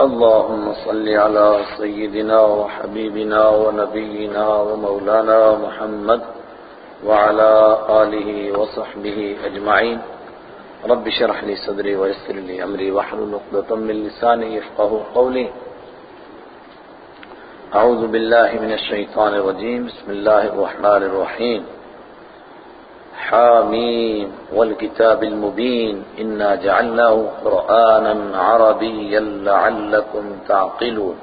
اللهم صل على سيدنا وحبيبنا ونبينا ومولانا محمد وعلى آله وصحبه أجمعين. رب شرح لي صدري ويسر لي أمري وحل نقضة من لساني يفقه قولي. أعوذ بالله من الشيطان الرجيم. بسم الله الرحمن الرحيم. حاميم والكتاب المبين إنا جعلناه قرآنا عربيا لعلكم تعقلون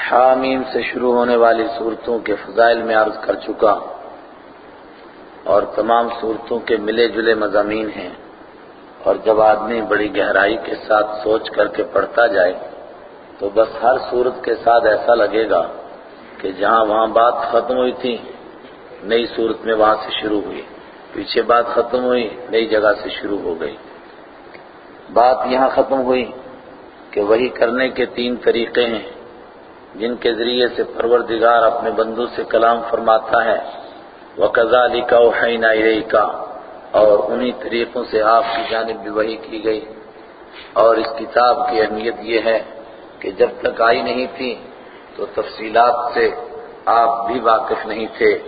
حامیم سے شروع ہونے والی صورتوں کے فضائل میں عرض کر چکا اور تمام صورتوں کے ملے جلے مضامین ہیں اور جب آدمی بڑی گہرائی کے ساتھ سوچ کر کے پڑھتا جائے تو بس ہر صورت کے ساتھ ایسا لگے گا کہ جہاں وہاں بات ختم ہوئی تھی نئی صورت میں وہاں سے شروع ہوئی۔ پیچھے بات ختم ہوئی، نئی جگہ سے شروع ہو گئی۔ بات یہاں ختم ہوئی کہ وہی کرنے کے تین طریقے ہیں جن کے ذریعے سے پروردگار اپنے بندو سے کلام فرماتا ہے۔ وَكَذَلِكَ أَوْحَيْنَا إِلَيْكَ، اور انہی طریقوں سے آپ کی جانب بھی وحی کی گئی۔ اور اس کتاب کی اہمیت یہ ہے کہ جب تک آئی نہیں تھی تو تفصیلات سے آپ بھی واقف نہیں تھے۔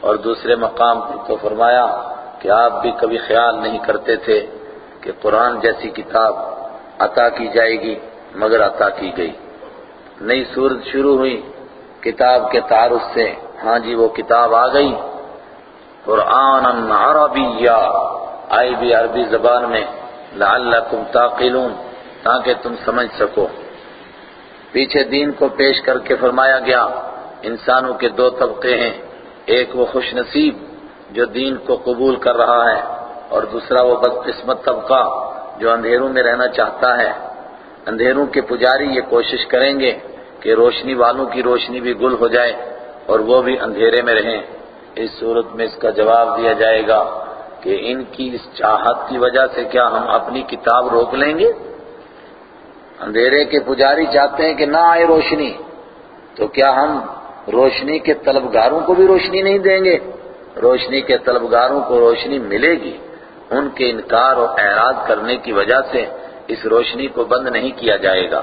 اور دوسرے مقام پر تو فرمایا کہ آپ بھی کبھی خیال نہیں کرتے تھے کہ قرآن جیسی کتاب عطا کی جائے گی مگر عطا کی گئی۔ نئی صورت شروع ہوئی، کتاب کے تعارف سے ہاں جی وہ کتاب آ گئی۔ قرآن عربیہ آئی بھی عربی زبان میں، لعلکم تعقلون، تاکہ تم سمجھ سکو۔ پیچھے دین کو پیش کر کے فرمایا گیا، انسانوں کے دو طبقے ہیں۔ ایک وہ خوش نصیب جو دین کو قبول کر رہا ہے اور دوسرا وہ بدقسمت طبقہ جو اندھیروں میں رہنا چاہتا ہے۔ اندھیروں کے پجاری یہ کوشش کریں گے کہ روشنی والوں کی روشنی بھی گل ہو جائے اور وہ بھی اندھیرے میں رہیں۔ اس صورت میں اس کا جواب دیا جائے گا کہ ان کی اس چاہت کی وجہ سے کیا ہم اپنی کتاب روک لیں گے؟ اندھیرے کے پجاری چاہتے ہیں کہ نہ آئے روشنی، تو کیا ہم روشنی کے طلبگاروں کو بھی روشنی نہیں دیں گے۔ روشنی کے طلبگاروں کو روشنی ملے گی۔ ان کے انکار اور اعراض کرنے کی وجہ سے اس روشنی کو بند نہیں کیا جائے گا۔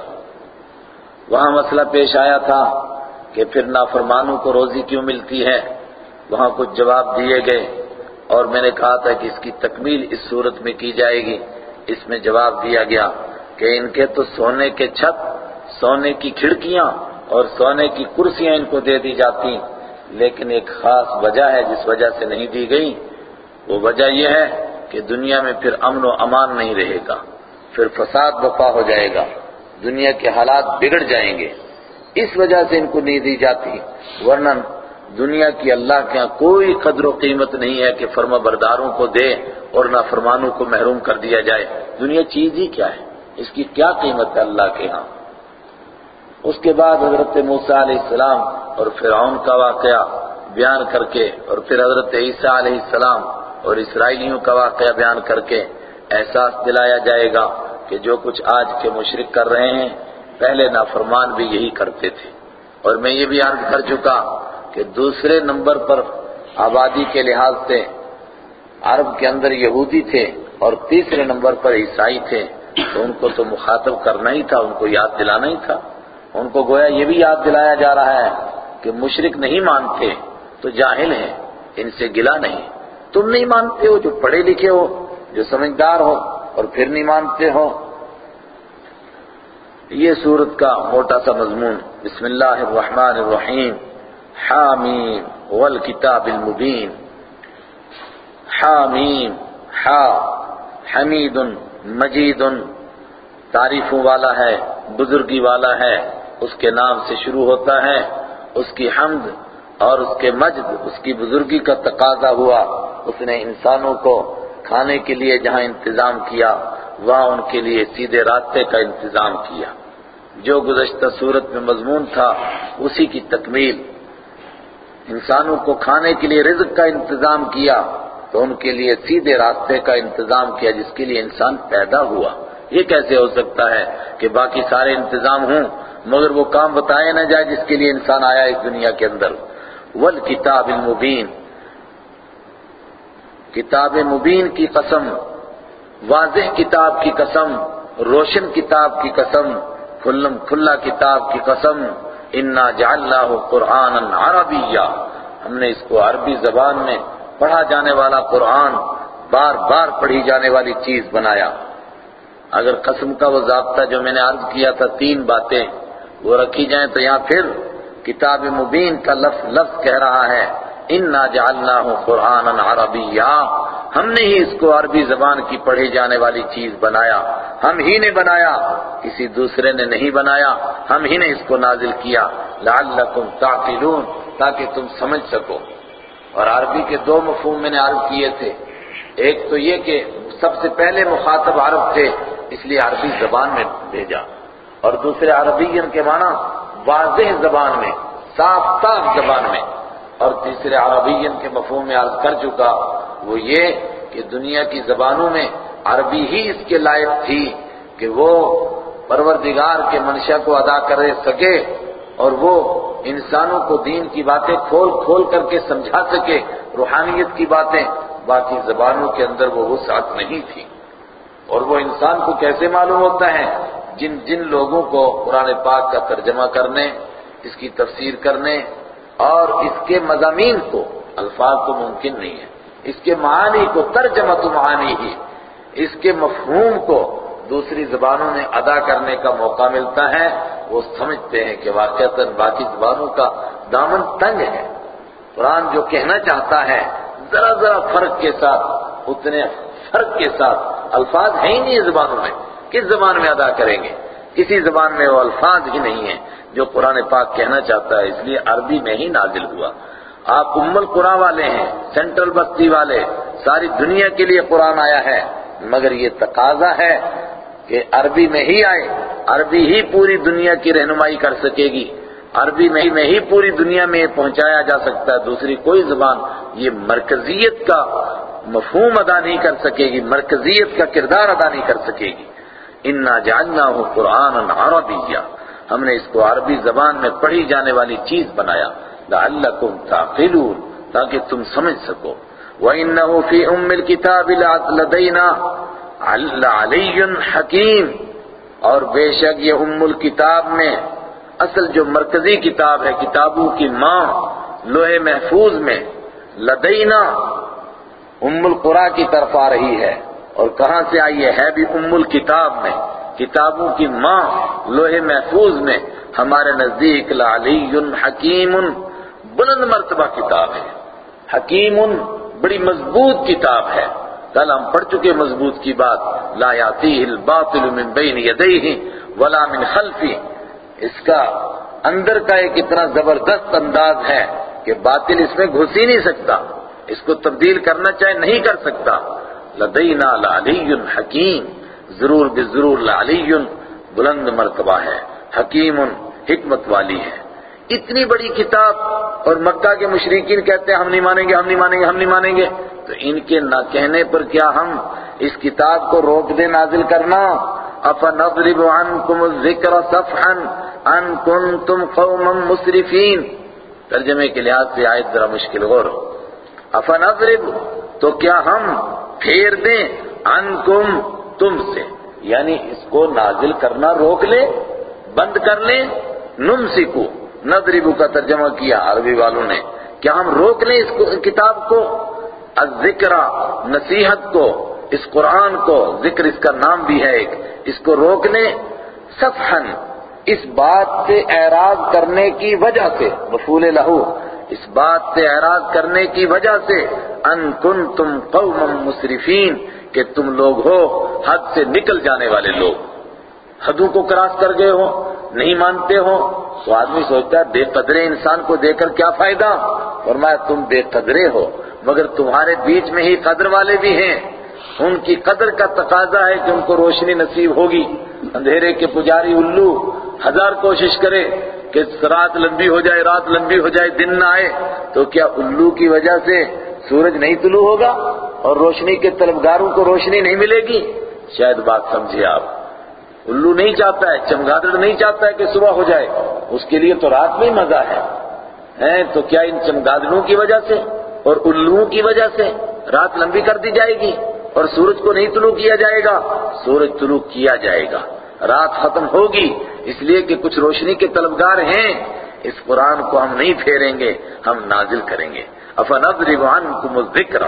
وہاں مسئلہ پیش آیا تھا کہ پھر نافرمانوں کو روزی کیوں ملتی ہے؟ وہاں کچھ جواب دیے گئے اور میں نے کہا تھا کہ اس کی تکمیل اس صورت میں کی جائے گی۔ اس میں جواب دیا گیا کہ ان کے تو سونے کے چھت، سونے کی کھڑکیاں اور سونے کی کرسیاں ان کو دے دی جاتی لیکن ایک خاص وجہ ہے، جس وجہ سے نہیں دی گئی، وہ وجہ یہ ہے کہ دنیا میں پھر امن و امان نہیں رہے گا۔ پھر فساد بپا ہو جائے گا۔ دنیا کے حالات بگڑ جائیں گے۔ اس وجہ سے ان کو نہیں دی جاتی۔ ورنہ دنیا کی اللہ کے ہاں کوئی قدر و قیمت نہیں ہے کہ فرما برداروں کو دے اور نہ فرمانوں کو محروم کر دیا جائے۔ دنیا چیز ہی کیا ہے؟ اس کی کیا قیمت ہے اللہ کے ہاں؟ اس کے بعد حضرت موسیٰ علیہ السلام اور فرعون کا واقعہ بیان کر کے اور پھر حضرت عیسیٰ علیہ السلام اور اسرائیلیوں کا واقعہ بیان کر کے احساس دلایا جائے گا کہ جو کچھ آج کے مشرک کر رہے ہیں، پہلے نافرمان بھی یہی کرتے تھے۔ اور میں یہ بھی عرض کر چکا کہ دوسرے نمبر پر آبادی کے لحاظ سے عرب کے اندر یہودی تھے اور تیسرے نمبر پر عیسائی تھے، تو ان کو تو مخاطب کرنا ہی تھا، ان کو یاد دلانا ہی تھا۔ ان کو گویا یہ بھی یاد دلایا جا رہا ہے کہ مشرک نہیں مانتے تو جاہل ہیں، ان سے گلا نہیں۔ تم نہیں مانتے ہو جو پڑھے لکھے ہو، جو سمجھدار ہو اور پھر نہیں مانتے ہو۔ یہ سورت کا موٹا سا مضمون۔ بسم اللہ الرحمن الرحیم۔ حامیم۔ والکتاب المبین۔ حامیم۔ حا۔ حمید مجید۔ تعریفوں والا ہے، بزرگی والا ہے۔ اس کے نام سے شروع ہوتا ہے، اس کی حمد اور اس کے مجد، اس کی بزرگی کا تقاضا ہوا۔ اس نے انسانوں کو کھانے کے لیے جہاں انتظام کیا، وہاں ان کے لیے سیدھے راستے کا انتظام کیا۔ جو گزشتہ صورت میں مضمون تھا، اسی کی تکمیل۔ انسانوں کو کھانے کے لیے رزق کا انتظام کیا، تو ان کے لیے سیدھے راستے کا انتظام کیا، جس کے لیے انسان پیدا ہوا۔ یہ کیسے ہو سکتا ہے کہ باقی سارے انتظام ہوں مگر وہ کام بتایا نہ جائے جس کے لیے انسان آیا اس دنیا کے اندر۔ والکتاب المبین کتاب مبین کی قسم، واضح کتاب کی قسم، روشن کتاب کی قسم، کھلم کھلا کتاب کی قسم۔ انا جعلناہ قرآن عربیہ ہم نے اس کو عربی زبان میں پڑھا جانے والا قرآن، بار بار پڑھی جانے والی چیز بنایا۔ اگر قسم کا وہ ضابطہ جو میں نے عرض کیا تھا، تین باتیں۔ وہ رکھی جائیں تو یہاں پھر کتاب مبین کا لفظ لفظ کہہ رہا ہے، انا جعلناہ قرآن عربیہ ہم نے ہی اس کو عربی زبان کی پڑھی جانے والی چیز بنایا، ہم ہی نے بنایا، کسی دوسرے نے نہیں بنایا، ہم ہی نے اس کو نازل کیا۔ لعلکم تعقلون، تاکہ تم سمجھ سکو۔ اور عربی کے دو مفہوم میں نے عرض کیے تھے۔ ایک تو یہ کہ سب سے پہلے مخاطب عرب تھے، اس لیے عربی زبان میں بھیجا۔ اور دوسرے عربین کے معنی واضح زبان میں، صاف صاف زبان میں۔ اور تیسرے عربین کے مفہوم میں عرض کر چکا وہ یہ کہ دنیا کی زبانوں میں عربی ہی اس کے لائق تھی کہ وہ پروردگار کے منشا کو ادا کر سکے اور وہ انسانوں کو دین کی باتیں کھول کھول کر کے سمجھا سکے، روحانیت کی باتیں۔ باقی زبانوں کے اندر وہ وسعت نہیں تھی۔ اور وہ انسان کو کیسے معلوم ہوتا ہے؟ جن جن لوگوں کو قرآن پاک کا ترجمہ کرنے، اس کی تفسیر کرنے، اور اس کے مضامین کو، الفاظ تو ممکن نہیں ہے اس کے معانی کو، ترجمہ تو معانی ہی، اس کے مفہوم کو دوسری زبانوں میں ادا کرنے کا موقع ملتا ہے، وہ سمجھتے ہیں کہ واقعتاً باقی زبانوں کا دامن تنگ ہے۔ قرآن جو کہنا چاہتا ہے، ذرا ذرا فرق کے ساتھ، اتنے فرق کے ساتھ، الفاظ ہیں ہی نہیں زبانوں میں۔ کس زبان میں ادا کریں گے؟ کسی زبان میں وہ الفاظ ہی نہیں ہیں جو قرآن پاک کہنا چاہتا ہے، اس لیے عربی میں ہی نازل ہوا۔ آپ ام القرآن والے ہیں، سینٹرل بستی والے، ساری دنیا کے لیے قرآن آیا ہے۔ مگر یہ تقاضا ہے کہ عربی میں ہی آئے، عربی ہی پوری دنیا کی رہنمائی کر سکے گی۔ عربی میں ہی پوری دنیا میں پہنچایا جا سکتا ہے۔ دوسری کوئی زبان یہ مرکزیت کا مفہوم ادا نہیں کر سکے گی، مرکزیت کا کردار ادا نہیں کر سکے گی۔ انا جاننا ہوں قرآن عربیہ ہم نے اس کو عربی زبان میں پڑھی جانے والی چیز بنایا۔ لعلکم تعقلون تاکہ تم سمجھ سکو۔ وَإِنَّهُ فِي أُمِّ الْكِتَابِ لَدَيْنَا عَلِيٌّ حَكِيمٌ۔ اور بے شک یہ ام الکتاب میں اصل جو مرکزی کتاب ہے، کتابوں کی ماں لوہے محفوظ میں لدینا ام القرا کی طرف آ رہی ہے۔ اور کہاں سے آئی ہے؟ بھی ام الکتاب میں، کتابوں کی ماں لوہے محفوظ میں، ہمارے نزدیک لعلی حکیم بلند مرتبہ کتاب ہے۔ حکیم بڑی مضبوط کتاب ہے۔ کل ہم پڑھ چکے مضبوط کی بات۔ لا یاتیہ الباطل من بین یدیہ ولا من خلفی اس کا اندر کا ایک اتنا زبردست انداز ہے کہ باطل اس میں گھس ہی نہیں سکتا۔ اس کو تبدیل کرنا چاہے نہیں کر سکتا۔ لدینا لعلی حکیم، ضرور بے ضرور لعلی بلند مرتبہ ہے، حکیم حکمت والی ہے۔ اتنی بڑی کتاب اور مکہ کے مشرقین کہتے ہیں، ہم نہیں مانیں گے، ہم نہیں مانیں گے، ہم نہیں مانیں گے۔ تو ان کے نہ کہنے پر کیا ہم اس کتاب کو روک دے نازل کرنا؟ افنضرب عنکم الذکر صفحا ان کنتم قوما مسرفین۔ ترجمے کے لحاظ سے آیت ذرا مشکل غور افنضرب تو کیا ہم پھیر دیں عنکم تم سے۔ یعنی اس کو نازل کرنا روک لیں بند کر لیں نمسکو، نضربو کا ترجمہ کیا عربی والوں نے۔ کیا ہم روک لیں اس کتاب کو؟ الذکر نصیحت کو، اس قرآن کو۔ ذکر اس کا نام بھی ہے ایک۔ اس کو روک لیں صفحن اس بات سے اعراض کرنے کی وجہ سے۔ مفول لہو۔ اس بات سے اعراض کرنے کی وجہ سے ان کن تم قوم مصرفین کہ تم لوگ ہو حد سے نکل جانے والے لوگ۔ حدوں کو کراس کر گئے ہو، نہیں مانتے ہو، تو آدمی سوچتا ہے بے قدرے انسان کو دے کر کیا فائدہ؟ فرمایا، تم بے قدرے ہو، مگر تمہارے بیچ میں ہی قدر والے بھی ہیں۔ ان کی قدر کا تقاضا ہے کہ ان کو روشنی نصیب ہوگی۔ اندھیرے کے پجاری الو ہزار کوشش کرے کہ رات لمبی ہو جائے، رات لمبی ہو جائے، دن نہ آئے، تو کیا الو کی وجہ سے سورج نہیں طلوع ہوگا؟ اور روشنی کے طلبگاروں کو روشنی نہیں ملے گی؟ شاید بات سمجھے آپ۔ الو نہیں چاہتا ہے، چمگادڑ نہیں چاہتا ہے کہ صبح ہو جائے۔ اس کے لیے تو رات میں مزہ ہے۔ تو کیا ان چمگادڑوں کی وجہ سے؟ اور الوؤں کی وجہ سے رات لمبی کر دی جائے گی اور سورج کو نہیں طلوع کیا جائے گا؟ سورج طلوع کیا جائے گا۔ رات ختم ہوگی، اس لیے کہ کچھ روشنی کے طلبگار ہیں، اس قرآن کو ہم نہیں پھیریں گے، ہم نازل کریں گے۔ افنضرب عنکم الذکر۔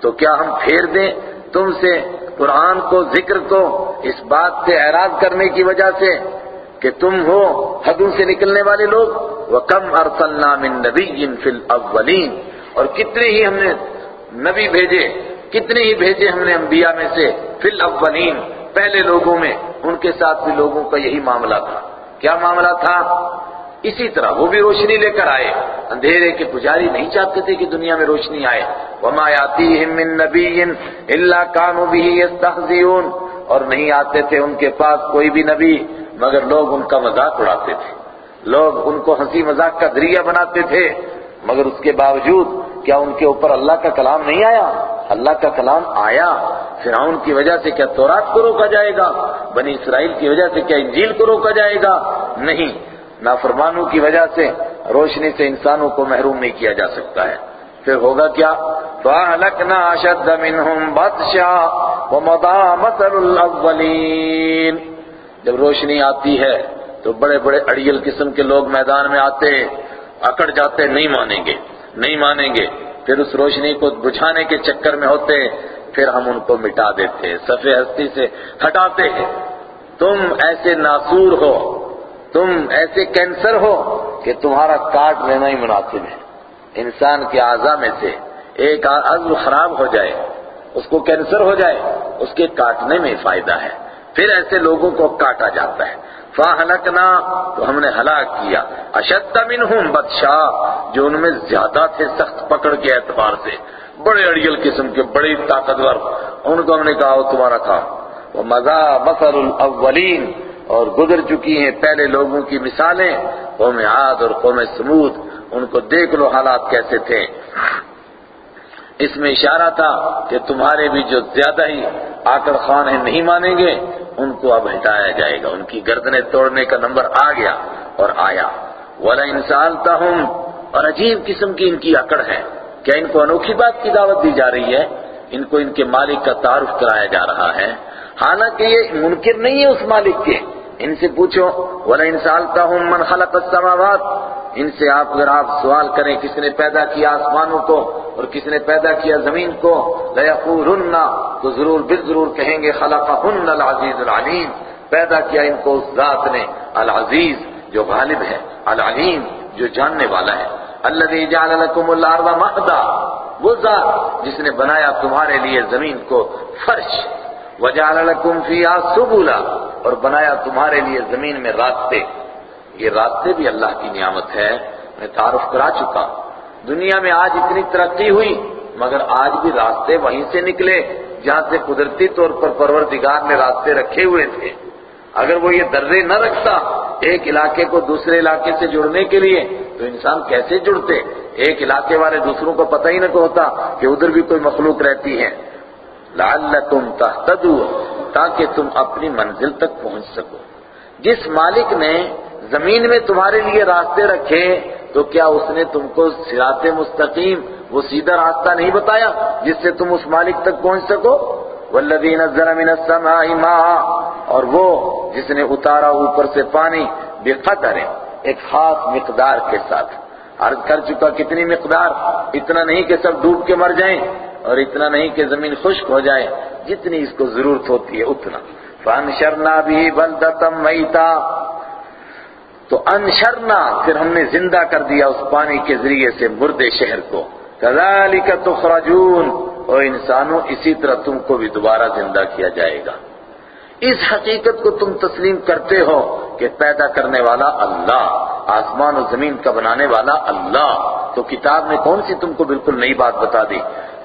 تو کیا ہم پھیر دیں؟ تم سے قرآن کو ذکر کو اس بات سے اعراض کرنے کی وجہ سے کہ تم ہو حدوں سے نکلنے والے لوگ۔ وَكَمْ أَرْسَلْنَا مِن نَبِيٍّ فِي الْأَوَّلِينَ۔ اور کتنے ہی ہم نے نبی بھیجے، کتنے ہی بھیجے ہم نے انبیاء میں سے۔ فی الاولین پہلے لوگوں میں ان کے ساتھ بھی لوگوں کا یہی معاملہ تھا۔ کیا معاملہ تھا؟ اسی طرح وہ بھی روشنی لے کر آئے۔ اندھیرے کے پجاری نہیں چاہتے تھے کہ دنیا میں روشنی آئے۔ وما ياتيهم من نبي الا كانوا به يستهزئون۔ اور نہیں آتے تھے ان کے پاس کوئی بھی نبی، مگر لوگ ان کا مذاق اڑاتے تھے۔ لوگ ان کو ہنسی مذاق کا ذریعہ بناتے تھے۔ مگر اس کے باوجود کیا ان کے اوپر اللہ کا کلام نہیں آیا؟ اللہ کا کلام آیا۔ فرعون کی وجہ سے کیا تورات کو روکا جائے گا؟ بنی اسرائیل کی وجہ سے کیا انجیل کو روکا جائے گا؟ نہیں۔ نافرمانوں کی وجہ سے روشنی سے انسانوں کو محروم نہیں کیا جا سکتا ہے۔ پھر ہوگا کیا؟ فَأَهْلَكْنَا أَشَدَّ مِنْهُمْ بَطْشًا وَمَضَى مَثَلُ الْأَوَّلِينَ۔ جب روشنی آتی ہے تو بڑے بڑے اڑیل قسم کے لوگ میدان میں آتے۔ اکڑ جاتے نہیں مانیں گے، نہیں مانیں گے۔ پھر اس روشنی کو بجھانے کے چکر میں ہوتے، پھر ہم ان کو مٹا دیتے، صفحے ہستی سے ہٹاتے ہیں۔ تم ایسے ناسور ہو، تم ایسے کینسر ہو کہ تمہارا کاٹ لینا ہی مناسب ہے۔ انسان کے اعضاء میں سے ایک عضو خراب ہو جائے، اس کو کینسر ہو جائے، اس کے کاٹنے میں فائدہ ہے۔ پھر ایسے لوگوں کو کاٹا جاتا ہے۔ فَأَهْلَكْنَا تو ہم نے ہلاک کیا۔ اشد منہم بدشاہ، جو ان میں زیادہ تھے، سخت پکڑ کے اعتبار سے۔ بڑے اڑیل قسم کے بڑی طاقتور۔ ان کو ہم نے کہا وہ تمہارا کام وہ مزا بسر الاولین۔ اور گزر چکی ہیں پہلے لوگوں کی مثالیں۔ قوم عاد اور قوم سمود ان کو دیکھ لو حالات کیسے تھے۔ اس میں اشارہ تھا کہ تمہارے بھی جو زیادہ ہی آکر خان ہیں نہیں مانیں گے، ان کو اب ہٹایا جائے گا۔ ان کی گردنیں توڑنے کا نمبر آ گیا اور آیا۔ وَلَا إِنسَالْتَهُمْ اور عجیب قسم کی ان کی اکڑ ہے کیا ان کو انوکھی بات کی دعوت دی جا رہی ہے؟ ان کو ان کے مالک کا تعارف کرایا جا رہا ہے۔ حالانکہ یہ منکر نہیں ہے اس مالک کے۔ ان سے پوچھو وَلَا إِنسَالْتَهُمْ مَنْ خَلَقَ السَّمَاوَاتِ، ان سے آپ، اگر آپ سوال کریں کس نے پیدا کیا آسمانوں کو اور کس نے پیدا کیا زمین کو؟ لَيَقُولُنَّ، تو ضرور بالضرور کہیں گے، خَلَقَهُنَّ الْعَزِيزُ الْعَلِيمُ۔ پیدا کیا ان کو اس ذات نے، العزیز جو غالب ہے، العلیم جو جاننے والا ہے۔ الَّذِي جَعَلَ لَكُمُ الْأَرْضَ مَهْدًا وہ ذات جس نے بنایا تمہارے لیے زمین کو فرش۔ وَجَعَلَ لَكُمْ فِيهَا سُبُلًا، اور بنایا تمہارے لیے زمین میں راستے۔ یہ راستے بھی اللہ کی نعمت ہے، میں تعارف کرا چکا۔ دنیا میں آج اتنی ترقی ہوئی، مگر آج بھی راستے وہیں سے نکلے، جہاں سے قدرتی طور پر پروردگار نے راستے رکھے ہوئے تھے۔ اگر وہ یہ درے نہ رکھتا ایک علاقے کو دوسرے علاقے سے جڑنے کے لیے، تو انسان کیسے جڑتے؟ ایک علاقے والے دوسروں کو پتہ ہی نہ ہوتا کہ ادھر بھی کوئی مخلوق رہتی ہے۔ لعلکم تہتدو تاکہ تم اپنی منزل تک پہنچ سکو۔ جس مالک نے زمین میں تمہارے لیے راستے رکھے تو کیا اس نے تم کو سرات مستقیم وہ سیدھا راستہ نہیں بتایا جس سے تم اس مالک تک پہنچ سکو؟ والذی نزل من السماء ماء، اور وہ جس نے اتارا اوپر سے پانی، بقدر ایک خاص مقدار کے ساتھ۔ عرض کر چکا کتنی مقدار؟ اتنا نہیں کہ سب ڈوب کے مر جائیں، اور اتنا نہیں کہ زمین خشک ہو جائے، جتنی اس کو ضرورت ہوتی ہے اتنا۔ فانشرنا به بلدتا میتا تو انشرنا، پھر ہم نے زندہ کر دیا اس پانی کے ذریعے سے مردے شہر کو۔ کذالک تخرجون اور انسانوں، اسی طرح تم کو بھی دوبارہ زندہ کیا جائے گا۔ اس حقیقت کو تم تسلیم کرتے ہو کہ پیدا کرنے والا اللہ، آسمان و زمین کا بنانے والا اللہ۔ تو کتاب نے کون سی تم کو بالکل نئی بات بتا دی؟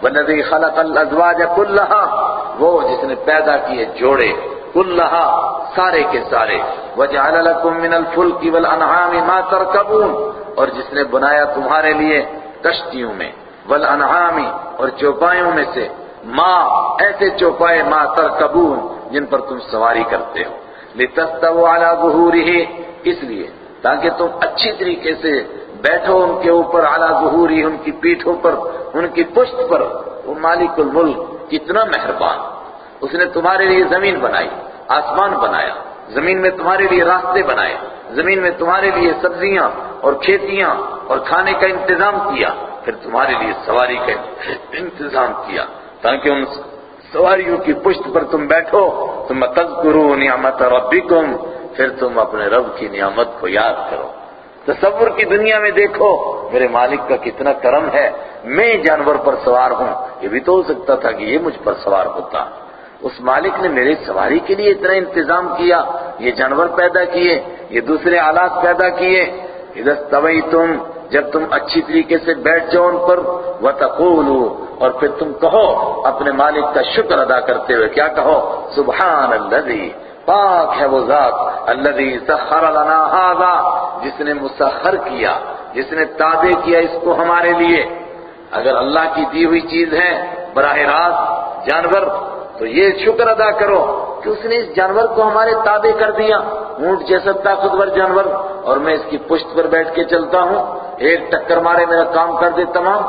وَالَّذِي خَلَقَ الْأَزْوَاجَ كُلَّهَا، وہ جس نے پیدا کیے جوڑے۔ کلہا سارے کے سارے۔ وَجَعَلَ لَكُم مِّنَ الْفُلْكِ وَالْأَنْعَامِ مَا تَرْكَبُونَ۔ اور جس نے بنایا تمہارے لیے کشتیوں میں والانعام اور چوپایوں میں سے ما ایسے چوپائے ما ترکبون جن پر تم سواری کرتے ہو۔ لِتَسْتَوْا عَلَى ظُهُورِهِ، اس لیے تاکہ تم اچھی طریقے سے بیٹھو ان کے اوپر علی ظہوری ان کی پیٹھوں پر، ان کی پشت پر۔ وہ مالک الملک، کتنا مہربان۔ اس نے تمہارے لیے زمین بنائی، آسمان بنایا، زمین میں تمہارے لیے راستے بنائے، زمین میں تمہارے لیے سبزیاں اور کھیتیاں اور کھانے کا انتظام کیا، پھر تمہارے لیے سواری کا انتظام کیا۔ تاکہ ان سواریوں کی پشت پر تم بیٹھو تم تذکروا نعمت ربکم، پھر تم اپنے رب کی نعمت کو یاد کرو۔ تصور کی دنیا میں دیکھو، میرے مالک کا کتنا کرم ہے۔ میں جانور پر سوار ہوں، یہ بھی تو ہو سکتا تھا کہ یہ مجھ پر سوار ہوتا۔ اس مالک نے میرے سواری کے لیے اتنا انتظام کیا، یہ جانور پیدا کیے، یہ دوسرے آلات پیدا کیے۔ ادھر طوی تم جب تم اچھی طریقے سے بیٹھ جاؤ ان پر وَتَقُولُوا اور پھر تم کہو اپنے مالک کا شکر ادا کرتے ہوئے، کیا کہو؟ سبحان الذی پاک ہے وہ ذات، الذی سخر لنا هذا جس نے مسخر کیا، جس نے تابع کیا اس کو ہمارے لیے۔ اگر اللہ کی دی ہوئی چیز ہے، براہ راست جانور تو یہ شکر ادا کرو کہ اس نے اس جانور کو ہمارے تابع کر دیا۔ اونٹ جیسا طاقتور جانور۔ اور میں اس کی پشت پر بیٹھ کے چلتا ہوں۔ ایک ٹکر مارے میرا کام کر دے تمام۔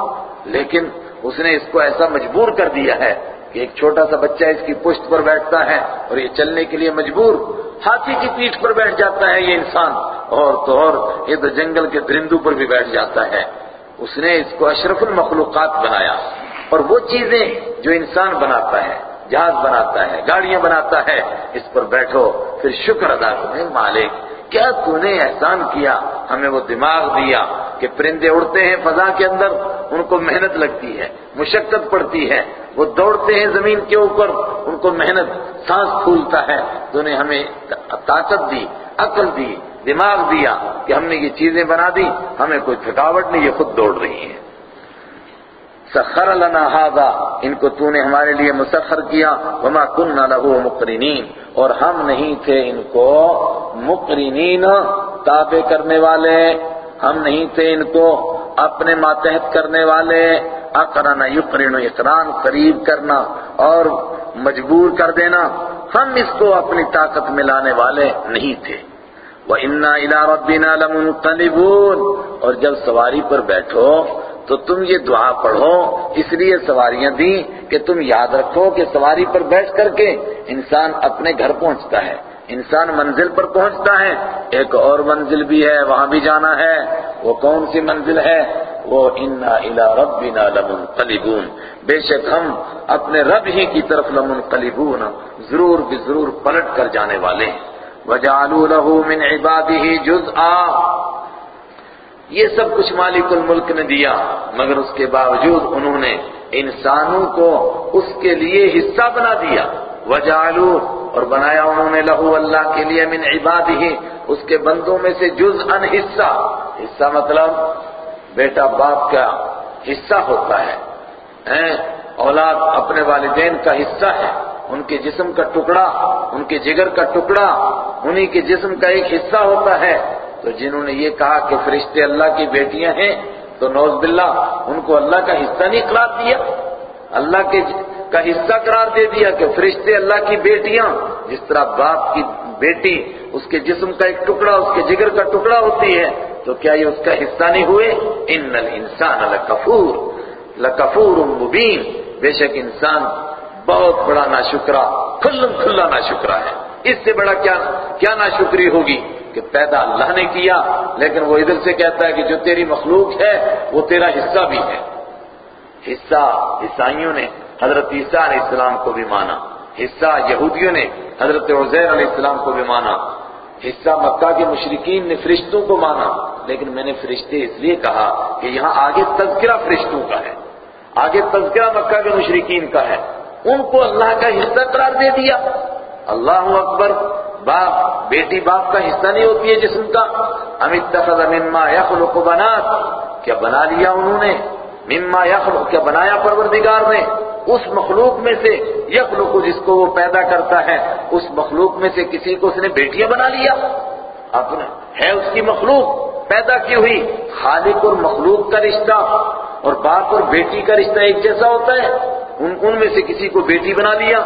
لیکن اس نے اس کو ایسا مجبور کر دیا ہے کہ ایک چھوٹا سا بچہ اس کی پشت پر بیٹھتا ہے اور یہ چلنے کے لیے مجبور ہاتھی کی پیٹھ پر بیٹھ جاتا ہے یہ انسان۔ اور تو اور یہ تو جنگل کے درندوں پر بھی بیٹھ جاتا ہے۔ اس نے اس کو اشرف المخلوقات بنایا۔ اور وہ چیزیں جو انسان بناتا ہے۔ جہاز بناتا ہے، گاڑیاں بناتا ہے، اس پر بیٹھو، پھر شکر ادا کریں مالک، کیا تو نے احسان کیا؟ ہمیں وہ دماغ دیا کہ پرندے اڑتے ہیں فضا کے اندر، ان کو محنت لگتی ہے، مشقت پڑتی ہے، وہ دوڑتے ہیں زمین کے اوپر، ان کو محنت، سانس پھولتا ہے، تو نے ہمیں طاقت دی، عقل دی، دماغ دیا کہ ہم نے یہ چیزیں بنا دی، ہمیں کوئی تھکاوٹ نہیں، یہ خود دوڑ رہی ہیں۔ سخر لنا هذا، ان کو تو نے ہمارے لیے مسخر کیا، وما كنا له مقرنین، اور ہم نہیں تھے ان کو مقرنین، تابع کرنے والے، ہم نہیں تھے ان کو اپنے ماتحت کرنے والے، اقرن یقرن، اقران قریب کرنا، اور مجبور کر دینا، ہم اس کو اپنی طاقت میں لانے والے نہیں تھے۔ وَإِنَّا إِلَىٰ رَبِّنَا لَمُنْقَلِبُونَ، اور جب سواری پر بیٹھو تو تم یہ دعا پڑھو، اس لیے سواریاں دی کہ تم یاد رکھو کہ سواری پر بیٹھ کر کے انسان اپنے گھر پہنچتا ہے، انسان منزل پر پہنچتا ہے۔ ایک اور منزل بھی ہے، وہاں بھی جانا ہے۔ وہ کون سی منزل ہے؟ وہ انا الا ربنا لمنقلبون۔ بے شک ہم اپنے رب ہی کی طرف لمنقلبون، ضرور بھی ضرور پلٹ کر جانے والے۔ ہیں وَجَعَلُوا لَهُ مِنْ عِبَادِهِ جُزْءًا۔ یہ سب کچھ مالک الملک نے دیا، مگر اس کے باوجود انہوں نے انسانوں کو اس کے لیے حصہ بنا دیا۔ وجالو اور بنایا انہوں نے لہو اللہ کے لیے من عبادہ اس کے بندوں میں سے جز ان حصہ۔ حصہ مطلب بیٹا باپ کا حصہ ہوتا ہے۔ اولاد اپنے والدین کا حصہ ہے۔ ان کے جسم کا ٹکڑا، ان کے جگر کا ٹکڑا، انہی کے جسم کا ایک حصہ ہوتا ہے۔ تو جنہوں نے یہ کہا کہ فرشتے اللہ کی بیٹیاں ہیں، تو نوز باللہ ان کو اللہ کا حصہ نہیں قرار دیا۔ اللہ کے کا حصہ قرار دے دیا کہ فرشتے اللہ کی بیٹیاں، جس طرح باپ کی بیٹی، اس کے جسم کا ایک ٹکڑا، اس کے جگر کا ٹکڑا ہوتی ہے، تو کیا یہ اس کا حصہ نہیں ہوئے؟ ان الانسان لکفور لکفور مبین۔ بے شک انسان بہت بڑا ناشکرا کھلم کھلا ناشکرا ہے۔ اس سے بڑا کیا کیا ناشکری ہوگی؟ کہ پیدا اللہ نے کیا، لیکن وہ ادھر سے کہتا ہے کہ جو تیری مخلوق ہے، وہ تیرا حصہ بھی ہے۔ حصہ عیسائیوں نے حضرت عیسیٰ علیہ السلام کو بھی مانا۔ حصہ یہودیوں نے حضرت عزیر علیہ السلام کو بھی مانا۔ حصہ مکہ کے مشرقین نے فرشتوں کو مانا۔ لیکن میں نے فرشتے اس لیے کہا کہ یہاں آگے تذکرہ فرشتوں کا ہے۔ آگے تذکرہ مکہ کے مشرقین کا ہے۔ ان کو اللہ کا حصہ قرار دے دیا۔ اللہ اکبر۔ باپ، بیٹی باپ کا حصہ نہیں ہوتی ہے جسم کا۔ ام اتخذ مما یخلق بنات، کیا بنا لیا انہوں نے؟ مما یخلق، کیا بنایا پروردگار نے؟ اس مخلوق میں سے یخلق جس کو وہ پیدا کرتا ہے، اس مخلوق میں سے کسی کو اس نے بیٹیاں بنا لیا۔ اپنا ہے اس کی مخلوق پیدا کی ہوئی، خالق اور مخلوق کا رشتہ اور باپ اور بیٹی کا رشتہ ایک جیسا ہوتا ہے۔ ان ان میں سے کسی کو بیٹی بنا لیا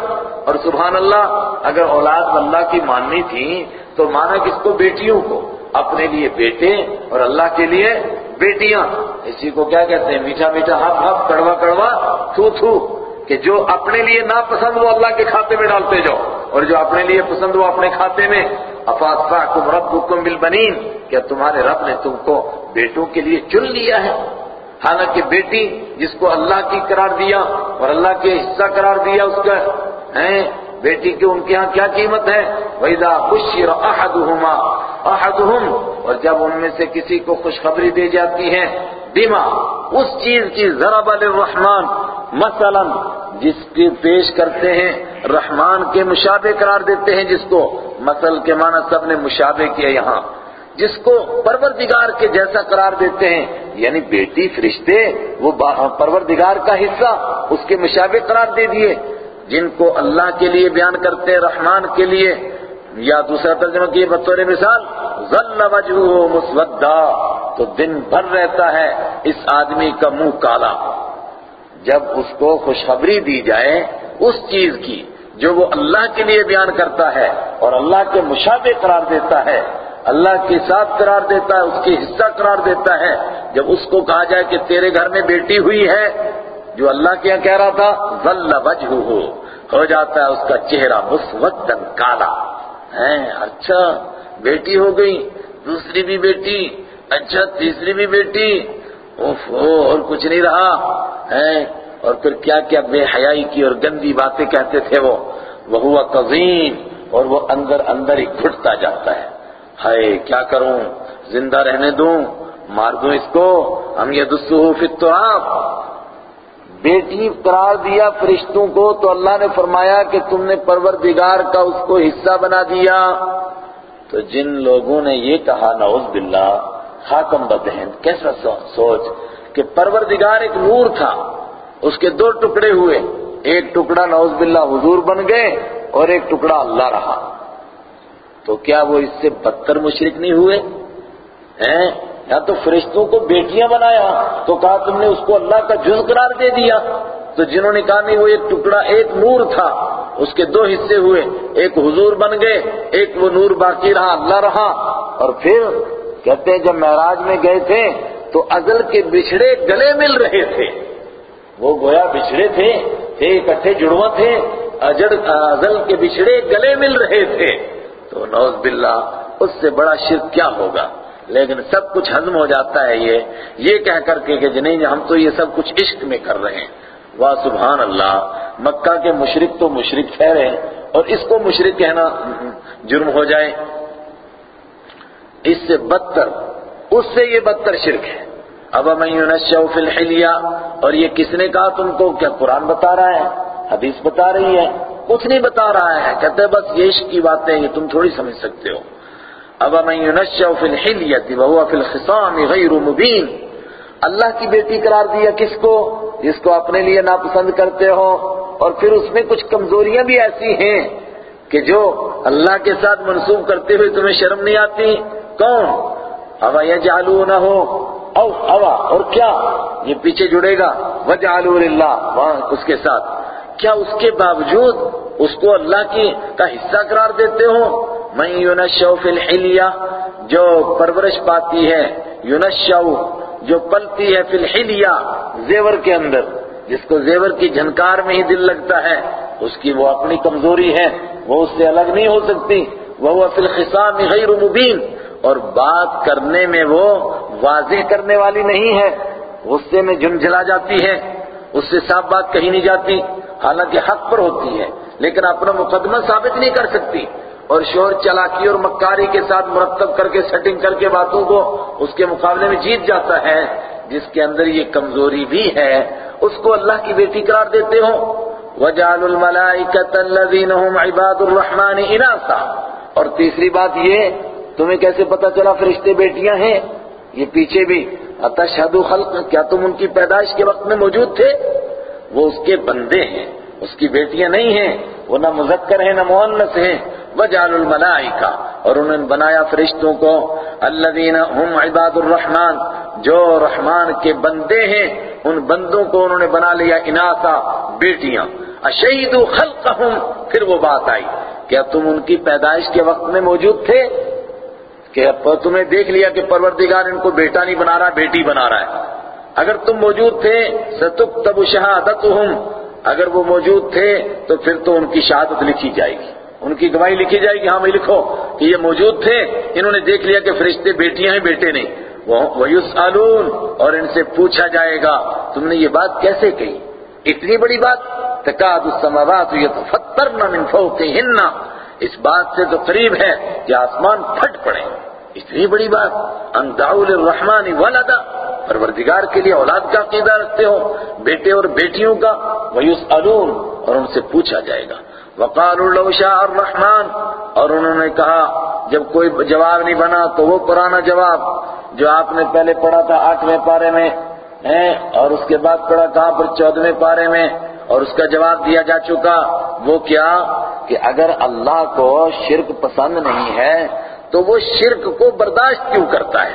اور سبحان اللہ، اگر اولاد اللہ کی ماننی تھی تو مانا کس کو؟ بیٹیوں کو۔ اپنے لیے بیٹے اور اللہ کے لیے بیٹیاں۔ اسی کو کیا کہتے ہیں؟ میٹھا میٹھا ہف ہف کڑوا کڑوا، تھو تھو، کہ جو اپنے لیے ناپسند وہ اللہ کے کھاتے میں ڈالتے جاؤ اور جو اپنے لیے پسند وہ اپنے کھاتے میں۔ افاصفاکم ربکم بالبنین، کیا تمہارے رب نے تم کو بیٹوں کے لیے چن لیا ہے؟ حالانکہ بیٹی جس کو اللہ کی قرار دیا اور اللہ کے حصہ قرار دیا اس کا، ہیں؟ بیٹی کی ان کے ہاں کیا قیمت ہے؟ وَإِذَا بُشِّرَ أَحَدُهُمَا، أَحَدُهُمْ، اور جب ان میں سے کسی کو خوشخبری دی جاتی ہے، بما، اس چیز کی ضرب الرحمن مثلا جس کی پیش کرتے ہیں، رحمان کے مشابہ قرار دیتے ہیں جس کو، مثل کے معنی سب نے مشابہ کیا یہاں۔ جس کو پروردگار کے جیسا قرار دیتے ہیں یعنی بیٹی، فرشتے، وہ پروردگار کا حصہ، اس کے مشابہ قرار دے دیے۔ جن کو اللہ کے لیے بیان کرتے ہیں، رحمان کے لیے۔ یا دوسرا ترجمہ کیے بطور مثال، ظل وجہہ مسودا تو دن بھر رہتا ہے، اس آدمی کا منہ کالا۔ جب اس کو خوشخبری دی جائے اس چیز کی، جو وہ اللہ کے لیے بیان کرتا ہے اور اللہ کے مشابہ قرار دیتا ہے اللہ کے ساتھ قرار دیتا ہے، اس کے حصہ قرار دیتا ہے۔ جب اس کو کہا جائے کہ تیرے گھر میں بیٹی ہوئی ہے، جو اللہ کیا کہہ رہا تھا، ظل وجہ ہو جاتا ہے اس کا چہرہ مسودن کالا۔ ہے اچھا بیٹی ہو گئی، دوسری بھی بیٹی اچھا تیسری بھی بیٹی۔ اوف اور کچھ نہیں رہا۔ ہے اور پھر کیا کیا بے حیائی کی اور گندی باتیں کہتے تھے وہ۔ وہ ہوا اور وہ اندر اندر ہی گھٹتا جاتا ہے۔ ہائے، کیا کروں؟ زندہ رہنے دوں؟ مار دوں اس کو؟ ہم یہ دسو تو آپ بیٹی قرار دیا فرشتوں کو، تو اللہ نے فرمایا کہ تم نے پروردگار کا اس کو حصہ بنا دیا۔ تو جن لوگوں نے یہ کہا، نعوذ باللہ، خاتم بدہن کیسا سوچ کہ پروردگار ایک نور تھا، اس کے دو ٹکڑے ہوئے۔ ایک ٹکڑا نعوذ باللہ حضور بن گئے اور ایک ٹکڑا اللہ رہا۔ تو کیا وہ اس سے بدتر مشرک نہیں ہوئے؟ ہیں؟ یا تو فرشتوں کو بیٹیاں بنایا تو کہا تم نے اس کو اللہ کا جز قرار دے دیا۔ تو جنہوں نے کہا نہیں، وہ ایک ٹکڑا، ایک نور تھا، اس کے دو حصے ہوئے۔ ایک حضور بن گئے، ایک وہ نور باقی رہا، اللہ رہا۔ اور پھر کہتے ہیں، جب معراج میں گئے تھے تو ازل کے بچھڑے گلے مل رہے تھے۔ وہ گویا بچھڑے تھے تھے، اکٹھے جڑواں تھے ازل کے بچھڑے گلے مل رہے تھے۔ تو نوز باللہ، اس سے بڑا شرک کیا ہوگا؟ لیکن سب کچھ ہضم ہو جاتا ہے یہ یہ کہہ کر کے کہ نہیں ہم تو یہ سب کچھ عشق میں کر رہے ہیں۔ واہ سبحان اللہ، مکہ کے مشرق تو مشرق ٹھہرے اور اس کو مشرق کہنا جرم ہو جائے۔ اس سے بدتر، اس سے یہ بدتر شرک ہے۔ اب میں یونشو فی الحلیہ، اور یہ کس نے کہا تم کو؟ کیا قرآن بتا رہا ہے؟ حدیث بتا رہی ہے۔ کچھ نہیں بتا رہا ہے۔ کہتے بس یہ عشق کی باتیں یہ تم تھوڑی سمجھ سکتے ہو۔ اب میں یونشو فی الحلیہ وهو فی الخصام غیر مبین۔ اللہ کی بیٹی قرار دیا کس کو؟ جس کو اپنے لیے ناپسند کرتے ہو۔ اور پھر اس میں کچھ کمزوریاں بھی ایسی ہیں کہ جو اللہ کے ساتھ منسوب کرتے ہوئے تمہیں شرم نہیں آتی۔ کون؟ ہوا یہ جالو نہ ہو او ہوا اور کیا؟ یہ پیچھے جڑے گا۔ وجعلوا للہ، وہاں اس کے ساتھ۔ کیا اس کے باوجود اس کو اللہ کی کا حصہ قرار دیتے ہو؟ میں یونشو فی الحلیہ، جو پرورش پاتی ہے یونشو جو پلتی ہے فی الحلیہ، زیور کے اندر، جس کو زیور کی جھنکار میں ہی دل لگتا ہے، اس کی وہ اپنی کمزوری ہے، وہ اس سے الگ نہیں ہو سکتی وہ فی الخصام غیر مبین، اور بات کرنے میں وہ واضح کرنے والی نہیں ہے، غصے میں جھنجھلا جاتی ہے۔ اس سے صاف بات کہی نہیں جاتی، حالانکہ حق پر ہوتی ہے، لیکن اپنا مقدمہ ثابت نہیں کر سکتی۔ اور شور چلاکی اور مکاری کے ساتھ مرتب کر کے سیٹنگ کر کے باتوں کو اس کے مقابلے میں جیت جاتا ہے، جس کے اندر یہ کمزوری بھی ہے۔ اس کو اللہ کی بیٹی قرار دیتے ہو وَجَعَلُ الْمَلَائِكَةَ الَّذِينَ هُمْ عِبَادُ الرَّحْمَانِ إِنَاثًا۔ اور تیسری بات یہ، تمہیں کیسے پتا چلا فرشتے بیٹیاں ہیں؟ یہ پیچھے بھی۔ اتشہدو خلق؟ کیا تم ان کی پیدائش کے وقت میں موجود تھے؟ وہ اس کے بندے ہیں، اس کی بیٹیاں نہیں ہیں، وہ نہ مذکر ہیں، نہ مؤنث ہیں۔ وجعل الملائکہ، اور انہوں نے بنایا فرشتوں کو۔ الذین هم عباد الرحمن، جو رحمان کے بندے ہیں، ان بندوں کو انہوں نے بنا لیا اناسا بیٹیاں۔ اشہدوا خلقہم، پھر وہ بات آئی۔ کیا تم ان کی پیدائش کے وقت میں موجود تھے؟ کہ تمہیں دیکھ لیا کہ پروردگار ان کو بیٹا نہیں بنا رہا، بیٹی بنا رہا ہے۔ اگر تم موجود تھے، ستکتب شہادتہم۔ اگر وہ موجود تھے، تو پھر تو ان کی شہادت لکھی جائے گی۔ ان کی گواہی لکھی جائے گی ہاں میں لکھو، کہ یہ موجود تھے، انہوں نے دیکھ لیا کہ فرشتے بیٹیاں ہیں، بیٹے نہیں۔ وَيُسْأَلُونَ۔ اور ان سے پوچھا جائے گا، تم نے یہ بات کیسے کہی؟ اتنی بڑی بات؟ تکاد السماوات يتفطرن من فوقهن۔ اس بات سے تو قریب ہے کہ آسمان پھٹ پڑے۔ اتنی بڑی بات، ان دعوا للرحمن ولدا پروردگار کے لیے اولاد کا عقیدہ رکھتے ہو بیٹے اور بیٹیوں کا ویسالون اور ان سے پوچھا جائے گا۔ وقالوا لو شاء الرحمن، اور انہوں نے کہا، جب کوئی جواب نہیں بنا تو وہ پرانا جواب، جو آپ نے پہلے پڑھا تھا آٹھویں پارے میں اور اس کے بعد پڑھا کہاں پر چودہویں پارے میں، اور اس کا جواب دیا جا چکا۔ وہ کیا؟ کہ اگر اللہ کو شرک پسند نہیں ہے تو وہ شرک کو برداشت کیوں کرتا ہے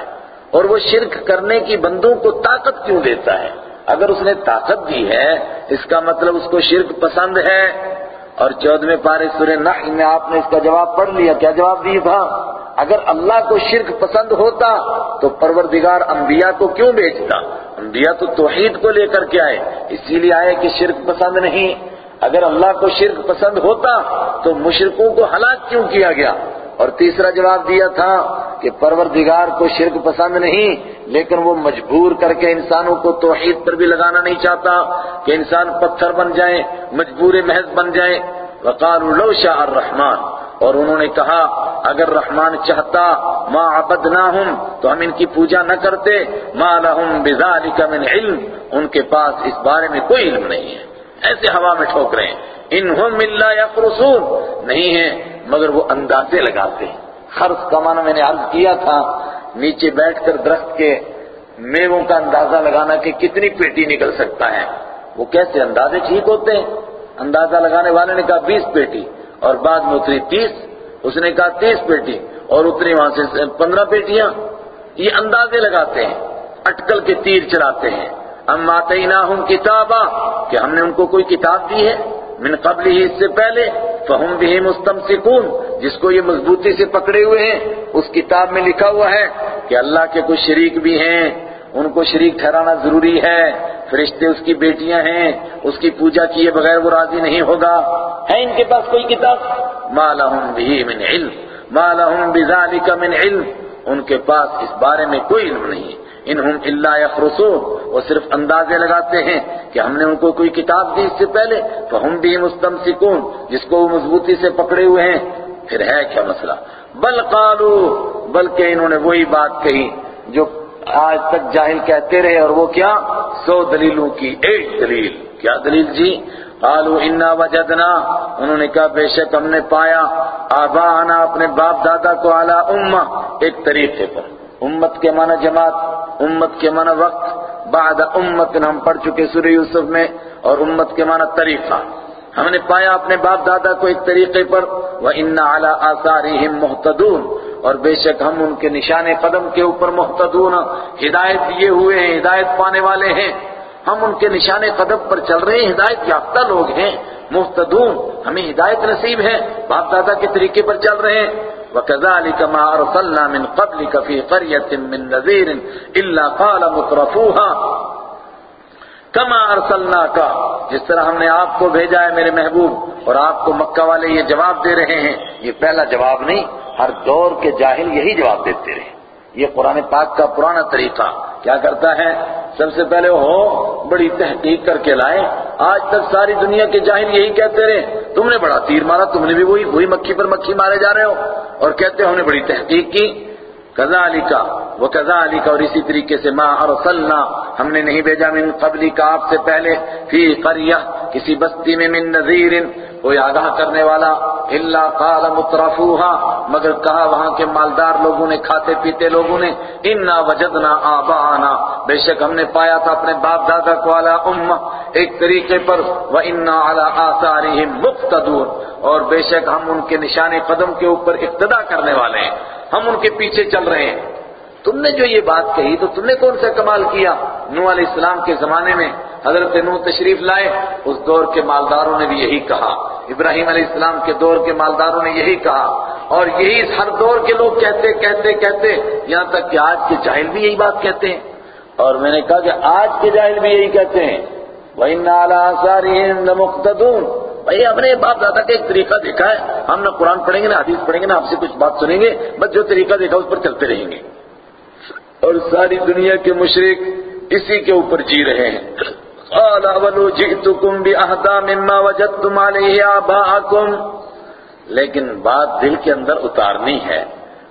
اور وہ شرک کرنے کی بندوں کو طاقت کیوں دیتا ہے؟ اگر اس نے طاقت دی ہے، اس کا مطلب اس کو شرک پسند ہے۔ اور چودہویں پارے سورہ نحل میں آپ نے اس کا جواب پڑھ لیا۔ کیا جواب دیا تھا؟ اگر اللہ کو شرک پسند ہوتا تو پروردگار انبیاء کو کیوں بیچتا انبیاء تو توحید کو لے کر کے آئے، اسی لیے آئے کہ شرک پسند نہیں۔ اگر اللہ کو شرک پسند ہوتا تو مشرکوں کو ہلاک کیوں کیا گیا؟ اور تیسرا جواب دیا تھا کہ پروردگار کو شرک پسند نہیں، لیکن وہ مجبور کر کے انسانوں کو توحید پر بھی لگانا نہیں چاہتا کہ انسان پتھر بن جائیں مجبور محض بن جائیں وقالوا لو شاء الرحمن۔ اور انہوں نے کہا، اگر رحمان چاہتا، ما عبدناہم، تو ہم ان کی پوجا نہ کرتے۔ ما لہم بذالک من علم، ان کے پاس اس بارے میں کوئی علم نہیں ہے۔ ایسے ہوا میں ٹھوک رہے ہیں۔ انہم اللہ یفرسون نہیں ہے مگر وہ اندازے لگاتے ہیں۔ خرص کا معنی میں نے عرض کیا تھا، نیچے بیٹھ کر درخت کے میووں کا اندازہ لگانا کہ کتنی پیٹی نکل سکتا ہے۔ وہ کیسے اندازے ٹھیک ہوتے ہیں؟ اندازہ لگانے والے نے کہا بیس پیٹی اور بعد میں اتری تیس، اس نے کہا تیس پیٹی اور اتری وہاں سے پندرہ پیٹیاں۔ یہ اندازے لگاتے ہیں، اٹکل کے تیر چلاتے ہیں۔ ام آتیناہم کتابا، کہ ہم نے ان کو کوئی کتاب دی ہے؟ من قبل ہی اس سے پہلے فہم بھی مستمسکون جس کو یہ مضبوطی سے پکڑے ہوئے ہیں، اس کتاب میں لکھا ہوا ہے کہ اللہ کے کچھ شریک بھی ہیں، ان کو شریک ٹھہرانا ضروری ہے، فرشتے اس کی بیٹیاں ہیں، اس کی پوجا کیے بغیر وہ راضی نہیں ہوگا۔ ہے ان کے پاس کوئی کتاب؟ ما لہم بھی من علم، ما لہم بذالک من علم، ان کے پاس اس بارے میں کوئی علم نہیں۔ انہم الا یخرسون وہ صرف اندازے لگاتے ہیں کہ ہم نے ان کو کوئی کتاب دی اس سے پہلے، فہم بھی مستمسکون، جس کو وہ مضبوطی سے پکڑے ہوئے ہیں۔ پھر ہے کیا مسئلہ؟ بل قالو، بلکہ انہوں نے وہی بات کہی جو آج تک جاہل کہتے رہے، اور وہ کیا؟ سو دلیلوں کی ایک دلیل۔ کیا دلیل جی؟ قالو انا وجدنا۔ انہوں نے کہا، بے شک ہم نے پایا۔ آبا اپنے باپ دادا کو اعلی امہ ایک طریقے پر۔ امت کے معنی جماعت، امت کے معنی وقت، بعد امت ہم پڑھ چکے سورہ یوسف میں، اور امت کے معنی طریقہ۔ ہم نے پایا اپنے باپ دادا کو ایک طریقے پر، وَإِنَّ عَلَىٰ آثَارِهِمْ مُحْتَدُونَ اور بے شک ہم ان کے نشان قدم کے اوپر محتدون ہدایت دیے ہوئے ہیں، ہدایت پانے والے ہیں۔ ہم ان کے نشان قدم پر چل رہے ہیں، ہدایت یافتہ لوگ ہیں۔ محتدون ہمیں ہدایت نصیب ہے۔ باپ دادا کے طریقے پر چل رہے ہیں۔ وَكَذَلِكَ مَا أَرْسَلْنَا مِن قَبْلِكَ فِي قَرْيَةٍ مِّن نَذِيرٍ إِلَّا قَالَ مُتْرَفُوهَا کما ارسلنا کا جس طرح ہم نے آپ کو بھیجا ہے میرے محبوب، اور آپ کو مکہ والے یہ جواب دے رہے ہیں، یہ پہلا جواب نہیں، ہر دور کے جاہل یہی جواب دیتے رہے۔ یہ قرآن پاک کا پرانا طریقہ کیا کرتا ہے؟ سب سے پہلے ہو بڑی تحقیق کر کے لائے۔ آج تک ساری دنیا کے جاہل یہی کہتے رہے، تم نے بڑا تیر مارا، تم نے بھی وہی وہی مکھی پر مکھی مارے جا رہے ہو۔ اور کہتے ہم نے بڑی تحقیق کی۔ کذالکا وہ کذالکا اور اسی طریقے سے ما ارسلنا ہم نے نہیں بھیجا من قبلی کا آپ سے پہلے فی قریہ کسی بستی میں من نذیر کوئی آگاہ کرنے والا الا قال مترفوها مگر کہا وہاں کے مالدار لوگوں نے، کھاتے پیتے لوگوں نے انا وجدنا آبانا بے شک ہم نے پایا تھا اپنے باپ دادا کو علی امہ۔ ایک طریقے پر وَإِنَّا عَلَىٰ آثَارِهِمْ مُقْتَدُونَ۔ اور بے شک ہم ان کے نشان قدم کے اوپر اقتدا کرنے والے ہیں۔ ہم ان کے پیچھے چل رہے ہیں۔ تم نے جو یہ بات کہی تو تم نے کون سا کمال کیا؟ نو علیہ السلام کے زمانے میں حضرت نو تشریف لائے، اس دور کے مالداروں نے بھی یہی کہا۔ ابراہیم علیہ السلام کے دور کے مالداروں نے یہی کہا۔ اور یہی ہر دور کے لوگ کہتے کہتے کہتے، یہاں تک کہ آج کے جاہل بھی یہی بات کہتے ہیں۔ اور میں نے کہا کہ آج کے جاہل بھی یہی کہتے ہیں۔ وَإِنَّ عَلَىٰ آثَارِهِمْ لَمُقْتَدُونَ بھائی، اپنے باپ دادا کا ایک طریقہ دیکھا ہے۔ ہم نہ قرآن پڑھیں گے، نہ حدیث پڑھیں گے، نہ آپ سے کچھ بات سنیں گے، بس جو طریقہ دیکھا اس پر چلتے رہیں گے۔ اور ساری دنیا کے مشرق اسی کے اوپر جی رہے ہیں۔ قال، اولو جئتکم مما وجدتم علیہ آباءکم۔ لیکن بات دل کے اندر اتارنی ہے۔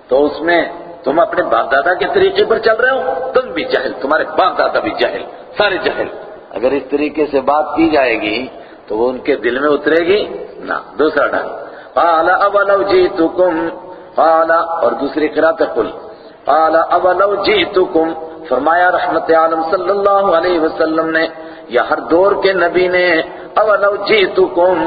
تو اس میں تم اپنے باپ دادا کے طریقے پر چل رہے ہو، تم بھی جہل تمہارے باپ دادا بھی جہل سارے جہل اگر اس طریقے سے بات کی جائے گی تو وہ ان کے دل میں اترے گی؟ نہ، دوسرا ڈھنگ قال، اولو جئتکم؟ قال، اور دوسری قرات قل قال، اولو جئتکم؟ فرمایا رحمت عالم صلی اللہ علیہ وسلم نے، یا ہر دور کے نبی نے، اولو جئتکم؟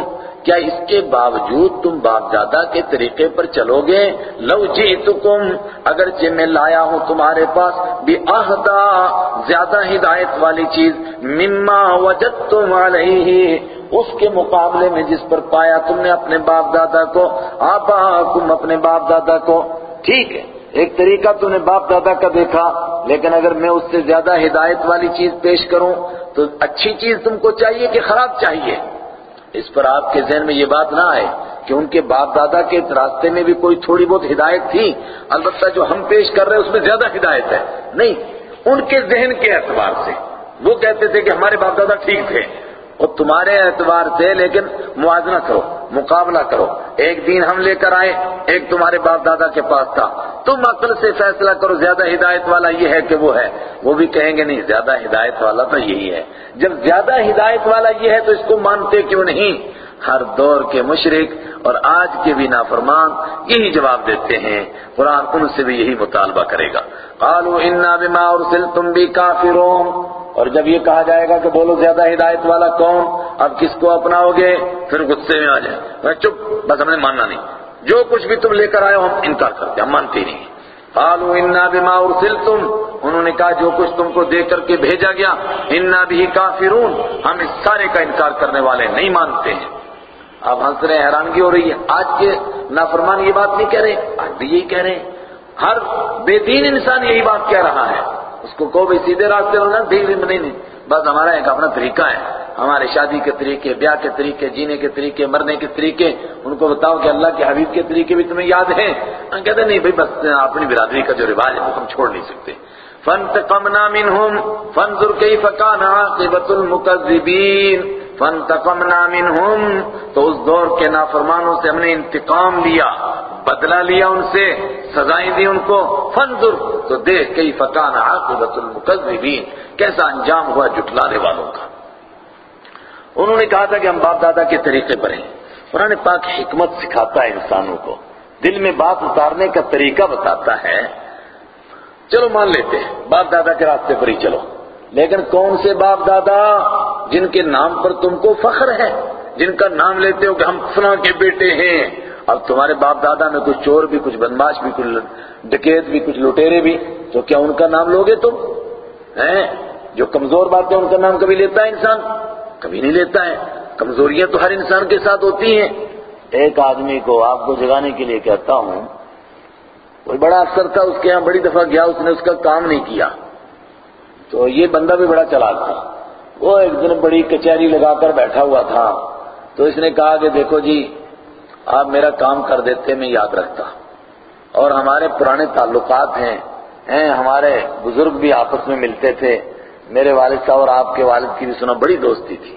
کیا اس کے باوجود تم باپ دادا کے طریقے پر چلو گے؟ لو جئتکم، اگرچہ میں لایا ہوں تمہارے پاس بھی آہدا زیادہ ہدایت والی چیز، مما وجدتم علیہ، اس کے مقابلے میں جس پر پایا تم نے اپنے باپ دادا کو، آباکم اپنے باپ دادا کو۔ ٹھیک ہے، ایک طریقہ تم نے باپ دادا کا دیکھا، لیکن اگر میں اس سے زیادہ ہدایت والی چیز پیش کروں، تو اچھی چیز تم کو چاہیے کہ خراب چاہیے۔ اس پر آپ کے ذہن میں یہ بات نہ آئے کہ ان کے باپ دادا کے راستے میں بھی کوئی تھوڑی بہت ہدایت تھی، البتہ جو ہم پیش کر رہے ہیں اس میں زیادہ ہدایت ہے۔ نہیں، ان کے ذہن کے اعتبار سے۔ وہ کہتے تھے کہ ہمارے باپ دادا ٹھیک تھے۔ اور تمہارے اعتبار سے لیکن موازنہ کرو، مقابلہ کرو۔ ایک دین ہم لے کر آئے، ایک تمہارے باپ دادا کے پاس تھا۔ تم عقل سے فیصلہ کرو، زیادہ ہدایت والا یہ ہے کہ وہ ہے۔ وہ بھی کہیں گے نہیں، زیادہ ہدایت والا تو یہی ہے۔ جب زیادہ ہدایت والا یہ ہے تو اس کو مانتے کیوں نہیں؟ ہر دور کے مشرق اور آج کے بھی نافرمان یہی جواب دیتے ہیں۔ قرآن ان سے بھی یہی مطالبہ کرے گا۔ قالوا انا بما ارسلتم بھی کافرون اور جب یہ کہا جائے گا کہ بولو زیادہ ہدایت والا کون، اب کس کو اپناؤ گے پھر غصے میں آ جائے۔ چپ، بس ہم نے ماننا نہیں۔ جو کچھ بھی تم لے کر آئے ہو، ہم انکار کرتے ہم مانتے نہیں قالوا انا بما ارسلتم انہوں نے کہا، جو کچھ تم کو دے کر کے بھیجا گیا انا بھی کافرون۔ ہم اس سارے کا انکار کرنے والے نہیں مانتے ہیں۔ اب ہنس رہے حیرانگی ہو رہی ہے۔ آج کے نافرمان یہ بات نہیں کہہ رہے، آج بھی یہی کہہ رہے ہیں۔ ہر بے دین انسان یہی بات کہہ رہا ہے۔ اس کو کو بھی سیدھے راستے ہونا ٹھیک نہیں نہیں۔ بس ہمارا ایک اپنا طریقہ ہے۔ ہمارے شادی کے طریقے، بیاہ کے طریقے، جینے کے طریقے، مرنے کے طریقے، ان کو بتاؤ کہ اللہ کے حبیب کے طریقے بھی تمہیں یاد ہیں۔ ہم کہتے نہیں بھائی، بس اپنی برادری کا جو رواج ہے، وہ ہم چھوڑ نہیں سکتے۔ فانتقمنا منہم، فانظر کیف کان عاقبت المکذبین۔ فانتقمنا منہم، تو اس دور کے نافرمانوں سے ہم نے انتقام لیا۔ بدلہ لیا ان سے، سزائیں دی ان کو، فانظر تو دیکھ کیف کان عاقبت المکذبین، کیسا انجام ہوا جھٹلانے والوں کا۔ انہوں نے کہا تھا کہ ہم باپ دادا کے طریقے پر ہیں۔ قرآن پاک حکمت سکھاتا ہے انسانوں کو۔ دل میں بات اتارنے کا طریقہ بتاتا ہے۔ چلو مان لیتے ہیں، باپ دادا کے راستے پر ہی چلو۔ لیکن کون سے باپ دادا؟ جن کے نام پر تم کو فخر ہے، جن کا نام لیتے ہو کہ ہم فلاں کے بیٹے ہیں۔ اب تمہارے باپ دادا میں کچھ چور بھی، کچھ بدماش بھی، کچھ ڈکیت بھی، کچھ لٹیرے بھی، تو کیا ان کا نام لوگے تم؟ ہیں؟ جو کمزور بات ہے ان کا نام کبھی لیتا ہے انسان؟ کبھی نہیں لیتا ہے۔ کمزوریاں تو ہر انسان کے ساتھ ہوتی ہیں۔ ایک آدمی کو آپ کو جگانے کے لیے کہتا ہوں کوئی بڑا افسر تھا، اس کے یہاں بڑی دفعہ گیا، اس نے اس کا کام نہیں کیا۔ تو یہ بندہ بھی بڑا چلاک تھا۔ وہ ایک دن بڑی کچہری لگا کر بیٹھا ہوا تھا۔ تو اس نے کہا کہ دیکھو جی آپ میرا کام کر دیتے، میں یاد رکھتا۔ اور ہمارے پرانے تعلقات ہیں ہیں، ہمارے بزرگ بھی آپس میں ملتے تھے۔ میرے والد صاحب اور آپ کے والد کی بھی سنا بڑی دوستی تھی۔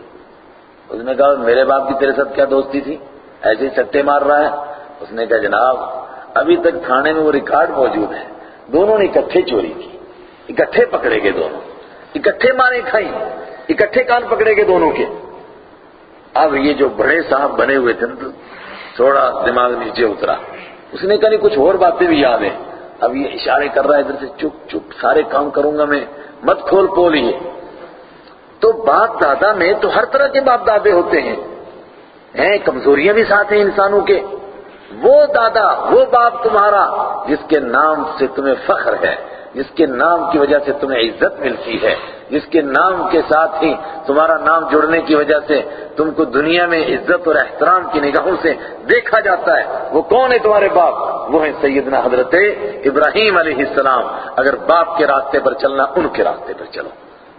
اس نے کہا، میرے باپ کی تیرے ساتھ کیا دوستی تھی؟ ایسے ہی سٹے مار رہا ہے۔ اس نے کہا، جناب، ابھی تک تھانے میں وہ ریکارڈ موجود ہے۔ دونوں نے اکٹھے چوری کی۔ اکٹھے پکڑے گئے دونوں۔ اکٹھے مارے کھائی اکٹھے کان پکڑے گئے دونوں کے۔ اب یہ جو بڑے صاحب بنے ہوئے تھے تھوڑا دماغ نیچے اترا۔ اس نے کہا، نہیں، کچھ اور باتیں بھی یاد ہیں۔ اب یہ اشارے کر رہا ہے ادھر سے، چپ چپ، سارے کام کروں گا میں، مت کھول پول یہ تو باپ دادا میں تو ہر طرح کے باپ دادے ہوتے ہیں۔ ہیں، کمزوریاں بھی ساتھ ہیں انسانوں کے۔ وہ دادا، وہ باپ تمہارا، جس کے نام سے تمہیں فخر ہے، جس کے نام کی وجہ سے تمہیں عزت ملتی ہے۔ جس کے نام کے ساتھ ہی تمہارا نام جڑنے کی وجہ سے تم کو دنیا میں عزت اور احترام کی نگاہوں سے دیکھا جاتا ہے۔ وہ کون ہے تمہارے باپ؟ وہ ہیں سیدنا حضرت ابراہیم علیہ السلام۔ اگر باپ کے راستے پر چلنا ان کے راستے پر چلو۔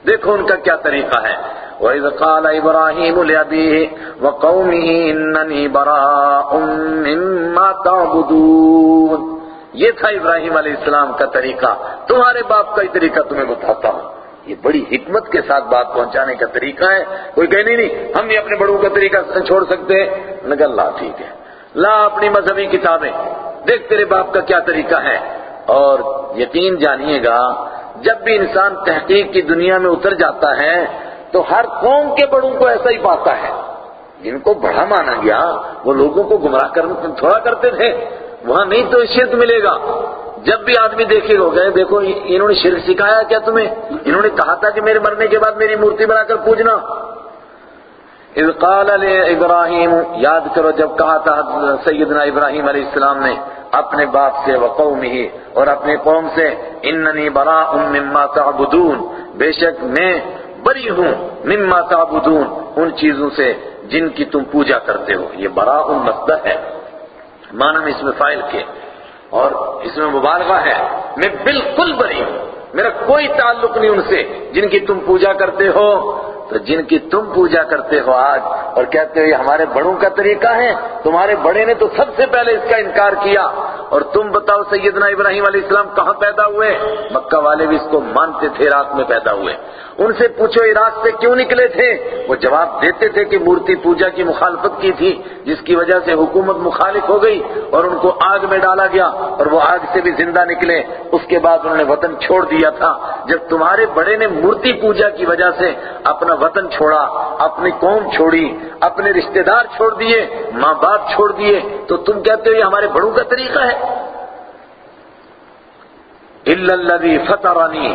دیکھو ان کا کیا طریقہ ہے۔ وَإِذْ قَالَ إِبْرَاهِيمُ لِأَبِيهِ وَقَوْمِهِ إِنَّنِي بَرَاءٌ مِّمَّا تَعْبُدُونَ۔ یہ تھا ابراہیم علیہ السلام کا طریقہ۔ تمہارے باپ کا ہی طریقہ تمہیں بتاتا ہوں۔ یہ بڑی حکمت کے ساتھ بات پہنچانے کا طریقہ ہے۔ کوئی کہہ نہیں نہیں، ہم بھی اپنے بڑوں کا طریقہ چھوڑ سکتے۔ ہیں نگر لا، ٹھیک ہے۔ لا، اپنی مذہبی کتابیں۔ دیکھ تیرے باپ کا کیا طریقہ ہے۔ اور یقین جانیے گا، جب بھی انسان تحقیق کی دنیا میں اتر جاتا ہے، تو ہر قوم کے بڑوں کو ایسا ہی پاتا ہے۔ جن کو بڑا مانا گیا، وہ لوگوں کو گمراہ کرنے، تھوڑا کرتے تھے۔ وہاں نہیں تو شرک ملے گا۔ جب بھی آدمی دیکھے ہو گئے، دیکھو، انہوں نے شرک سکھایا کیا تمہیں؟ انہوں نے کہا تھا کہ میرے مرنے کے بعد میری مورتی بنا کر پوجنا۔ اذ قال ابراہیم یاد کرو جب کہا تھا سیدنا ابراہیم علیہ السلام نے اپنے باپ سے وقومہ اور اپنے قوم سے، اننی براء مما تعبدون، بے شک میں بری ہوں، مما تعبدون، ان چیزوں سے جن کی تم پوجا کرتے ہو۔ یہ براء مصدر ہے۔ معنی اس میں فائل کے اور اس میں مبالغہ ہے، میں بالکل بری ہوں۔ میرا کوئی تعلق نہیں ان سے، جن کی تم پوجا کرتے ہو۔ تو جن کی تم پوجا کرتے ہو آج اور کہتے ہو یہ ہمارے بڑوں کا طریقہ ہے، تمہارے بڑے نے تو سب سے پہلے اس کا انکار کیا۔ اور تم بتاؤ سیدنا ابراہیم علیہ السلام کہاں پیدا ہوئے؟ مکہ والے بھی اس کو مانتے تھے، عراق میں پیدا ہوئے۔ ان سے پوچھو، عراق سے کیوں نکلے تھے؟ وہ جواب دیتے تھے کہ مورتی پوجا کی مخالفت کی تھی، جس کی وجہ سے حکومت مخالف ہو گئی اور ان کو آگ میں ڈالا گیا اور وہ آگ سے بھی زندہ نکلے۔ اس کے بعد انہوں نے وطن چھوڑ دیا تھا۔ جب تمہارے بڑے نے مورتی پوجا کی وجہ سے اپنا وطن چھوڑا، اپنی قوم چھوڑی، اپنے رشتہ دار چھوڑ دیے، ماں باپ چھوڑ دیے، تو تم کہتے ہو یہ ہمارے بڑوں کا طریقہ ہے؟ الذي فطرني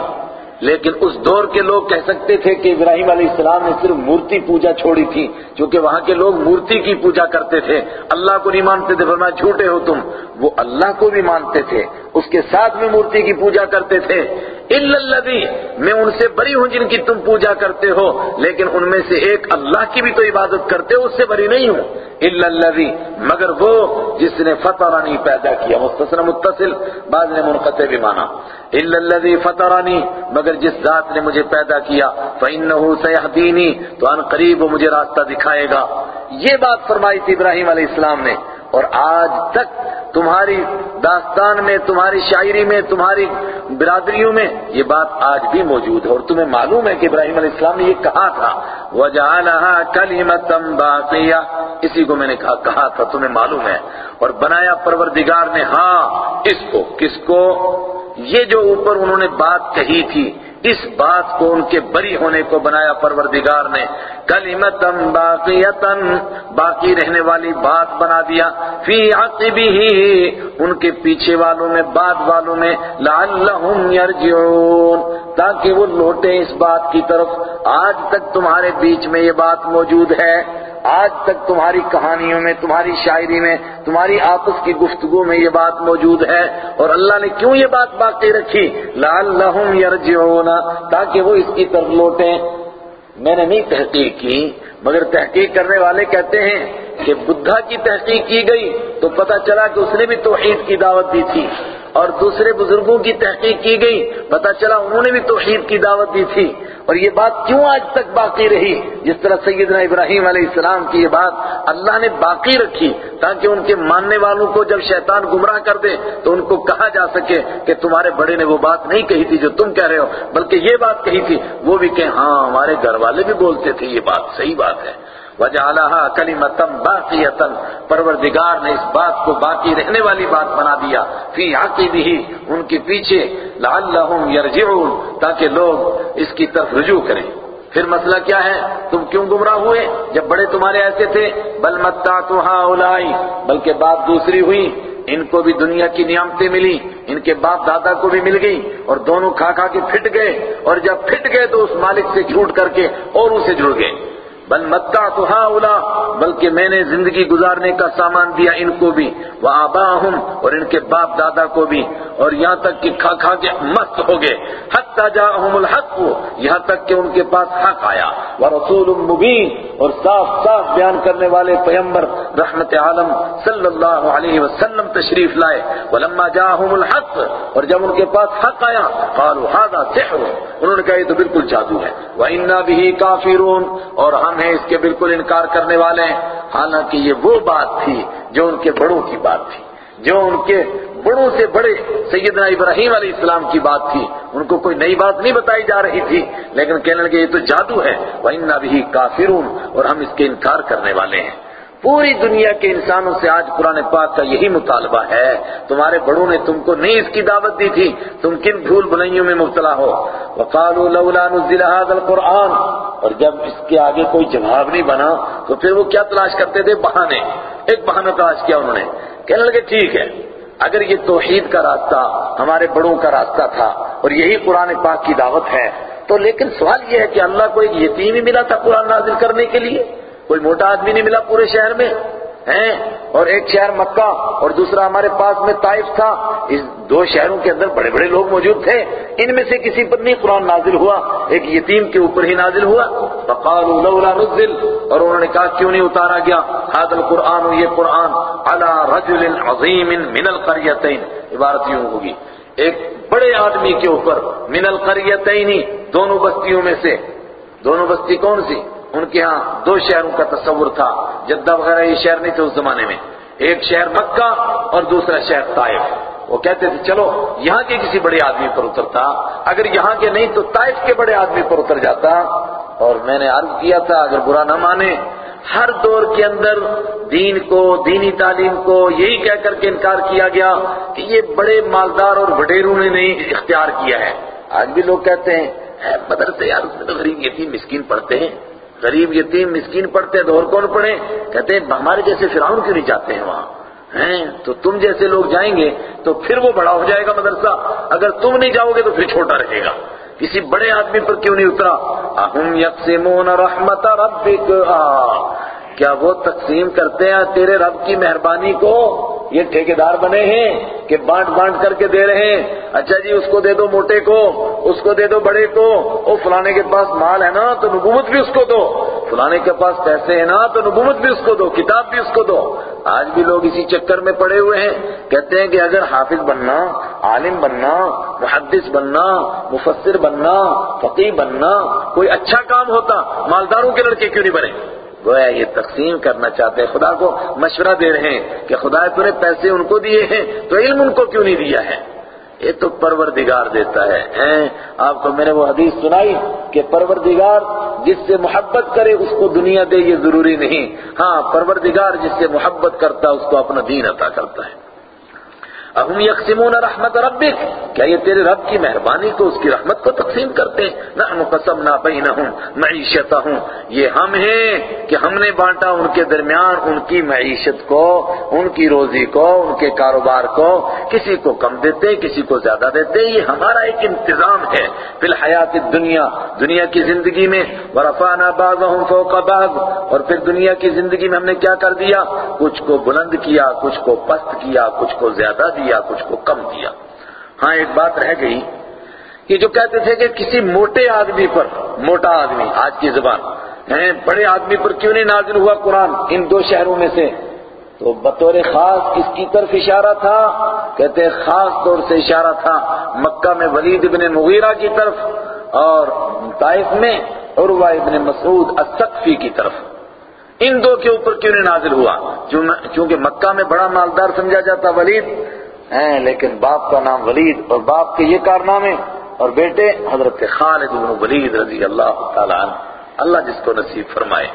لیکن اس دور کے لوگ کہہ سکتے تھے کہ ابراہیم علیہ السلام نے صرف مورتی پوجا چھوڑی تھی کیونکہ وہاں کے لوگ مورتی کی پوجا کرتے تھے۔ اللہ کو نہیں مانتے تھے فرمایا جھوٹے ہو تم۔ وہ اللہ کو بھی مانتے تھے، اس کے ساتھ میں مورتی کی پوجا کرتے تھے۔ الذی میں ان سے بری ہوں جن کی تم پوجا کرتے ہو، لیکن ان میں سے ایک اللہ کی بھی تو عبادت کرتے ہو، اس سے بری نہیں ہوں۔ الذی مگر وہ جس نے فطرانی پیدا کیا متصل متصل، بعض نے منقطع بھی مانا۔ الذی فطرانی مگر جس ذات نے مجھے پیدا کیا فانه سيهديني تو ان قریب وہ مجھے راستہ دکھائے گا۔ یہ بات فرمائی تھی ابراہیم علیہ السلام نے، اور آج تک تمہاری داستان میں، تمہاری شاعری میں، تمہاری برادریوں میں یہ بات آج بھی موجود ہے اور تمہیں معلوم ہے کہ ابراہیم علیہ السلام نے یہ کہا تھا، وَجَعَلَهَا كَلِمَةً بَاقِيَةً۔ اسی کو میں نے کہا کہا تھا، تمہیں معلوم ہے۔ اور بنایا پروردگار نے ہاں اس کو، کس کو؟ یہ جو اوپر انہوں نے بات کہی تھی اس بات کو ان کے بری ہونے کو بنایا پروردگار نے کلمتم باقیتن باقی رہنے والی بات بنا دیا۔ فی عقبہ ان کے پیچھے والوں میں، بعد والوں میں، لعلہم یرجعون، تاکہ وہ لوٹیں اس بات کی طرف۔ آج تک تمہارے بیچ میں یہ بات موجود ہے۔ آج تک تمہاری کہانیوں میں، تمہاری شاعری میں، تمہاری آپس کی گفتگو میں یہ بات موجود ہے اور اللہ نے کیوں یہ بات باقی رکھی؟ لعلہم یرجعون، تاکہ وہ اس کی طرف لوٹیں۔ میں نے نہیں تحقیق کی، مگر تحقیق کرنے والے کہتے ہیں کہ بدھا کی تحقیق کی گئی تو پتہ چلا کہ اس نے بھی توحید کی دعوت دی تھی اور دوسرے بزرگوں کی تحقیق کی گئی، پتہ چلا انہوں نے بھی توحید کی دعوت دی تھی۔ اور یہ بات کیوں آج تک باقی رہی؟ جس طرح سیدنا ابراہیم علیہ السلام کی یہ بات اللہ نے باقی رکھی تاکہ ان کے ماننے والوں کو جب شیطان گمراہ کر دے تو ان کو کہا جا سکے کہ تمہارے بڑے نے وہ بات نہیں کہی تھی جو تم کہہ رہے ہو، بلکہ یہ بات کہی تھی، وہ بھی کہ ہاں ہمارے گھر والے بھی بولتے تھے، یہ بات صحیح بات ہے۔ وجعلها كلمة باقية، پروردگار نے اس بات کو باقی رہنے والی بات بنا دیا۔ فی عقبہ، ان کے پیچھے، لعلہم یرجعون، تاکہ لوگ اس کی طرف رجوع کریں۔ پھر مسئلہ کیا ہے؟ تم کیوں گمراہ ہوئے؟ جب بڑے تمہارے ایسے تھے، بل متعت هؤلاء بلکہ بات دوسری ہوئی۔ ان کو بھی دنیا کی نعمتیں ملی، ان کے باپ دادا کو بھی مل گئی، اور دونوں کھا کھا کے پھٹ گئے۔ اور جب پھٹ گئے تو اس مالک سے جھوٹ کر کے اور اسے جڑ گئے۔ بل متا تو اولا بلکہ میں نے زندگی گزارنے کا سامان دیا ان کو بھی وہ آبا اور ان کے باپ دادا کو بھی۔ اور یہاں تک کہ کھا کھا کے مست ہو گئے۔ حتی جاءہم الحق، یہاں تک کہ ان کے پاس حق آیا۔ ورسول مبین، اور صاف صاف بیان کرنے والے پیمبر رحمت عالم صلی اللہ علیہ وسلم تشریف لائے۔ ولما جاءہم الحق، اور جب ان کے پاس حق آیا، قالوا هذا سحر۔ انہوں نے کہا، یہ تو بالکل جادو ہے۔ وَإِنَّا بِهِ كَافِرُونَ اور ہم ہیں اس کے بالکل انکار کرنے والے ہیں۔ حالانکہ یہ وہ بات تھی جو ان کے بڑوں کی بات تھی، جو ان کے بڑوں سے بڑے سیدنا ابراہیم علیہ السلام کی بات تھی۔ ان کو کوئی نئی بات نہیں بتائی جا رہی تھی، لیکن کہنے لگے یہ تو جادو ہے۔ وَإِنَّا بِهِ کافرون اور ہم اس کے انکار کرنے والے ہیں۔ پوری دنیا کے انسانوں سے آج قرآن پاک کا یہی مطالبہ ہے، تمہارے بڑوں نے تم کو نہیں اس کی دعوت دی تھی، تم کن بھول بھلائیوں میں مبتلا ہو؟ وقالوا لولا نزل هذا القرآن، اور جب اس کے آگے کوئی جواب نہیں بنا، تو پھر وہ کیا تلاش کرتے تھے؟ بہانے۔ ایک بہانہ تلاش کیا انہوں نے۔ کہنے لگے، ٹھیک ہے، اگر یہ توحید کا راستہ ہمارے بڑوں کا راستہ تھا، اور یہی قرآن پاک کی دعوت ہے، تو لیکن سوال یہ ہے کہ اللہ کو ایک یتیم ہی ملا تھا قرآن نازل کرنے کے لیے؟ کوئی موٹا آدمی نہیں ملا پورے شہر میں، ہیں؟ اور ایک شہر مکہ، اور دوسرا ہمارے پاس میں طائف تھا۔ اس دو شہروں کے اندر بڑے بڑے لوگ موجود تھے۔ ان میں سے کسی پر نہیں قرآن نازل ہوا، ایک یتیم کے اوپر ہی نازل ہوا۔ فقالوا لولا نزل، اور انہوں نے کہا، کیوں نہیں اتارا گیا؟ هذا القرآن، یہ قرآن على رجل عظیم من القریتین۔ عبارت یوں ہوگی۔ ایک بڑے آدمی کے اوپر، من القریتین، دونوں بستیوں میں سے۔ دونوں بستی کون سی؟ ان کے ہاں دو شہروں کا تصور تھا، جدہ وغیرہ یہ شہر نہیں تھے اس زمانے میں۔ ایک شہر مکہ اور دوسرا شہر طائف۔ وہ کہتے تھے، چلو، یہاں کے کسی بڑے آدمی پر اترتا۔ اگر یہاں کے نہیں تو طائف کے بڑے آدمی پر اتر جاتا۔ اور میں نے عرض کیا تھا، اگر برا نہ مانے، ہر دور کے اندر دین کو، دینی تعلیم کو یہی کہہ کر کے انکار کیا گیا کہ یہ بڑے مالدار اور وڈیروں نے نہیں اختیار کیا ہے۔ آج بھی لوگ کہتے ہیں مدرسے یار، اس میں تو غریب یتیم مسکین پڑھتے ہیں۔ غریب یتیم مسکین پڑھتے ہیں تو اور کون پڑھے کہتے ہیں، ہمارے جیسے فرعون کیوں نہیں جاتے ہیں وہاں؟ ہیں؟ تو تم جیسے لوگ جائیں گے تو پھر وہ بڑا ہو جائے گا مدرسہ۔ اگر تم نہیں جاؤ گے تو پھر چھوٹا رہے گا۔ کسی بڑے آدمی پر کیوں نہیں اترا؟ اہم یقسمون رحمت ربک کیا وہ تقسیم کرتے ہیں تیرے رب کی مہربانی کو؟ یہ ٹھیکیدار بنے ہیں کہ بانٹ بانٹ کر کے دے رہے ہیں۔ اچھا جی اس کو دے دو موٹے کو، اس کو دے دو بڑے کو۔ او، فلانے کے پاس مال ہے نا، تو نبوت بھی اس کو دو۔ فلانے کے پاس پیسے ہیں نا، تو نبوت بھی اس کو دو، کتاب بھی اس کو دو۔ آج بھی لوگ اسی چکر میں پڑے ہوئے ہیں۔ کہتے ہیں کہ اگر حافظ بننا، عالم بننا، محدث بننا، مفسر بننا فقی بننا، کوئی اچھا کام ہوتا، مالداروں کے لڑکے کیوں نہیں بنے؟ گویا یہ تقسیم کرنا چاہتے ہیں۔ خدا کو مشورہ دے رہے ہیں کہ خدا تورے پیسے ان کو دیے ہیں، تو علم ان کو کیوں نہیں دیا ہے؟ یہ تو پروردگار دیتا ہے۔ آپ کو میں نے وہ حدیث سنائی کہ پروردگار جس سے محبت کرے اس کو دنیا دے، یہ ضروری نہیں۔ ہاں پروردگار جس سے محبت کرتا ہے، اس کو اپنا دین عطا کرتا ہے۔ اہم یقسمون رحمت ربک، کیا یہ تیرے رب کی مہربانی کو اس کی رحمت کو تقسیم کرتے ہیں؟ نحن قسمنا بینہم معیشتہم۔ یہ ہم ہیں کہ ہم نے بانٹا ان کے درمیان ان کی معیشت کو، ان کی روزی کو، ان کے کاروبار کو۔ کسی کو کم دیتے، کسی کو زیادہ دیتے، یہ ہمارا ایک انتظام ہے۔ فی الحیات الدنیا، دنیا کی زندگی میں۔ ورفعنا بعضهم فوق بعض۔ اور پھر دنیا کی زندگی میں ہم نے کیا کر دیا؟ کچھ کو بلند کیا، کچھ کو پست کیا، کچھ کو زیادہ دیا دیا، کچھ کو کم دیا۔ ہاں ایک بات رہ گئی۔ کہ جو کہتے تھے کہ کسی موٹے آدمی پر، موٹا آدمی، آج کی زبان یعنی بڑے آدمی پر کیوں نہیں نازل ہوا قرآن؟ ان دو شہروں میں سے۔ تو بطور خاص کس کی طرف اشارہ تھا، کہتے خاص طور سے اشارہ تھا مکہ میں ولید ابن مغیرہ کی طرف اور طائف میں عروہ ابن مسعود السقفی کی طرف۔ ان دو کے اوپر کیوں نہیں نازل ہوا؟ چونکہ مکہ میں بڑا مالدار سمجھا جاتا ولید۔ ہیں، لیکن باپ کا نام ولید اور باپ کے یہ کارنامے اور بیٹے حضرت خالد بن ولید رضی اللہ تعالیٰ عنہ، اللہ جس کو نصیب فرمائے۔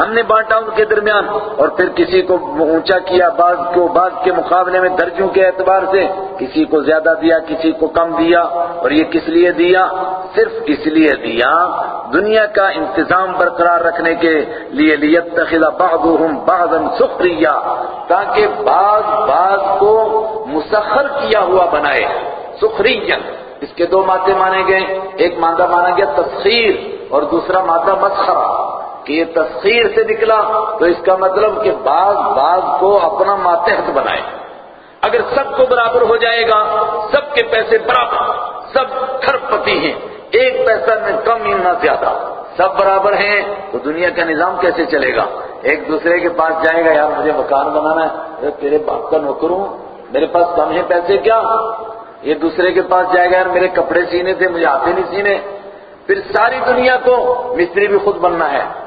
ہم نے بانٹا ان کے درمیان اور پھر کسی کو اونچا کیا، بعض کو، بعض کے مقابلے میں درجوں کے اعتبار سے کسی کو زیادہ دیا، کسی کو کم دیا اور یہ کس لیے دیا؟ صرف اس لیے دیا دنیا کا انتظام برقرار رکھنے کے لیے لیتخذ بعضهم بعضا سخریا تاکہ بعض بعض کو مسخر کیا ہوا بنائے۔ سخریا اس کے دو مادے مانے گئے، ایک مادہ مانا گیا تسخیر اور دوسرا مادہ مسخرہ۔ کہ یہ تسخیر سے نکلا تو اس کا مطلب کہ بعض بعض کو اپنا ماتحت بنائے۔ اگر سب کو برابر ہو جائے گا، سب کے پیسے برابر، سب کھرب پتی ہیں، ایک پیسہ میں کم ہی نہ زیادہ۔ سب برابر ہیں، تو دنیا کا نظام کیسے چلے گا؟ ایک دوسرے کے پاس جائے گا، یار مجھے مکان بنانا ہے تیرے باپ کا نوکر ہوں، میرے پاس کم ہے پیسے کیا؟ یہ دوسرے کے پاس جائے گا، یار میرے کپڑے سینے تھے، مجھے آتے نہیں سینے۔ پھر ساری دنیا کو مستری بھی خود بننا ہے۔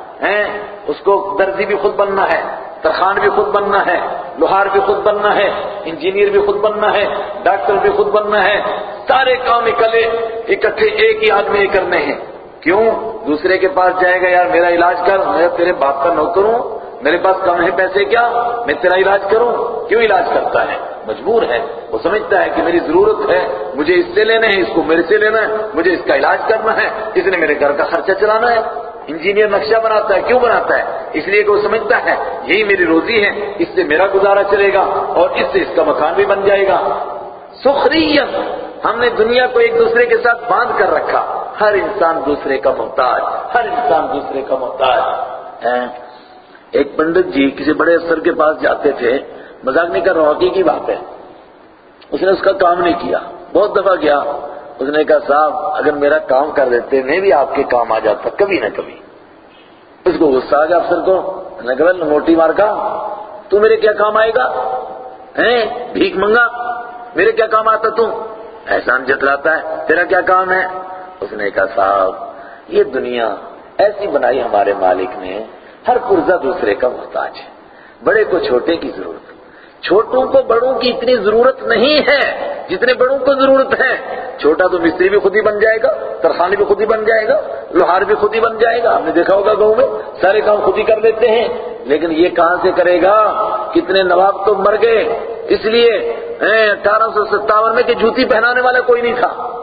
اس کو درزی بھی خود بننا ہے ترخان بھی خود بننا ہے، لوہار بھی خود بننا ہے، انجینئر بھی خود بننا ہے، ڈاکٹر بھی خود بننا ہے، سارے کام اکلے، اکٹھے ایک ہی آدمی کرنے ہیں۔ کیوں؟ دوسرے کے پاس جائے گا، یار میرا علاج کر، میں تیرے باپ کا نوکر ہوں، میرے پاس کم ہے پیسے کیا؟ میں تیرا علاج کروں؟ کیوں علاج کرتا ہے؟ مجبور ہے، وہ سمجھتا ہے کہ میری ضرورت ہے، مجھے اس سے لینے ہیں اس کو میرے سے لینا ہے، مجھے اس کا علاج کرنا ہے، اس نے میرے گھر کا خرچہ چلانا ہے۔ انجینئر نقشہ بناتا ہے، کیوں بناتا ہے؟ اس لیے کہ وہ سمجھتا ہے، یہی میری روزی ہے، اس سے میرا گزارا چلے گا اور اس سے اس کا مکان بھی بن جائے گا۔ سخریت، ہم نے دنیا کو ایک دوسرے کے ساتھ باندھ کر رکھا۔ ہر انسان دوسرے کا محتاج، ہر انسان دوسرے کا محتاج۔ ایک پنڈت جی کسی بڑے افسر کے پاس جاتے تھے، مذاق نہیں کر رہا کی بات ہے۔ اس نے اس کا کام نہیں کیا، بہت دفعہ گیا۔ اس نے کہا، صاحب، اگر میرا کام کر دیتے میں بھی آپ کے کام آ جاتا، کبھی نہ کبھی۔ اس کو غصہ آ گیا افسر کو، نے موٹی مار کا، تو میرے کیا کام آئے گا؟ بھیک منگا میرے کیا کام آتا تم؟ احسان جتلاتا ہے، تیرا کیا کام ہے؟ اس نے کہا، صاحب، یہ دنیا ایسی بنائی ہمارے مالک نے، ہر پرزہ دوسرے کا محتاج ہے، بڑے کو چھوٹے کی ضرورت چھوٹوں کو بڑوں کی اتنی ضرورت نہیں ہے جتنے بڑوں کو ضرورت ہے۔ چھوٹا تو مستری بھی خود ہی بن جائے گا ترخانی بھی خود ہی بن جائے گا، لوہار بھی خود ہی بن جائے گا۔ آپ نے دیکھا ہوگا گاؤں میں، سارے کام خود ہی کر لیتے ہیں۔ لیکن یہ کہاں سے کرے گا؟ کتنے نواب تو مر گئے۔ اس لیے اٹھارہ سو ستاون میں کہ جوتی پہنانے والا کوئی نہیں تھا۔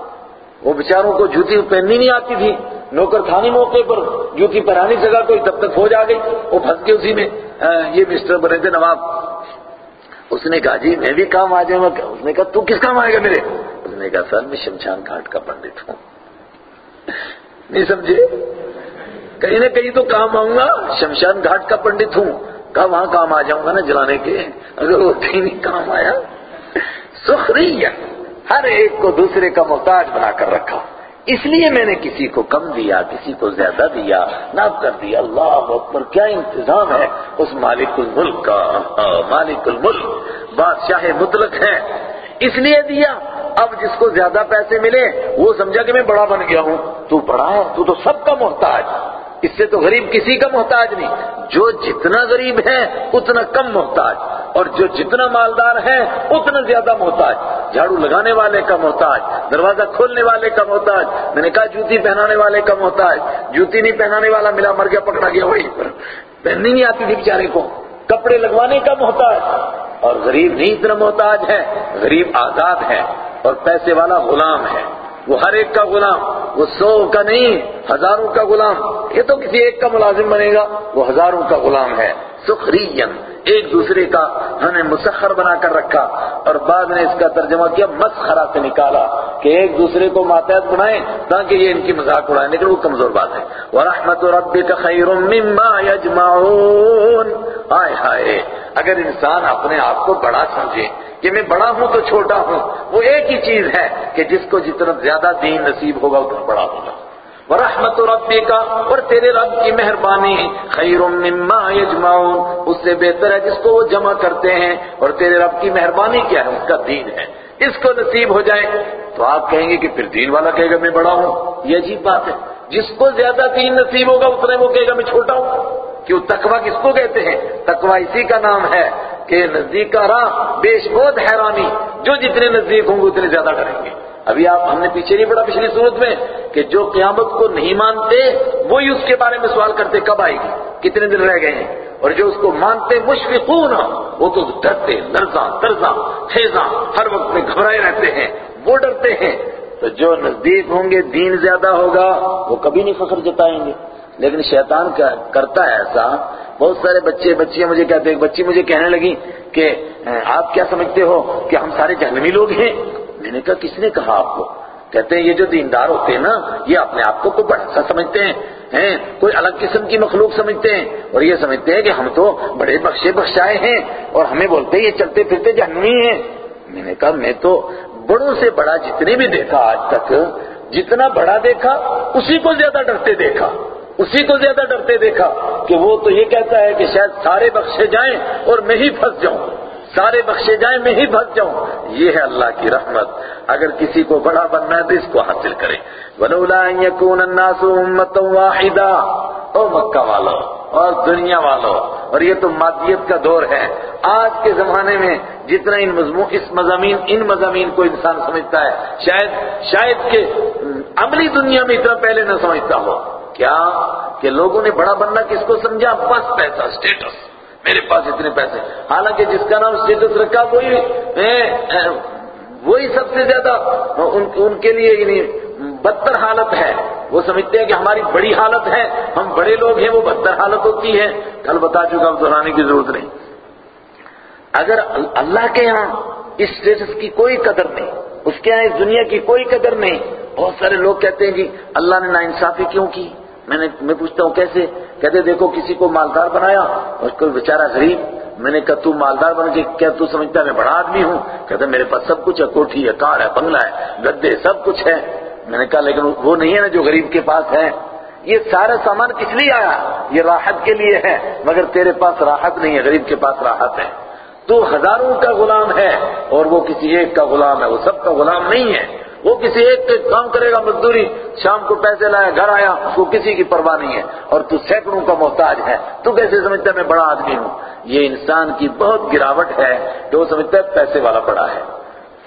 وہ بیچاروں کو جوتی پہننی نہیں آتی تھی۔ نوکر تھانی موقع پر۔ جوتی پہنانی سکا کوئی تب تک فوج آ گئی۔ وہ پھنس کے اسی میں۔ یہ مسٹر بنے تھے نواب۔ اس نے کہا جی میں بھی کام آ جاؤں گا. اس نے کہا، تو کس کام آئے گا میرے؟ اس نے کہا، سر، میں شمشان گھاٹ کا پنڈت ہوں. نہیں سمجھے؟ کہیں نہ کہیں تو کام آؤں گا، شمشان گھاٹ کا پنڈت ہوں۔ کہا، وہاں کام آ جاؤں گا نا جلانے کے۔ اگر وہ نہیں کام آیا۔ سخریہ، ہر ایک کو دوسرے کا محتاج بنا کر رکھا۔ اس لیے میں نے کسی کو کم دیا، کسی کو زیادہ دیا ناپ کر دیا۔ اللہ اکبر، کیا انتظام ہے اس مالک الملک کا؟ مالک الملک، بادشاہ مطلق ہے۔ اس لیے دیا۔ اب جس کو زیادہ پیسے ملے، وہ سمجھا کہ میں بڑا بن گیا ہوں۔ تو بڑا ہے، تو تو سب کا محتاج۔ اس سے تو غریب کسی کا محتاج نہیں۔ جو جتنا غریب ہے، اتنا کم محتاج۔ اور جو جتنا مالدار ہے اتنا زیادہ محتاج۔ جھاڑو لگانے والے کا محتاج، دروازہ کھولنے والے کا محتاج، میں نے کہا جوتی پہنانے والے کا محتاج، جوتی نہیں پہنانے والا ملا، مر گیا، پکڑا گیا وہی پر۔ پہننی نہیں آتی تھی بیچارے کو۔ کپڑے لگوانے کا محتاج۔ اور غریب نہیں اتنا محتاج ہے، غریب آزاد ہے اور پیسے والا غلام ہے۔ وہ ہر ایک کا غلام، وہ سو کا نہیں، ہزاروں کا غلام۔ یہ تو کسی ایک کا ملازم بنے گا، وہ ہزاروں کا غلام ہے۔ سخرین ایک دوسرے کا ہم نے مسخر بنا کر رکھا۔ اور بعد نے اس کا ترجمہ کیا مسخرا سے نکالا کہ ایک دوسرے کو ماتحت بنائیں تاکہ یہ ان کی مذاق اڑائیں۔ لیکن وہ کمزور بات ہے۔ وَرَحْمَةُ رَبِّكَ خَيْرٌ مِّمَّا يَجْمَعُونَ۔ آئے ہائے، اگر انسان اپنے آپ کو بڑا سمجھے کہ میں بڑا ہوں تو چھوٹا ہوں، وہ ایک ہی چیز ہے کہ جس کو جتنا زیادہ دین نصیب ہوگا، اتنا بڑا ہوگا۔ ورحمت ربی کا اور تیرے رب کی مہربانی خیر مما یجمعون اس سے بہتر ہے جس کو وہ جمع کرتے ہیں۔ اور تیرے رب کی مہربانی کیا ہے؟ اس کا دین ہے۔ اس کو نصیب ہو جائے۔ تو آپ کہیں گے کہ پھر دین والا کہے گا میں بڑا ہوں۔ یہ عجیب بات ہے۔ جس کو زیادہ دین نصیب ہوگا اتنے وہ کہے گا میں چھوٹا ہوں۔ کیوں؟ تقوی کس کو کہتے ہیں؟ تقوی اسی کا نام ہے۔ کہ نزدیک کا راہ بیش بہت حیرانی، جو جتنے نزدیک ہوں گے اتنے زیادہ ڈریں گے۔ ابھی آپ، ہم نے پیچھے نہیں پڑا پچھلی صورت میں کہ جو قیامت کو نہیں مانتے، وہی اس کے بارے میں سوال کرتے کب آئے گی، کتنے دن رہ گئے ہیں؟ اور جو اس کو مانتے مشفقون، وہ تو ڈرتے، لرزاں، ترزاں، خیزاں، ہر وقت میں گھبرائے رہتے ہیں، وہ ڈرتے ہیں۔ تو جو نزدیک ہوں گے، دین زیادہ ہوگا، وہ کبھی نہیں فخر جتائیں گے۔ لیکن شیطان کرتا ہے ایسا۔ بہت سارے بچے، بچیاں مجھے کہتے ہیں، بچی مجھے کہنے لگی کہ آپ کیا سمجھتے ہو کہ ہم سارے جہنمی لوگ ہیں؟ میں نے کہا، کس نے کہا آپ کو؟ کہتے ہیں، یہ جو دیندار ہوتے ہیں نا، یہ اپنے آپ کو کوئی بڑا سا سمجھتے ہیں، کوئی الگ قسم کی مخلوق سمجھتے ہیں۔ اور یہ سمجھتے ہیں کہ ہم تو بڑے بخشے بخشائے ہیں اور ہمیں بولتے ہیں، یہ چلتے پھرتے جہنمی ہیں۔ میں نے کہا، میں تو بڑوں سے بڑا جتنے بھی دیکھا آج تک، جتنا بڑا دیکھا، اسی کو زیادہ ڈرتے دیکھا۔ اسی کو زیادہ ڈرتے دیکھا کہ وہ تو یہ کہتا ہے کہ شاید سارے بخشے جائیں اور میں ہی پھنس جاؤں۔ سارے بخشے جائیں میں ہی پھنس جاؤں۔ یہ ہے اللہ کی رحمت۔ اگر کسی کو بڑا بننا ہے تو اس کو حاصل کرے وَلَوْلَا أَن يَكُونَ النَّاسُ أُمَّةً او مکہ والو اور دنیا والو، اور یہ تو مادیت کا دور ہے۔ آج کے زمانے میں جتنا ان مضمون اس مضامین، ان مضامین کو انسان سمجھتا ہے، شاید شاید کہ عملی دنیا میں اتنا پہلے نہ سمجھتا ہو۔ کیا کہ لوگوں نے بڑا بننا کس کو سمجھا؟ بس پیسہ اسٹیٹس میرے پاس اتنے پیسے۔ حالانکہ جس کا نام اسٹیٹس رکھا، وہی وہی سب سے زیادہ ان کے لیے یعنی بدتر حالت ہے۔ وہ سمجھتے ہیں کہ ہماری بڑی حالت ہے۔ ہم بڑے لوگ ہیں، وہ بدتر حالت ہوتی ہے۔ کل بتا چکا اب دہرانے کی ضرورت نہیں۔ اگر اللہ کے یہاں اس اسٹیٹس کی کوئی قدر نہیں، اس کے یہاں اس دنیا کی کوئی قدر نہیں، بہت سارے لوگ کہتے ہیں جی اللہ نے نا انصافی کیوں کی؟ میں نے، میں پوچھتا ہوں کیسے؟ کہتے دیکھو کسی کو مالدار بنایا اور کوئی بیچارہ غریب۔ میں نے کہا، تو مالدار بن کے کیا تو سمجھتا ہے، میں بڑا آدمی ہوں۔ کہتا میرے پاس سب کچھ ہے، کوٹھی ہے کار ہے، بنگلہ ہے، گدے، سب کچھ ہے۔ میں نے کہا، لیکن وہ نہیں ہے نا جو غریب کے پاس ہے۔ یہ سارا سامان کس لیے آیا؟ یہ راحت کے لیے ہے۔ مگر تیرے پاس راحت نہیں ہے، غریب کے پاس راحت ہے۔ تو ہزاروں کا غلام ہے اور وہ کسی ایک کا غلام ہے، وہ سب کا غلام نہیں ہے۔ وہ کسی ایک کے کام کرے گا مزدوری، شام کو پیسے لایا گھر آیا، اس کو کسی کی پرواہ نہیں ہے۔ اور تو سینکڑوں کا محتاج ہے۔ تو کیسے سمجھتا ہے میں بڑا آدمی ہوں؟ یہ انسان کی بہت گراوٹ ہے کہ وہ سمجھتا ہے پیسے والا بڑا ہے۔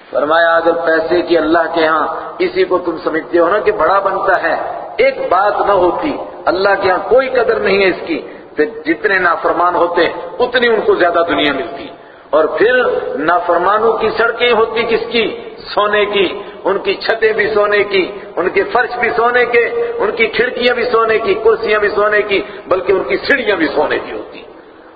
فرمایا، اگر پیسے کی اللہ کے ہاں اسی کو تم سمجھتے ہو نا کہ بڑا بنتا ہے، ایک بات نہ ہوتی، اللہ کے ہاں کوئی قدر نہیں ہے اس کی۔ پھر جتنے نافرمان ہوتے، اتنی ان کو زیادہ دنیا ملتی۔ اور پھر نافرمانوں کی سڑکیں ہوتی کس کی؟ سونے کی، ان کی چھتیں بھی سونے کی، ان کے فرش بھی سونے کے، ان کی کھڑکیاں بھی سونے کی، کرسیاں بھی سونے کی، بلکہ ان کی سیڑھیاں بھی سونے کی ہوتی۔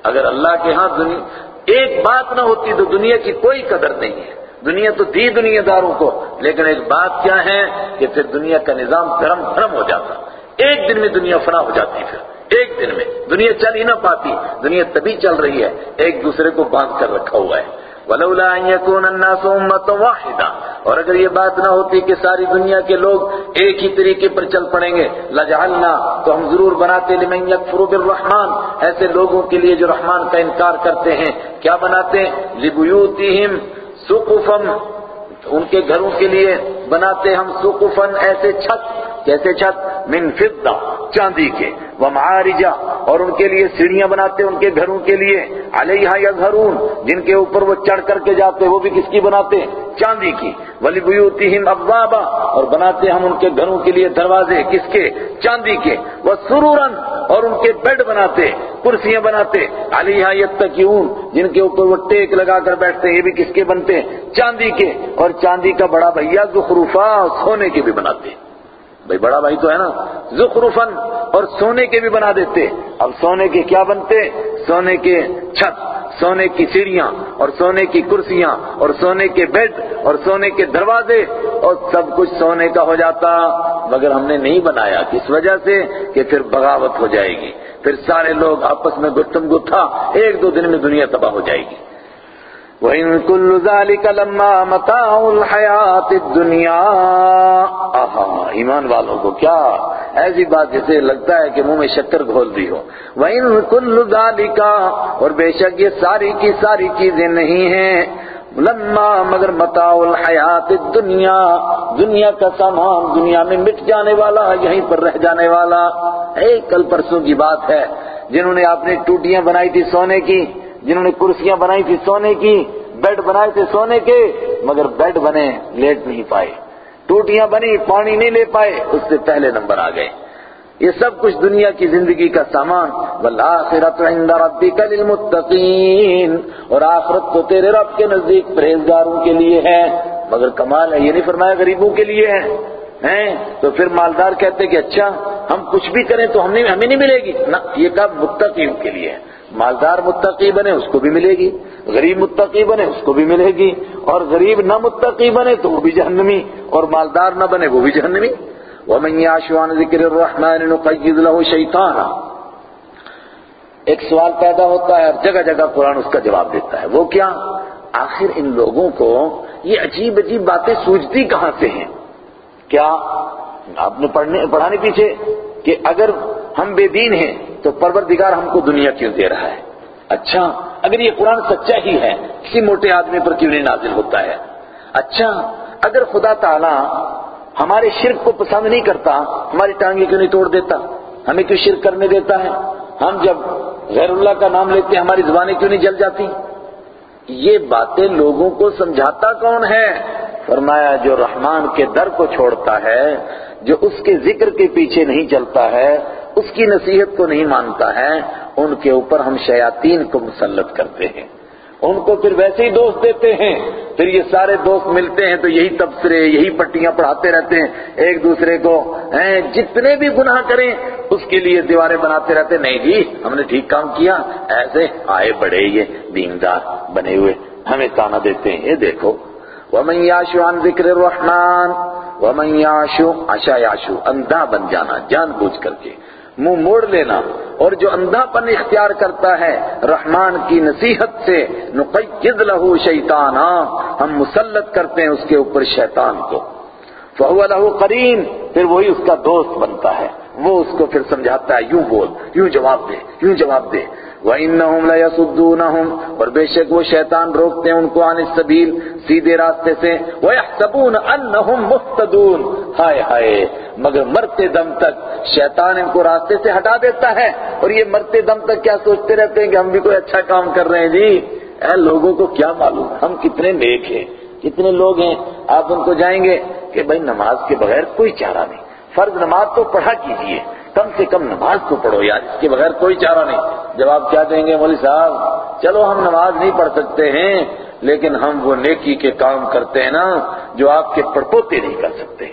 اگر اللہ کے ہاں دنیا، ایک بات نہ ہوتی تو دنیا کی کوئی قدر نہیں ہے۔ دنیا تو دی دنیا داروں کو، لیکن ایک بات کیا ہے کہ پھر دنیا کا نظام دھرم دھرم ہو جاتا۔ ایک دن میں دنیا فنا ہو جاتی پھر۔ ایک دن میں دنیا چل ہی نہ پاتی۔ دنیا تبھی چل رہی ہے۔ ایک دوسرے کو باندھ کر رکھا ہوا ہے۔ ولولا ان يكون الناس امه واحده اور اگر یہ بات نہ ہوتی کہ ساری دنیا کے لوگ ایک ہی طریقے پر چل پڑیں گے، لجعلنا، تو ہم ضرور بناتے، لمن يكفر بالرحمن۔ ایسے لوگوں کے لیے جو رحمان کا انکار کرتے ہیں۔ کیا بناتے؟ لبیوتہم سقفا۔ ان کے گھروں کے لیے بناتے ہم سقفا، ایسے چھت۔ کیسے چھت، من فضہ، چاندی کے ومعارجہ اور ان کے لیے سیڑھیاں بناتے ان کے گھروں کے لیے علیہ یظہرون، جن کے اوپر وہ چڑھ کر کے جاتے وہ بھی کس کی بناتے چاندی کی۔ ولی بیوتہم ابوابا اور بناتے ہم ان کے گھروں کے لیے دروازے، کس کے؟ چاندی کے۔ وہ سرورن اور ان کے بیڈ بناتے کرسیاں بناتے علیہ یتکیون جن کے اوپر وہ ٹیک لگا کر بیٹھتے یہ بھی کس کے بنتے چاندی کے۔ اور چاندی کا بڑا بھیا زخرفا سونے کے بھی بناتے بھائی بڑا بھائی تو ہے نا زخرفن اور سونے کے بھی بنا دیتے۔ اب سونے کے کیا بنتے؟ سونے کے چھت، سونے کی سیڑھیاں اور سونے کی کرسیاں اور سونے کے بیڈ اور سونے کے دروازے اور سب کچھ سونے کا ہو جاتا۔ مگر ہم نے نہیں بنایا، کس وجہ سے؟ کہ پھر بغاوت ہو جائے گی۔ پھر سارے لوگ آپس میں گتم گتھا ایک دو دن میں دنیا تباہ ہو جائے گی۔ وَإِن كُلُّ ذَلِكَ لَمَّا مَتَاعُ الْحَيَاةِ الدُّنْيَا۔ آہا، ایمان والوں کو کیا ایسی بات جیسے لگتا ہے کہ منہ میں شکر گھول دی ہو۔ وَإِن كُلُّ ذَلِكَ، اور بے شک یہ ساری کی ساری چیزیں نہیں ہیں۔ لما مگر متاع الحیات الدنیا دنیا کا سامان دنیا میں مٹ جانے والا، یہیں پر رہ جانے والا، ایک کل پرسوں کی بات ہے۔ جنہوں نے اپنی ٹوٹیاں بنائی تھی سونے کی جنہوں نے کرسیاں بنائی تھی سونے کی، بیڈ بنائے تھے سونے کے، مگر بیڈ بنے لیٹ نہیں پائے۔ ٹوٹیاں بنی، پانی نہیں لے پائے، اس سے پہلے نمبر آ گئے۔ یہ سب کچھ دنیا کی زندگی کا سامان۔ والآخرت عند ربک للمتقین۔ اور آخرت تو تیرے رب کے نزدیک پرہیزگاروں کے لیے ہے، مگر کمال ہے، یہ نہیں فرمایا غریبوں کے لیے ہے۔ ہیں؟ تو پھر مالدار کہتے کہ اچھا ہم کچھ بھی کریں تو ہمیں ہمیں نہیں ملے گی۔ نہ، یہ کب؟ متقیوں کے لیے۔ ہے مالدار متقی بنے اس کو بھی ملے گی، غریب متقی بنے اس کو بھی ملے گی، اور غریب نہ متقی بنے تو وہ بھی جہنمی، اور مالدار نہ بنے وہ بھی جہنمی۔ وَمَنْ يَعْشُ ذِكْرِ الرَّحْمَنِ نُقَيِّدْ لَهُ شَيْطَانًا۔ ایک سوال پیدا ہوتا ہے اور جگہ جگہ قرآن اس کا جواب دیتا ہے۔ وہ کیا؟ آخر ان لوگوں کو یہ عجیب عجیب باتیں سوچتی کہاں سے ہیں؟ کیا؟ آپ نے پڑھنے پڑھانے پیچھے کہ اگر ہم بے دین ہیں، تو پروردگار ہم کو دنیا کیوں دے رہا ہے؟ اچھا اگر یہ قرآن سچا ہی ہے، کسی موٹے آدمی پر کیوں نہیں نازل ہوتا ہے؟ اچھا اگر خدا تعالی ہمارے شرک کو پسند نہیں کرتا، ہماری ٹانگیں کیوں نہیں توڑ دیتا؟ ہمیں کیوں شرک کرنے دیتا ہے؟ ہم جب غیر اللہ کا نام لیتے ہیں ہماری زبانیں کیوں نہیں جل جاتی؟ یہ باتیں لوگوں کو سمجھاتا کون ہے؟ فرمایا، جو رحمان کے در کو چھوڑتا ہے، جو اس کے ذکر کے پیچھے نہیں چلتا ہے اس کی نصیحت کو نہیں مانتا ہے، ان کے اوپر ہم شیاطین کو مسلط کرتے ہیں۔ ان کو پھر ویسے ہی دوست دیتے ہیں، پھر یہ سارے دوست ملتے ہیں تو یہی تبصرے، یہی پٹیاں پڑھاتے رہتے ہیں۔ ایک دوسرے کو جتنے بھی گناہ کریں، اس کے لیے دیواریں بناتے رہتے نہیں جی ہم نے ٹھیک کام کیا۔ ایسے آئے بڑے یہ دیندار بنے ہوئے ہمیں تانا دیتے ہیں۔ یہ دیکھو۔ وَمَن يَعْشُ عَن ذِكْرِ الرَّحْمَانِ وَمَن يَعْشُ، عَشَا يَعْشُ، اندھا بن جانا، جان بوجھ کر کے۔ منہ موڑ لینا اور جو اندھا پن اختیار کرتا ہے، رحمان کی نصیحت سے نقید لہو شیطانا، ہم مسلط کرتے ہیں اس کے اوپر شیطان کو۔ فہو لہو قرین، پھر وہی اس کا دوست بنتا ہے۔ وہ اس کو پھر سمجھاتا ہے، یوں بول، یوں جواب دے، یوں جواب دے۔ وَإِنَّهُمْ لَيَسُدُّونَهُمْ اور بے شک وہ شیطان روکتے ہیں ان کو عن السبیل سیدھے راستے سے وَيَحْسَبُونَ أَنَّهُمْ مُحْتَدُونَ ہائے ہائے مگر مرتے دم تک شیطان ان کو راستے سے ہٹا دیتا ہے اور یہ مرتے دم تک کیا سوچتے رہتے ہیں کہ ہم بھی کوئی اچھا کام کر رہے ہیں؟ جی اے لوگوں کو کیا معلوم؟ ہم کتنے نیک ہیں، کتنے لوگ ہیں۔ آپ ان کو جائیں گے کہ بھائی نماز کے بغیر کوئی چارہ نہیں، فرض نماز تو پڑھا کیجیے۔ کم سے کم نماز تو پڑھو یار، اس کے بغیر کوئی چارہ نہیں۔ جب آپ کیا دیں گے مولوی صاحب؟ چلو ہم نماز نہیں پڑھ سکتے ہیں، لیکن ہم وہ نیکی کے کام کرتے ہیں نا، جو آپ کے پڑپوتے نہیں کر سکتے۔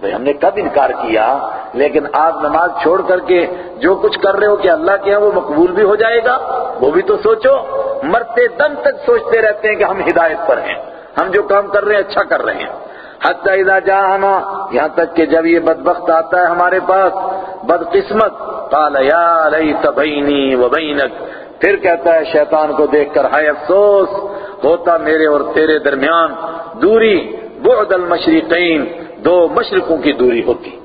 بھائی ہم نے کب انکار کیا، لیکن آپ نماز چھوڑ کر کے جو کچھ کر رہے ہو کہ اللہ کے ہاں وہ مقبول بھی ہو جائے گا، وہ بھی تو سوچو۔ مرتے دم تک سوچتے رہتے ہیں کہ ہم ہدایت پر ہیں۔ ہم جو کام کر رہے ہیں اچھا کر رہے ہیں۔ حتی اذا جاءنا، یہاں تک کہ جب یہ بدبخت آتا ہے ہمارے پاس، بدقسمت، قال، یا لیت بینی و بینک۔ پھر کہتا ہے شیطان کو دیکھ کر، ہائے افسوس، ہوتا میرے اور تیرے درمیان دوری، بعد المشرقین، دو مشرقوں کی دوری ہوتی۔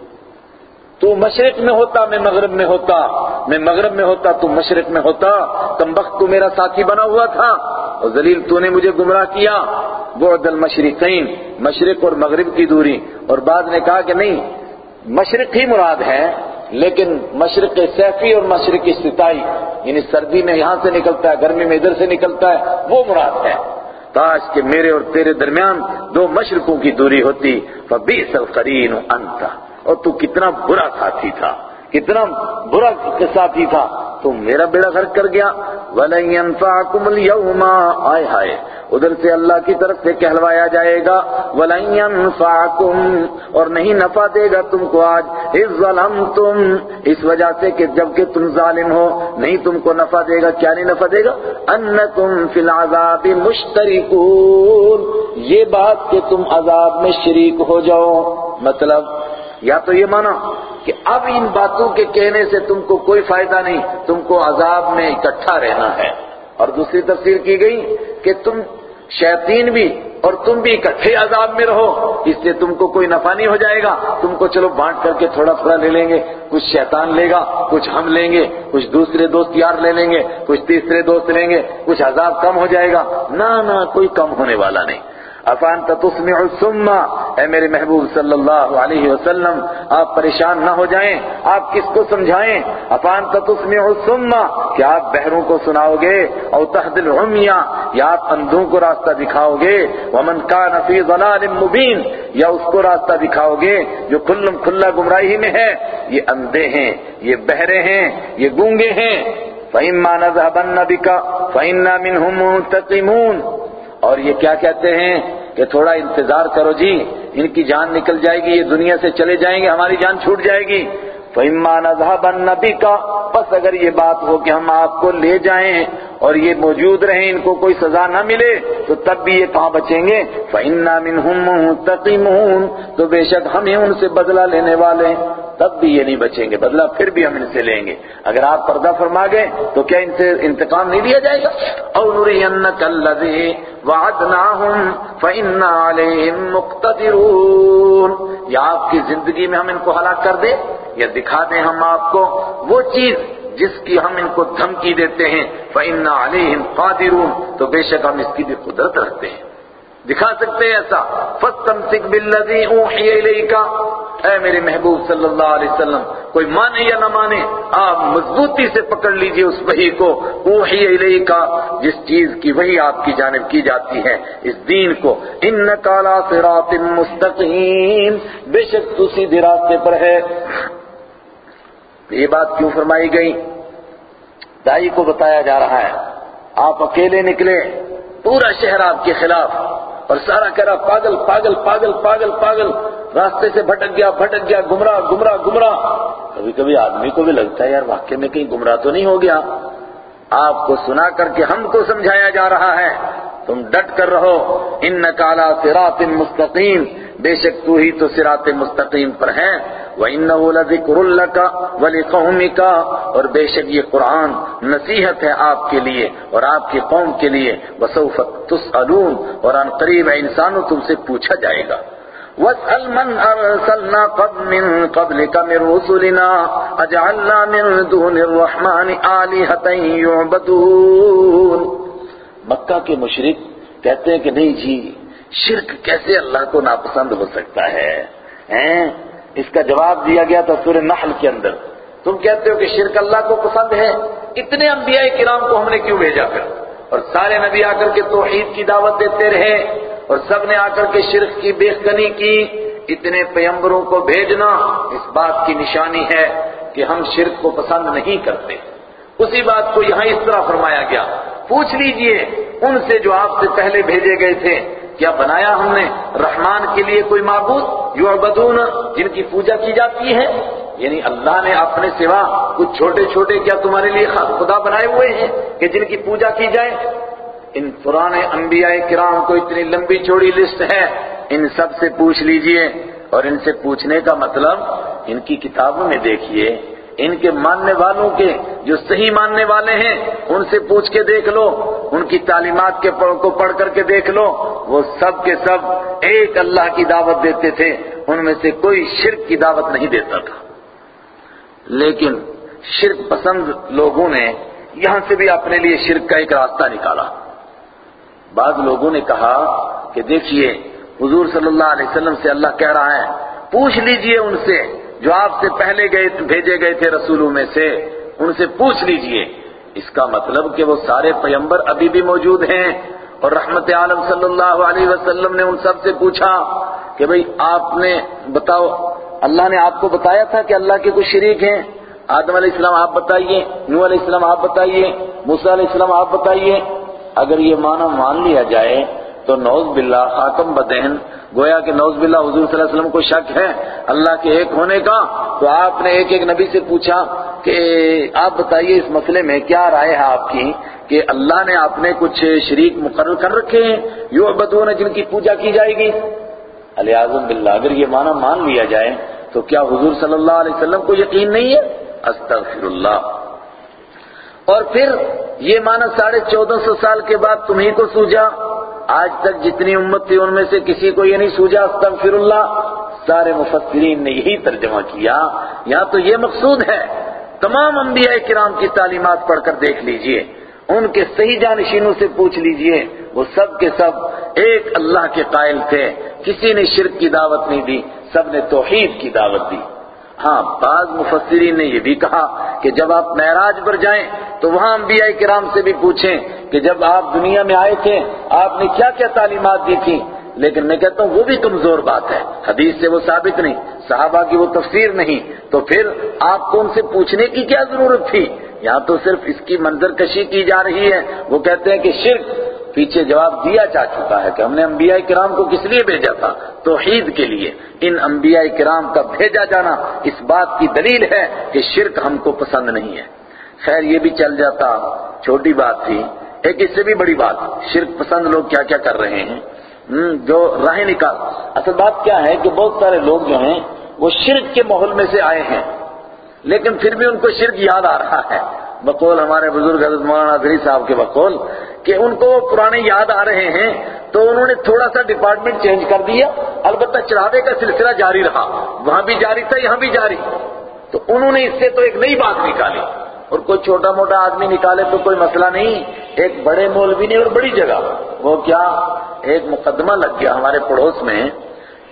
تو مشرق میں ہوتا، میں مغرب میں ہوتا، میں مغرب میں ہوتا، تو مشرق میں ہوتا، تم وقت تو میرا ساتھی بنا ہوا تھا، اور ذلیل تو نے مجھے گمراہ کیا، بعد المشرقین، مشرق اور مغرب کی دوری، اور بعد نے کہا کہ نہیں، مشرق ہی مراد ہے، لیکن مشرق سیفی اور مشرق ستائی یعنی سردی میں یہاں سے نکلتا ہے، گرمی میں ادھر سے نکلتا ہے، وہ مراد ہے۔ کاش کہ میرے اور تیرے درمیان دو مشرقوں کی دوری ہوتی، فبئس القرین انت اور تو کتنا برا ساتھی تھا، کتنا برا ساتھی تھا۔ تو میرا بیڑا غرق کر گیا۔ وَلَن يَنفَعَكُمُ الْيَوْمَ۔ آئے ہائے، ادھر سے اللہ کی طرف سے کہلوایا جائے گا۔ وَلَن يَنفَعَكُمْ۔ اور نہیں نفع دے گا تم کو آج۔ اِذْ ظَلَمْتُمْ۔ اس وجہ سے کہ جبکہ تم ظالم ہو، نہیں تم کو نفع دے گا۔ کیا نہیں نفع دے گا؟ أَنَّكُمْ فِي الْعَذَابِ مُشْتَرِكُونَ۔ یہ بات کہ تم عذاب میں شریک ہو جاؤ مطلب یا تو یہ مانا کہ اب ان باتوں کے کہنے سے تم کو کوئی فائدہ نہیں، تم کو عذاب میں اکٹھا رہنا ہے۔ اور دوسری تفسیر کی گئی کہ تم شیطین بھی اور تم بھی اکٹھے عذاب میں رہو، اس سے تم کو کوئی نفع نہیں ہو جائے گا۔ تم کو چلو بانٹ کر کے تھوڑا تھوڑا لے لیں گے، کچھ شیطان لے گا، کچھ ہم لیں گے، کچھ دوسرے دوست یار لے لیں گے، کچھ تیسرے دوست لیں گے، کچھ عذاب کم ہو جائے گا۔ نہ نہ، کوئی کم ہونے والا نہیں۔ افان تسمع السمہ اے میرے محبوب صلی اللہ علیہ وسلم، آپ پریشان نہ ہو جائیں، آپ کس کو سمجھائیں؟ افان تسمع السمہ کیا آپ بہروں کو سناؤ گے؟ او تحد العمیہ، یا آپ اندھوں کو راستہ دکھاؤ گے؟ ومن کان فی ضلال مبین، یا اس کو راستہ دکھاؤ گے جو کھلم کھلا گمراہی میں ہے؟ یہ اندھے ہیں، یہ بہرے ہیں، یہ گونگے ہیں۔ فَإِمَّا نَذْهَبَنَّ بِكَ، فَإِنَّا مِنْهُمْ مُنْتَقِمُونَ۔ اور یہ کیا کہتے ہیں کہ تھوڑا انتظار کرو جی ان کی جان نکل جائے گی، یہ دنیا سے چلے جائیں گے، ہماری جان چھوٹ جائے گی۔ فَإِمَّا نَذْهَبَنَّ بِكَ پس اگر یہ بات ہو کہ ہم آپ کو لے جائیں اور یہ موجود رہیں، ان کو کوئی سزا نہ ملے، تو تب بھی یہ کہاں بچیں گے؟ فَإِنَّا مِنْهُمْ مُنْتَقِمُونَ تو بے شک ہم ہی ان سے بدلہ لینے والے تب بھی یہ نہیں بچیں گے، بدلہ پھر بھی ہم ان سے لیں گے۔ اگر آپ پردہ فرما گئے تو کیا ان سے انتقام نہیں دیا جائے گا؟ اور الذی وعدناہم فإنا علیہم مقتدرون۔ یا آپ کی زندگی میں ہم ان کو ہلاک کر دیں یا دکھا دیں ہم آپ کو وہ چیز جس کی ہم ان کو دھمکی دیتے ہیں۔ فإنا علیہم قادرون۔ تو بے شک ہم اس کی بھی قدرت رکھتے ہیں۔ دکھا سکتے ہیں ایسا۔ فَاسْتَمْسِكْ بِالَّذِي أُوحِيَ إِلَيْكَ۔ اے میرے محبوب صلی اللہ علیہ وسلم، کوئی مانے یا نہ مانے، آپ مضبوطی سے پکڑ لیجیے اس وحی کو۔ اوحی الیکا جس چیز کی وحی آپ کی جانب کی جاتی ہے، اس دین کو۔ انکا لا صراط مستقیم بے شک تو سیدھے راستے پر ہے۔ یہ بات کیوں فرمائی گئی؟ دائی کو بتایا جا رہا ہے۔ آپ اکیلے نکلے، پورا شہر آپ کے خلاف۔ اور سارا کہہ رہا پاگل پاگل پاگل پاگل پاگل۔ راستے سے بھٹک گیا بھٹک گیا، گمراہ گمراہ گمراہ۔ کبھی کبھی آدمی کو بھی لگتا ہے، یار واقعی میں کہیں گمراہ تو نہیں ہو گیا۔ آپ کو سنا کر کے ہم کو سمجھایا جا رہا ہے۔ تم ڈٹ کر رہو۔ ان نکالا صراط مستقیم۔ بے شک تو ہی تو صراط مستقیم پر ہے وَإِنَّهُ لَذِكْرٌ لَكَ وَلِقَوْمِكَ۔ اور بے شک یہ قرآن نصیحت ہے آپ کے لیے اور آپ کی قوم کے لیے۔ وَسَوْفَ تُسْأَلُونَ۔ اور ان قریب انسانوں تم سے پوچھا جائے گا۔ وَاسْأَلْ مَنْ أَرْسَلْنَا قَبْ مِنْ قَبْلِكَ مِنْ رُسُلِنَا أَجْعَلْنَا مِنْ دُونِ الرَّحْمَنِ آلِهَةً يُعْبَدُونَ۔ مکہ کے مشرک کہتے ہیں کہ نہیں جی شرک کیسے اللہ کو ناپسند ہو سکتا ہے؟ اس کا جواب دیا گیا تھا سورہ نحل کے اندر۔ تم کہتے ہو کہ شرک اللہ کو پسند ہے۔ اتنے انبیاء کرام کو ہم نے کیوں بھیجا پھر؟ اور سارے نبی آ کر کے توحید کی دعوت دیتے رہے۔ اور سب نے آ کر کے شرک کی بےخنی کی۔ اتنے پیمبروں کو بھیجنا اس بات کی نشانی ہے کہ ہم شرک کو پسند نہیں کرتے۔ اسی بات کو یہاں اس طرح فرمایا گیا۔ پوچھ لیجیے ان سے جو آپ سے پہلے بھیجے گئے تھے۔ کیا بنایا ہم نے رحمان کے لیے کوئی معبود یعبدون جن کی پوجا کی جاتی ہے یعنی اللہ نے اپنے سوا کچھ چھوٹے چھوٹے کیا تمہارے لیے خدا بنائے ہوئے ہیں کہ جن کی پوجا کی جائے ان پرانے انبیاء کرام کو اتنی لمبی چوڑی لسٹ ہے ان سب سے پوچھ لیجیے اور ان سے پوچھنے کا مطلب ان کی کتابوں میں دیکھیے ان کے ماننے والوں کے جو صحیح ماننے والے ہیں، ان سے پوچھ کے دیکھ لو، ان کی تعلیمات کے کو پڑھ کر کے دیکھ لو، وہ سب کے سب ایک اللہ کی دعوت دیتے تھے، ان میں سے کوئی شرک کی دعوت نہیں دیتا تھا۔ لیکن شرک پسند لوگوں نے یہاں سے بھی اپنے لیے شرک کا ایک راستہ نکالا۔ بعض لوگوں نے کہا کہ دیکھیے، حضور صلی اللہ علیہ وسلم سے اللہ کہہ رہا ہے، پوچھ لیجیے ان سے۔ جو آپ سے پہلے گئے بھیجے گئے تھے رسولوں میں سے، ان سے پوچھ لیجیے۔ اس کا مطلب کہ وہ سارے پیمبر ابھی بھی موجود ہیں۔ اور رحمت عالم صلی اللہ علیہ وسلم نے ان سب سے پوچھا کہ بھئی آپ نے بتاؤ، اللہ نے آپ کو بتایا تھا کہ اللہ کے کچھ شریک ہیں؟ آدم علیہ السلام آپ بتائیے نو علیہ السلام آپ بتائیے، موسیٰ علیہ السلام آپ بتائیے۔ اگر یہ معنی مان لیا جائے تو نوز باللہ خاتم بدہن، گویا کہ نوز باللہ حضور صلی اللہ علیہ وسلم کو شک ہے، اللہ کے ایک ہونے کا، تو آپ نے ایک ایک نبی سے پوچھا کہ آپ بتائیے اس مسئلے میں کیا رائے ہے آپ کی؟ کہ اللہ نے آپ نے کچھ شریک مقرر کر رکھے ہیں یو بدون جن کی پوجا کی جائے گی۔ علی اعظم باللہ، اگر یہ معنی مان لیا جائے، تو کیا حضور صلی اللہ علیہ وسلم کو یقین نہیں ہے؟ استغفر اللہ اور پھر یہ معنی ساڑھے چودہ سو سال کے بعد تمہیں کو سوجا آج تک جتنی امت تھی ان میں سے کسی کو یہ نہیں سوجا، استغفر اللہ، سارے مفسرین نے یہی ترجمہ کیا۔ یہاں تو یہ مقصود ہے، تمام انبیاء کرام کی تعلیمات پڑھ کر دیکھ لیجیے۔ ان کے صحیح جانشینوں سے پوچھ لیجیے۔ وہ سب کے سب ایک اللہ کے قائل تھے۔ کسی نے شرک کی دعوت نہیں دی، سب نے توحید کی دعوت دی۔ ہاں بعض مفسرین نے یہ بھی کہا کہ جب آپ معراج پر جائیں تو وہاں انبیاء کرام سے بھی پوچھیں کہ جب آپ دنیا میں آئے تھے، آپ نے کیا کیا تعلیمات دی تھی لیکن میں کہتا ہوں وہ بھی کمزور بات ہے۔ حدیث سے وہ ثابت نہیں، صحابہ کی وہ تفسیر نہیں۔ تو پھر آپ کو ان سے پوچھنے کی کیا ضرورت تھی؟ یہاں تو صرف اس کی منظر کشی کی جا رہی ہے۔ وہ کہتے ہیں کہ شرک پیچھے جواب دیا جا چکا ہے کہ ہم نے انبیاء کرام کو کس لیے بھیجا تھا؟ توحید کے لیے۔ ان انبیاء کرام کا بھیجا جانا اس بات کی دلیل ہے کہ شرک ہم کو پسند نہیں ہے۔ خیر، یہ بھی چل جاتا۔ چھوٹی بات تھی۔ ایک اس سے بھی بڑی بات، شرک پسند لوگ کیا کیا کر رہے ہیں؟ جو راہ نکال۔ اصل بات کیا ہے کہ بہت سارے لوگ جو ہیں، وہ شرک کے ماحول میں سے آئے ہیں، لیکن پھر بھی ان کو شرک یاد آ رہا ہے۔ بقول ہمارے بزرگ حضرت مولانا دری صاحب کے بقول کہ ان کو وہ پرانے یاد آ رہے ہیں تو انہوں نے تھوڑا سا ڈپارٹمنٹ چینج کر دیا، البتہ چڑھاوے کا سلسلہ جاری رہا۔ وہاں بھی جاری تھا، یہاں بھی جاری۔ تو انہوں نے اس سے تو ایک نئی بات نکالی۔ اور کوئی چھوٹا موٹا آدمی نکالے تو کوئی مسئلہ نہیں۔ ایک بڑے مولوی نے اور بڑی جگہ۔ وہ کیا؟ ایک مقدمہ لگ گیا ہمارے پڑوس میں۔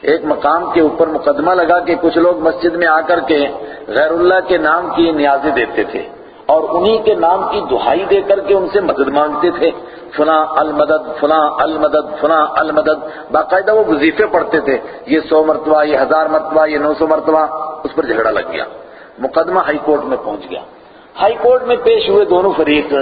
ایک مقام کے اوپر مقدمہ لگا کہ کچھ لوگ مسجد میں آ کر کے غیر اللہ کے نام کی نیازیں دیتے تھے۔ اور انہی کے نام کی دہائی دے کر کے ان سے مدد مانگتے تھے۔ فلاں المدد فلاں المدد فلاں المدد۔ باقاعدہ وہ وظیفے پڑھتے تھے۔ یہ سو مرتبہ، یہ ہزار مرتبہ، یہ نو سو مرتبہ۔ اس پر جھگڑا لگ گیا۔ مقدمہ ہائی کورٹ میں پہنچ گیا۔ ہائی کورٹ میں پیش ہوئے دونوں فریق،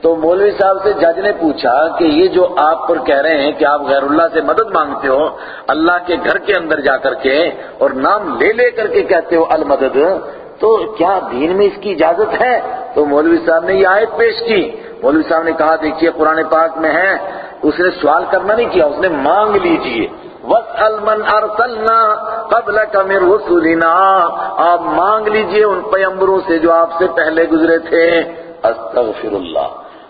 تو مولوی صاحب سے جج نے پوچھا کہ یہ جو آپ پر کہہ رہے ہیں کہ آپ غیر اللہ سے مدد مانگتے ہو، اللہ کے گھر کے اندر جا کر کے اور نام لے لے کر کے کہتے ہو المدد تو کیا دین میں اس کی اجازت ہے؟ تو مولوی صاحب نے یہ آیت پیش کی۔ مولوی صاحب نے کہا، دیکھیے، قرآن پاک میں ہے، اس نے سوال کرنا نہیں کیا، اس نے مانگ لیجیے۔ وَاسْأَلْ مَنْ أَرْسَلْنَا قَبْلَكَ مِنْ رُسُلِنَا۔ آپ مانگ لیجیے ان پیمبروں سے جو آپ سے پہلے گزرے تھے۔ استغفر اللہ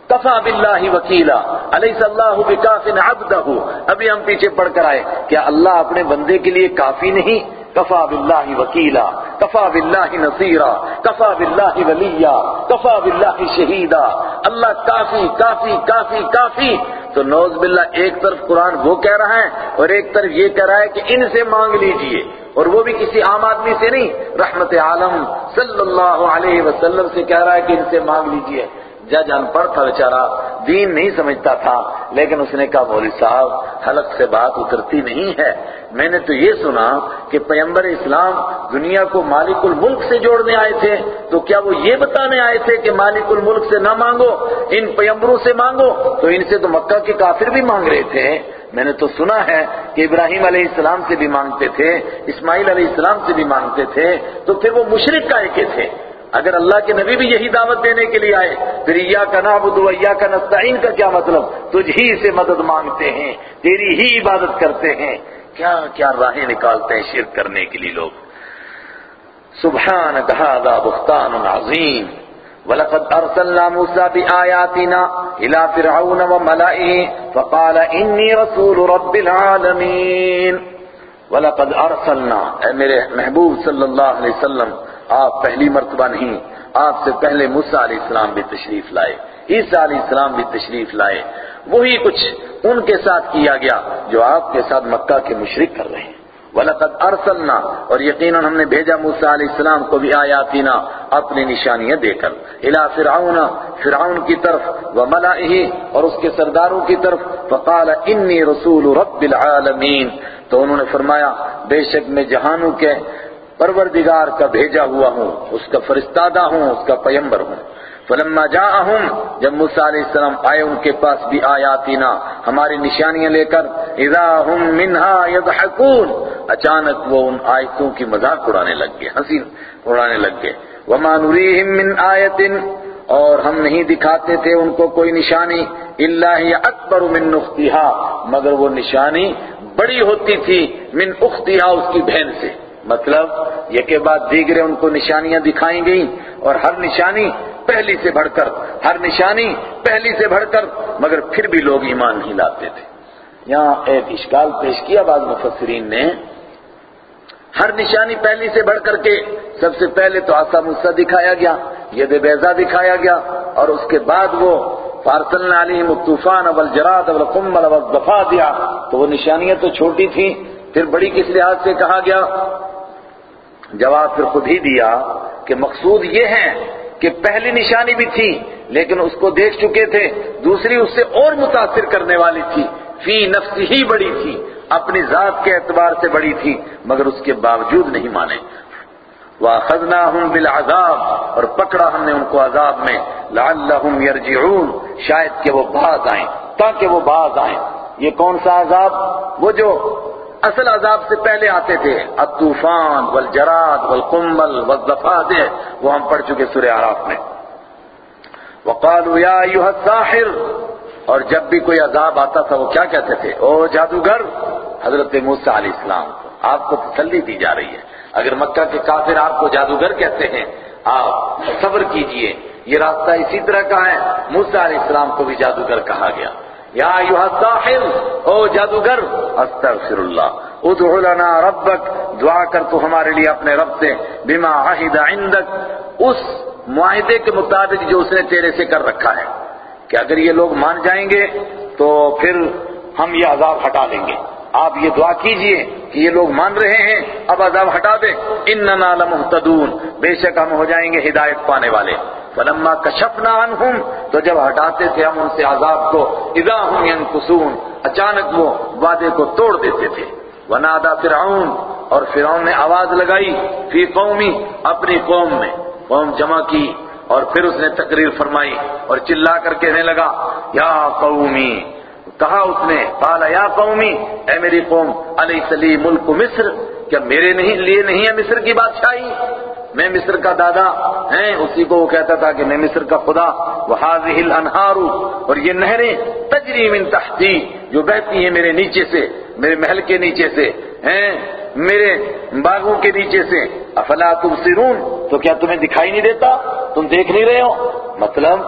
کفا باللہ وکیلا۔ علیہ اللہ بکاف عبدہ۔ ابھی ہم پیچھے پڑھ کر آئے، کیا اللہ اپنے بندے کے لیے کافی نہیں؟ کفا باللہ وکیلا، کفا باللہ نصیرا، کفا باللہ ولیا کفا باللہ شہیدا اللہ کافی کافی کافی کافی۔ تو نوز باللہ ایک طرف قرآن وہ کہہ رہا ہے اور ایک طرف یہ کہہ رہا ہے کہ ان سے مانگ لیجیے۔ اور وہ بھی کسی عام آدمی سے نہیں، رحمت عالم صلی اللہ علیہ وسلم سے کہہ رہا ہے کہ ان سے مانگ لیجیے۔ جج ان پڑھ تھا بیچارہ، دین نہیں سمجھتا تھا، لیکن اس نے کہا، مولوی صاحب حلق سے بات اترتی نہیں ہے۔ میں نے تو یہ سنا کہ پیمبر اسلام دنیا کو مالک الملک سے جوڑنے آئے تھے۔ تو کیا وہ یہ بتانے آئے تھے کہ مالک الملک سے نہ مانگو، ان پیمبروں سے مانگو؟ تو ان سے تو مکہ کے کافر بھی مانگ رہے تھے۔ میں نے تو سنا ہے کہ ابراہیم علیہ السلام سے بھی مانگتے تھے، اسماعیل علیہ السلام سے بھی مانگتے تھے۔ تو پھر وہ مشرق کا ایک تھے۔ اگر اللہ کے نبی بھی یہی دعوت دینے کے لیے آئے، پھر یا کا نابود یا کا نستعین کا کیا مطلب؟ تجھ ہی سے مدد مانگتے ہیں، تیری ہی عبادت کرتے ہیں۔ کیا کیا راہیں نکالتے ہیں شرک کرنے کے لیے لوگ؟ سبحانك هذا بختان عظيم ولقد ارسلنا موسى بآياتنا الى فرعون وملئه فقال اني رسول رب العالمين ولقد ارسلنا، اے میرے محبوب صلی اللہ علیہ وسلم آپ پہلی مرتبہ نہیں، آپ سے پہلے موسیٰ علیہ السلام بھی تشریف لائے، عیسیٰ علیہ السلام بھی تشریف لائے۔ وہی کچھ ان کے ساتھ کیا گیا جو آپ کے ساتھ مکہ کے مشرک کر رہے ہیں۔ وَلَقَدْ أَرْسَلْنَا، اور یقیناً ہم نے بھیجا موسیٰ علیہ السلام کو بھی آیاتینا اپنی نشانیاں دے کر۔ الى فرعون فرعون کی طرف، وملائه، اور اس کے سرداروں کی طرف۔ فقال انی رسول رب العالمین تو انہوں نے فرمایا، بے شک میں جہانوں کے پروردگار کا بھیجا ہوا ہوں، اس کا فرستادہ ہوں، اس کا پیمبر ہوں۔ فلما جاءہم، جب موسیٰ علیہ السلام آئے ان کے پاس بھی آیاتینا، ہماری نشانیاں لے کر، اذا ہم منہا یضحکون اچانک وہ ان آیتوں کی مذاق اڑانے لگ گئے ہنسی اڑانے لگ گئے۔ وما نریہم من آیت، اور ہم نہیں دکھاتے تھے ان کو کوئی نشانی الا ہی اکبر من اختها مگر وہ نشانی بڑی ہوتی تھی من اختها، اس کی بہن سے۔ مطلب یہ کے بعد دیگرے ان کو نشانیاں دکھائیں گئیں اور ہر نشانی پہلی سے بڑھ کر، ہر نشانی پہلی سے بڑھ کر، مگر پھر بھی لوگ ایمان نہیں لاتے تھے۔ یہاں ایک اشکال پیش کیا بعض مفسرین نے۔ ہر نشانی پہلی سے بڑھ کر کے سب سے پہلے تو آسا مسا دکھایا گیا، ید بیزا دکھایا گیا، اور اس کے بعد وہ فارسل علیہم الطوفان اول جراد اول قمل دفاع دیا تو وہ نشانیاں تو چھوٹی تھیں، پھر بڑی کس لحاظ سے کہا گیا؟ جواب پھر خود ہی دیا کہ مقصود یہ ہے کہ پہلی نشانی بھی تھی، لیکن اس کو دیکھ چکے تھے، دوسری اس سے اور متاثر کرنے والی تھی۔ فی نفس ہی بڑی تھی، اپنی ذات کے اعتبار سے بڑی تھی، مگر اس کے باوجود نہیں مانے۔ وَأَخَذْنَاهُمْ بِالْعَذَابِ، اور پکڑا ہم نے ان کو عذاب میں۔ لَعَلَّهُمْ يَرْجِعُونَ، شاید کہ وہ باز آئیں۔ تاکہ وہ باز آئیں۔ یہ کون سا عذاب؟ وہ جو اصل عذاب سے پہلے آتے تھے۔ الطوفان والجراد والقمل والضفادع، وہ ہم پڑھ چکے سورہ عراف میں۔ وقالوا یا ایوہ الساحر، اور جب بھی کوئی عذاب آتا تھا، وہ کیا کہتے تھے؟ او جادوگر، حضرت موسیٰ علیہ السلام کو، آپ کو تسلی دی جا رہی ہے۔ اگر مکہ کے کافر آپ کو جادوگر کہتے ہیں، آپ صبر کیجیے، یہ راستہ اسی طرح کا ہے۔ موسیٰ علیہ السلام کو بھی جادوگر کہا گیا۔ یا ایوہ الساحر او جادوگر استغفر اللہ ادعو لنا ربک، دعا کر تو ہمارے لیے اپنے رب سے، بما عہد عندک، اس معاہدے کے مطابق جو اس نے تیرے سے کر رکھا ہے۔ کہ اگر یہ لوگ مان جائیں گے، تو پھر ہم یہ عذاب ہٹا دیں گے۔ آپ یہ دعا کیجیے کہ یہ لوگ مان رہے ہیں، اب عذاب ہٹا دیں۔ اننا لمحتدون، بے شک ہم ہو جائیں گے ہدایت پانے والے۔ فلما کشفنا عنہم، تو جب ہٹاتے تھے ہم ان سے عذاب کو، اذا هم ينقصون اچانک وہ وعدے کو توڑ دیتے تھے۔ ونادا فرعون، اور فرعون نے آواز لگائی، فی قومی، اپنی قوم میں۔ قوم جمع کی، اور پھر اس نے تقریر فرمائی، اور چلا کر کہنے لگا، یا قومی، کہا اس نے، قال، یا قومی، اے میری قوم علیہ سلی ملک مصر؟ کیا میرے نہیں، لیے نہیں ہے مصر کی بادشاہی؟ میں مصر کا دادا ہیں، اسی کو وہ کہتا تھا کہ میں مصر کا خدا وحاظہ الانہار اور یہ نہریں تجری من تحتی، جو بہتی ہیں میرے نیچے سے، میرے محل کے نیچے سے، ہیں، میرے باغوں کے نیچے سے۔ افلا تبصرون؟ تو کیا تمہیں دکھائی نہیں دیتا؟ تم دیکھ نہیں رہے ہو؟ مطلب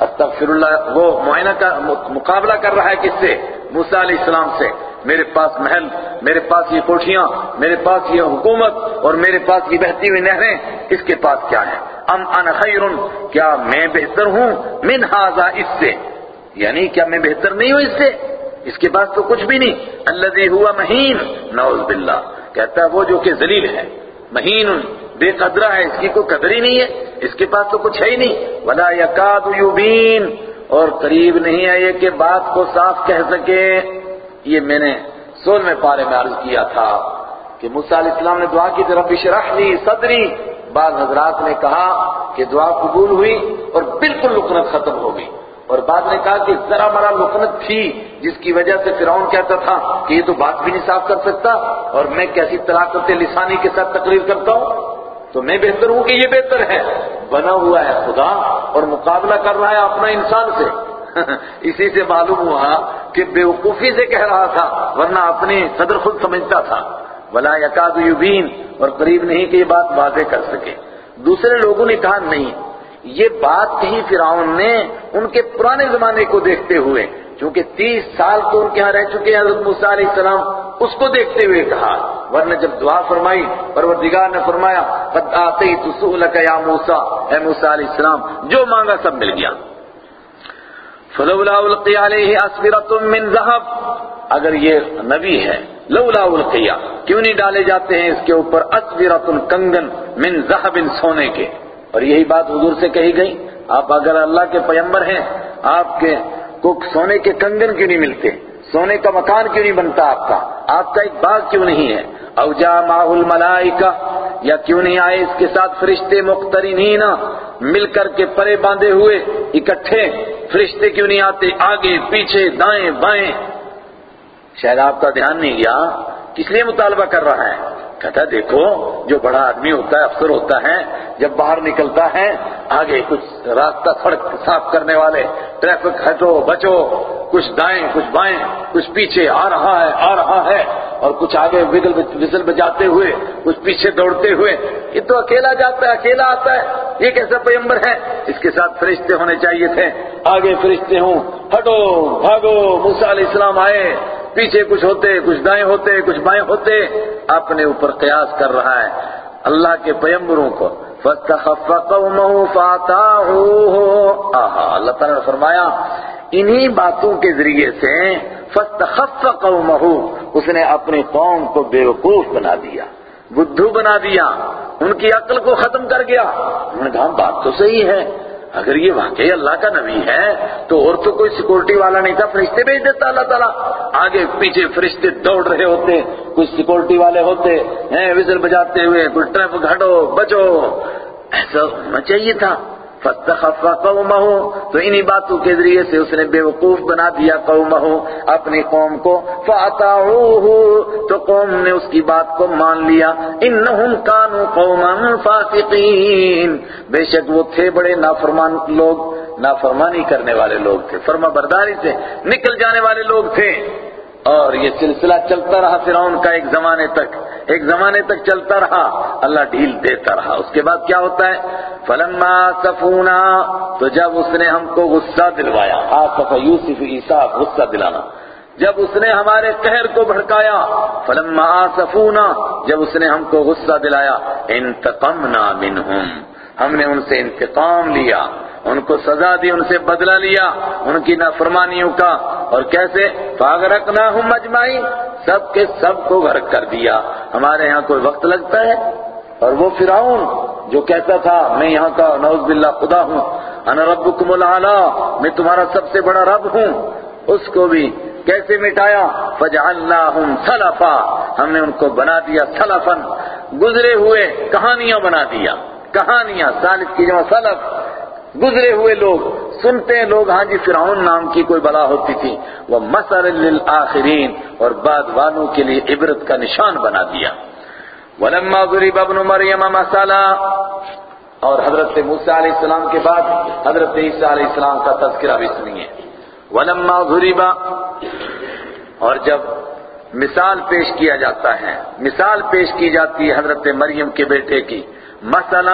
استغفر اللہ، وہ معائنہ کا، مقابلہ کر رہا ہے کس سے؟ موسیٰ علیہ السلام سے، میرے پاس محل، میرے پاس یہ کوٹھیاں، میرے پاس یہ حکومت اور میرے پاس یہ بہتی ہوئی نہریں، اس کے پاس کیا ہے ام انا خیر کیا میں بہتر ہوں؟ من ہاذا اس سے یعنی کیا میں بہتر نہیں ہوں اس سے؟ اس کے پاس تو کچھ بھی نہیں. الذي ہوا مہین، نعوذ باللہ، کہتا ہے وہ جو کہ ذلیل ہے. مہین بے قدرہ ہے، اس کی کوئی قدر ہی نہیں ہے، اس کے پاس تو کچھ ہے ہی نہیں. ولا یکاد یبین اور قریب نہیں ہے یہ کہ بات کو صاف کہہ سکے۔ یہ میں نے سول میں پارے میں عرض کیا تھا کہ موسیٰ علیہ السلام نے دعا کی رب اشرح لی صدری۔ بعض حضرات نے کہا کہ دعا قبول ہوئی اور بالکل لکنت ختم ہو گئی۔ اور بعد نے کہا کہ ذرا مرا لکنت تھی، جس کی وجہ سے فرعون کہتا تھا کہ یہ تو بات بھی نہیں صاف کر سکتا اور میں کیسی طلاقت لسانی کے ساتھ تقریر کرتا ہوں۔ تو میں بہتر ہوں کہ یہ بہتر ہے۔ بنا ہوا ہے خدا اور مقابلہ کر رہا ہے اپنا انسان سے۔ اسی سے معلوم ہوا کہ بیوقوفی سے کہہ رہا تھا، ورنہ اپنی صدر خود سمجھتا تھا۔ ولا یکاد یبین اور قریب نہیں کہ یہ بات واضح کر سکے۔ دوسرے لوگوں نے کہا، نہیں، یہ بات کہیں فرعون نے ان کے پرانے زمانے کو دیکھتے ہوئے، چونکہ تیس سال تو ان کے ہاں رہ چکے ہیں، حضرت موسیٰ علیہ السلام، اس کو دیکھتے ہوئے کہا۔ ورنہ جب دعا فرمائی، پروردگار نے فرمایا قد آتیت سؤلک یا موسیٰ، اے موسیٰ علیہ السلام، جو مانگا سب مل گیا۔ فلولا القی علیہ اسورۃ من ذهب۔ اگر یہ نبی ہے، لولا القیا کیوں نہیں ڈالے جاتے ہیں اس کے اوپر اسورۃ کنگن من ذهب سونے کے؟ اور یہی بات حضور سے کہی گئی، آپ اگر اللہ کے پیمبر ہیں، آپ کے کو سونے کے کنگن کیوں نہیں ملتے؟ سونے کا مکان کیوں نہیں بنتا آپ کا؟ آپ کا ایک باغ کیوں نہیں ہے؟ او جا ماہ الملائکہ یا کیوں نہیں آئے اس کے ساتھ فرشتے مقترنین مل کر کے پرے باندھے ہوئے، اکٹھے، فرشتے کیوں نہیں آتے؟ آگے، پیچھے، دائیں، بائیں۔ شاید آپ کا دھیان نہیں گیا، کس لیے مطالبہ کر رہا ہے؟ کہتا دیکھو، جو بڑا آدمی ہوتا ہے، افسر ہوتا ہے، جب باہر نکلتا ہے، آگے کچھ راستہ سڑک صاف کرنے والے، ٹریفک ہٹو، بچو۔ کچھ دائیں، کچھ بائیں، کچھ پیچھے آ رہا ہے، آ رہا ہے۔ اور کچھ آگے وزل بجاتے ہوئے، کچھ پیچھے دوڑتے ہوئے۔ یہ تو اکیلا جاتا ہے، اکیلا آتا ہے۔ یہ کیسا پیمبر ہے اس کے ساتھ فرشتے ہونے چاہیے تھے۔ آگے فرشتے ہوں۔ ہٹو، بھاگو۔ موسیٰ علیہ السلام آئے۔ پیچھے کچھ ہوتے، کچھ دائیں ہوتے، کچھ بائیں ہوتے۔ اپنے اوپر قیاس کر رہا ہے۔ اللہ کے پیمبروں کو۔ فَاسْتَخَفَّ قَوْمَهُ فَاتَاعُوهُ آہا، اللہ تعالیٰ نے فرمایا انہی باتوں کے ذریعے سے فَاسْتَخَفَّ قَوْمَهُ اس نے اپنی قوم کو بیوقوف بنا دیا، بدھو بنا دیا، ان کی عقل کو ختم کر گیا۔ انہوں نے کہا بات تو صحیح ہے، اگر یہ واقعی اللہ کا نبی ہے، تو اور تو کوئی سیکورٹی والا نہیں تھا، فرشتے بھیج دیتا اللہ تعالیٰ۔ آگے پیچھے فرشتے دوڑ رہے ہوتے کچھ سیکورٹی والے ہوتے، ہیں، وزر بجاتے ہوئے کچھ ٹریفک ہٹو بچو۔ ایسا ہونا چاہیے تھا۔ فَاسْتَخَفَّ قَوْمَهُ، تو انہی باتوں کے ذریعے سے اس نے بے وقوف بنا دیا قومه اپنی قوم کو۔ فَأَطَاعُوهُ، تو قوم نے اس کی بات کو مان لیا۔ انہم كانوا قوما فاسقین بے شک وہ تھے بڑے نافرمان لوگ، نافرمانی کرنے والے لوگ تھے فرما برداری سے نکل جانے والے لوگ تھے۔ اور یہ سلسلہ چلتا رہا فرعون کا ایک زمانے تک، ایک زمانے تک چلتا رہا، اللہ ڈھیل دیتا رہا۔ اس کے بعد کیا ہوتا ہے؟ فلما سفونا، تو جب اس نے ہم کو غصہ دلوایا، آصف یوسف عیسیٰ غصہ دلانا۔ جب اس نے ہمارے قہر کو بھڑکایا، فلما آصفونا، جب اس نے ہم کو غصہ دلایا، انتقمنا منہم۔ ہم نے ان سے انتقام لیا۔ ان کو سزا دی، ان سے بدلہ لیا، ان کی نافرمانیوں کا۔ اور کیسے؟ فاغرقناہم اجمعین سب کے سب کو غرق کر دیا۔ ہمارے یہاں کوئی وقت لگتا ہے؟ اور وہ فرعون جو کہتا تھا، میں یہاں کا نعوذ باللہ خدا ہوں، انا ربکم العلا، میں تمہارا سب سے بڑا رب ہوں۔ اس کو بھی کیسے مٹایا؟ فجعلناہم سلفا۔ ہم نے ان کو بنا دیا سلفن گزرے ہوئے کہانیاں بنا دیا۔ کہانیاں سالف کی جمع سلف۔ گزرے ہوئے لوگ، سنتے ہیں لوگ ہاں جی فرعون نام کی کوئی بلا ہوتی تھی۔ وہ مسر للآخرین اور بعد والوں کے لیے عبرت کا نشان بنا دیا۔ ولما ضرب ابن مریم مسالا اور حضرت موسیٰ علیہ السلام کے بعد، حضرت عیسیٰ علیہ السلام کا تذکرہ بھی سنیے ولما ضرب، اور جب مثال پیش کیا جاتا ہے، مثال پیش کی جاتی ہے حضرت مریم کے بیٹے کی مثلا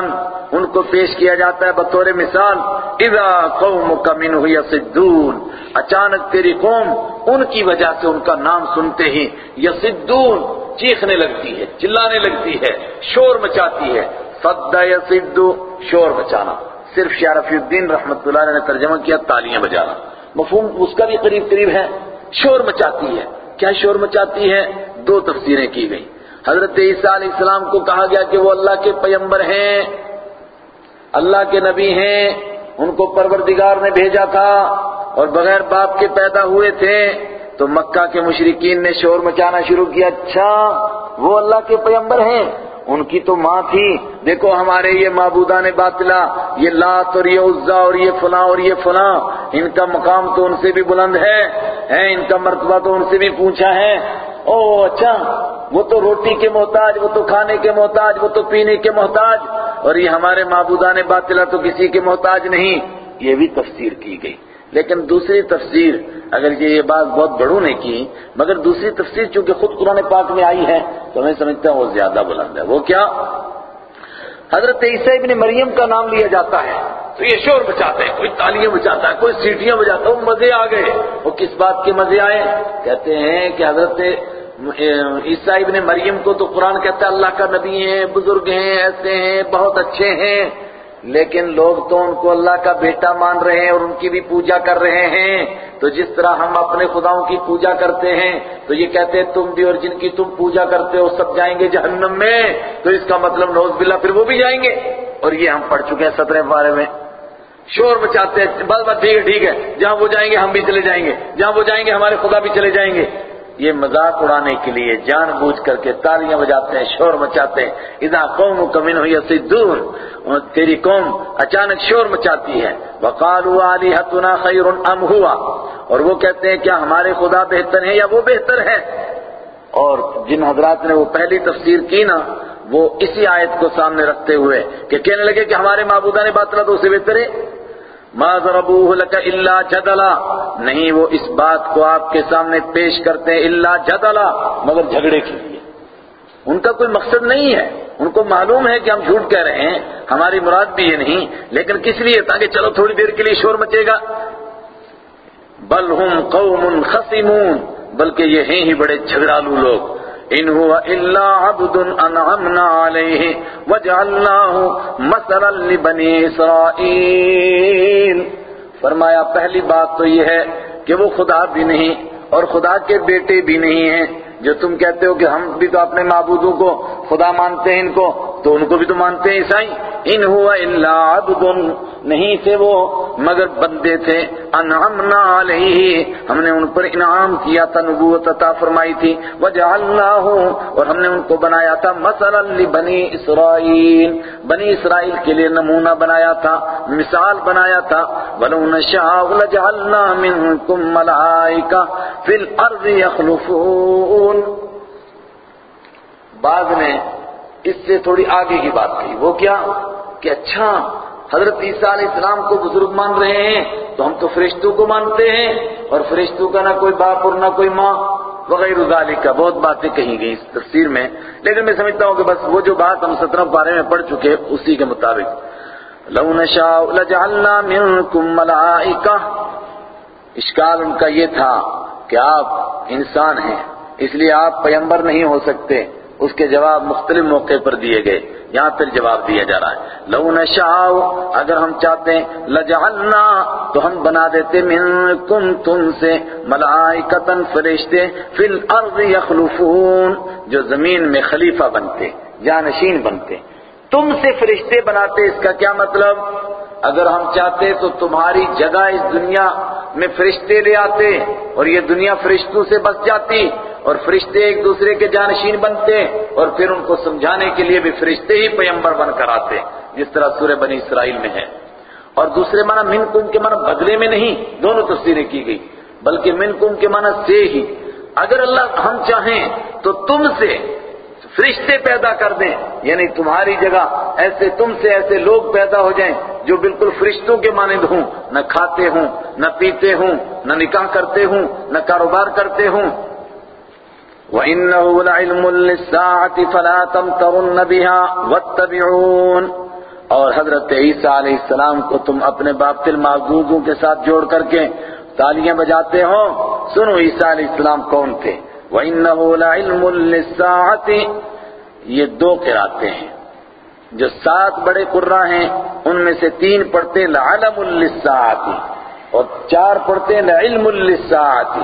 ان کو پیش کیا جاتا ہے بطور مثال، اذا قومک منہ یصدون. اچانک تیری قوم ان کی وجہ سے ان کا نام سنتے ہی یصدون، چیخنے لگتی ہے، چلانے لگتی ہے، شور مچاتی ہے۔ صد یصد، شور مچانا۔ صرف شارفی الدین رحمت اللہ نے ترجمہ کیا، تالیاں بجانا۔ مفہوم اس کا بھی قریب قریب ہے، شور مچاتی ہے۔ کیا شور مچاتی ہے؟ دو تفسیریں کی گئی حضرت عیسیٰ علیہ السلام کو کہا گیا کہ وہ اللہ کے پیمبر ہیں، اللہ کے نبی ہیں، ان کو پروردگار نے بھیجا تھا اور بغیر باپ کے پیدا ہوئے تھے۔ تو مکہ کے مشرقین نے شور مچانا شروع کیا اچھا وہ اللہ کے پیمبر ہیں۔ ان کی تو ماں تھی۔ دیکھو ہمارے یہ معبودان باطلا یہ لات اور یہ عزا اور یہ فلاں اور یہ فلاں، ان کا مقام تو ان سے بھی بلند ہے ان کا مرتبہ تو ان سے بھی پوچھا ہے۔ او اچھا وہ تو روٹی کے محتاج، وہ تو کھانے کے محتاج، وہ تو پینے کے محتاج، اور یہ ہمارے معبودان باطلا تو کسی کے محتاج نہیں۔ یہ بھی تفسیر کی گئی۔ لیکن دوسری تفسیر، اگر یہ بات بہت بڑوں نے کی، مگر دوسری تفسیر چونکہ خود قرآن پاک میں آئی ہے، تو میں سمجھتا ہوں وہ زیادہ بلند ہے۔ وہ کیا؟ حضرت عیسیٰ ابن مریم کا نام لیا جاتا ہے۔ تو یہ شور بچاتے ہیں کوئی تالیاں بچاتا ہے، کوئی سیٹیاں بچاتا ہے، وہ مزے آ گئے۔ وہ کس بات کے مزے آئے؟ کہتے ہیں کہ حضرت عیسیٰ ابن مریم کو تو قرآن کہتا ہے اللہ کا نبی ہیں، بزرگ ہیں، ایسے ہیں، بہت اچھے ہیں۔ لیکن لوگ تو ان کو اللہ کا بیٹا مان رہے ہیں اور ان کی بھی پوجا کر رہے ہیں۔ تو جس طرح ہم اپنے خداؤں کی پوجا کرتے ہیں، تو یہ کہتے ہیں تم بھی اور جن کی تم پوجا کرتے ہو، سب جائیں گے جہنم میں۔ تو اس کا مطلب نوز باللہ، پھر وہ بھی جائیں گے۔ اور یہ ہم پڑھ چکے ہیں سترہ بارے میں۔ شور مچاتے ہیں، بس بس ٹھیک ہے ٹھیک ہے۔ جہاں وہ جائیں گے، ہم بھی چلے جائیں گے۔ جہاں وہ جائیں گے، ہمارے خدا بھی چلے جائیں گے۔ یہ مذاق اڑانے کے لیے جان بوجھ کر کے تالیاں بجاتے ہیں، شور مچاتے ہیں۔ اذا قوم کمن ہوئی صدور تیری قوم اچانک شور مچاتی ہے۔ وقالوا الہتنا خیر ام ہوا۔ اور وہ کہتے ہیں کیا ہمارے خدا بہتر ہیں یا وہ بہتر ہے اور جن حضرات نے وہ پہلی تفسیر کی نا، وہ اسی آیت کو سامنے رکھتے ہوئے کہ کہنے لگے کہ ہمارے معبودہ نے بات تو اسے بہتر ہے ما ضربوه لك الا جدلا۔ نہیں وہ اس بات کو آپ کے سامنے پیش کرتے ہیں الا جدلا، مگر جھگڑے کے لیے۔ ان کا کوئی مقصد نہیں ہے۔ ان کو معلوم ہے کہ ہم جھوٹ کہہ رہے ہیں۔ ہماری مراد بھی یہ نہیں، لیکن کس لیے؟ تاکہ چلو تھوڑی دیر کے لیے شور مچے گا۔ بل ہم قوم خصمون، بلکہ یہ ہیں ہی بڑے جھگڑالو لوگ۔ ان هو الا عبد انعمنا عليه وجعلناه مثلا لبني اسرائيل فرمایا، پہلی بات تو یہ ہے کہ وہ خدا بھی نہیں اور خدا کے بیٹے بھی نہیں ہیں۔ جو تم کہتے ہو کہ ہم بھی تو اپنے معبودوں کو خدا مانتے ہیں ان کو، تو ان کو بھی تو مانتے ہیں عیسائی۔ ان ہوا الا عبد نہیں تھے وہ، مگر بندے تھے۔ انعمنا علیہ، ہم نے ان پر انعام کیا تھا، نبوت عطا فرمائی تھی۔ وجعلناہ، اور ہم نے ان کو بنایا تھا۔ مثلا لبنی اسرائیل۔ بنی اسرائیل کے لیے نمونہ بنایا تھا، مثال بنایا تھا۔ ولو نشاء لجعلنا منکم ملائکہ فی الارض یخلفون۔ بعد نے اس سے تھوڑی آگے کی بات کہی وہ کیا؟ کہ اچھا حضرت عیسیٰ علیہ السلام کو بزرگ مان رہے ہیں، تو ہم تو فرشتوں کو مانتے ہیں، اور فرشتوں کا نہ کوئی باپ اور نہ کوئی ماں وغیرہ ذالک کا۔ بہت باتیں کہی گئی اس تفسیر میں، لیکن میں سمجھتا ہوں کہ بس وہ جو بات ہم سترہ پارے میں پڑھ چکے اسی کے مطابق۔ لو نشاء لجعلنا منکم ملائکہ۔ اشکال ان کا یہ تھا کہ آپ انسان ہیں، اس لیے آپ پیمبر نہیں ہو سکتے۔ اس کے جواب مختلف موقع پر دیے گئے، یہاں پھر جواب دیا جا رہا ہے۔ لو نشاء، اگر ہم چاہتے ہیں، لجعلنا، تو ہم بنا دیتے، منکم تم سے ملائکتن فرشتے، فی الارض یخلفون، جو زمین میں خلیفہ بنتے جانشین بنتے۔ تم سے فرشتے بناتے، اس کا کیا مطلب؟ اگر ہم چاہتے تو تمہاری جگہ اس دنیا میں فرشتے لے آتے اور یہ دنیا فرشتوں سے بس جاتی اور فرشتے ایک دوسرے کے جانشین بنتے اور پھر ان کو سمجھانے کے لیے بھی فرشتے ہی پیمبر بن کر آتے، جس طرح سورہ بنی اسرائیل میں ہے۔ اور دوسرے معنی من کم کے معنی بدلے میں نہیں، دونوں تفسیریں کی گئی، بلکہ من کم کے معنی سے ہی۔ اگر اللہ ہم چاہیں تو تم سے فرشتے پیدا کر دیں۔ یعنی تمہاری جگہ ایسے تم سے ایسے لوگ پیدا ہو جائیں جو بالکل فرشتوں کے مانند ہوں۔ نہ کھاتے ہوں، نہ پیتے ہوں، نہ نکاح کرتے ہوں، نہ کاروبار کرتے ہوں۔ وَإِنَّهُ لَعِلْمٌ لِلسَّاعَةِ فَلَا تَمْتَرُنَّ بِهَا وَاتَّبِعُونَ۔ اور حضرت عیسیٰ علیہ السلام کو تم اپنے باطل معبودوں کے ساتھ جوڑ کر کے تالیاں بجاتے ہو۔ سنو عیسیٰ علیہ السلام کون تھے۔ وَإِنَّهُ لَعِلْمٌ لِلسَّاعَةِ یہ دو قراتے ہیں۔ جو سات بڑے قرہ ہیں، ان میں سے تین پڑھتے لعلم لِلسَّاعَةِ اور چار پڑھتے لعلم لِلسَّاعَةِ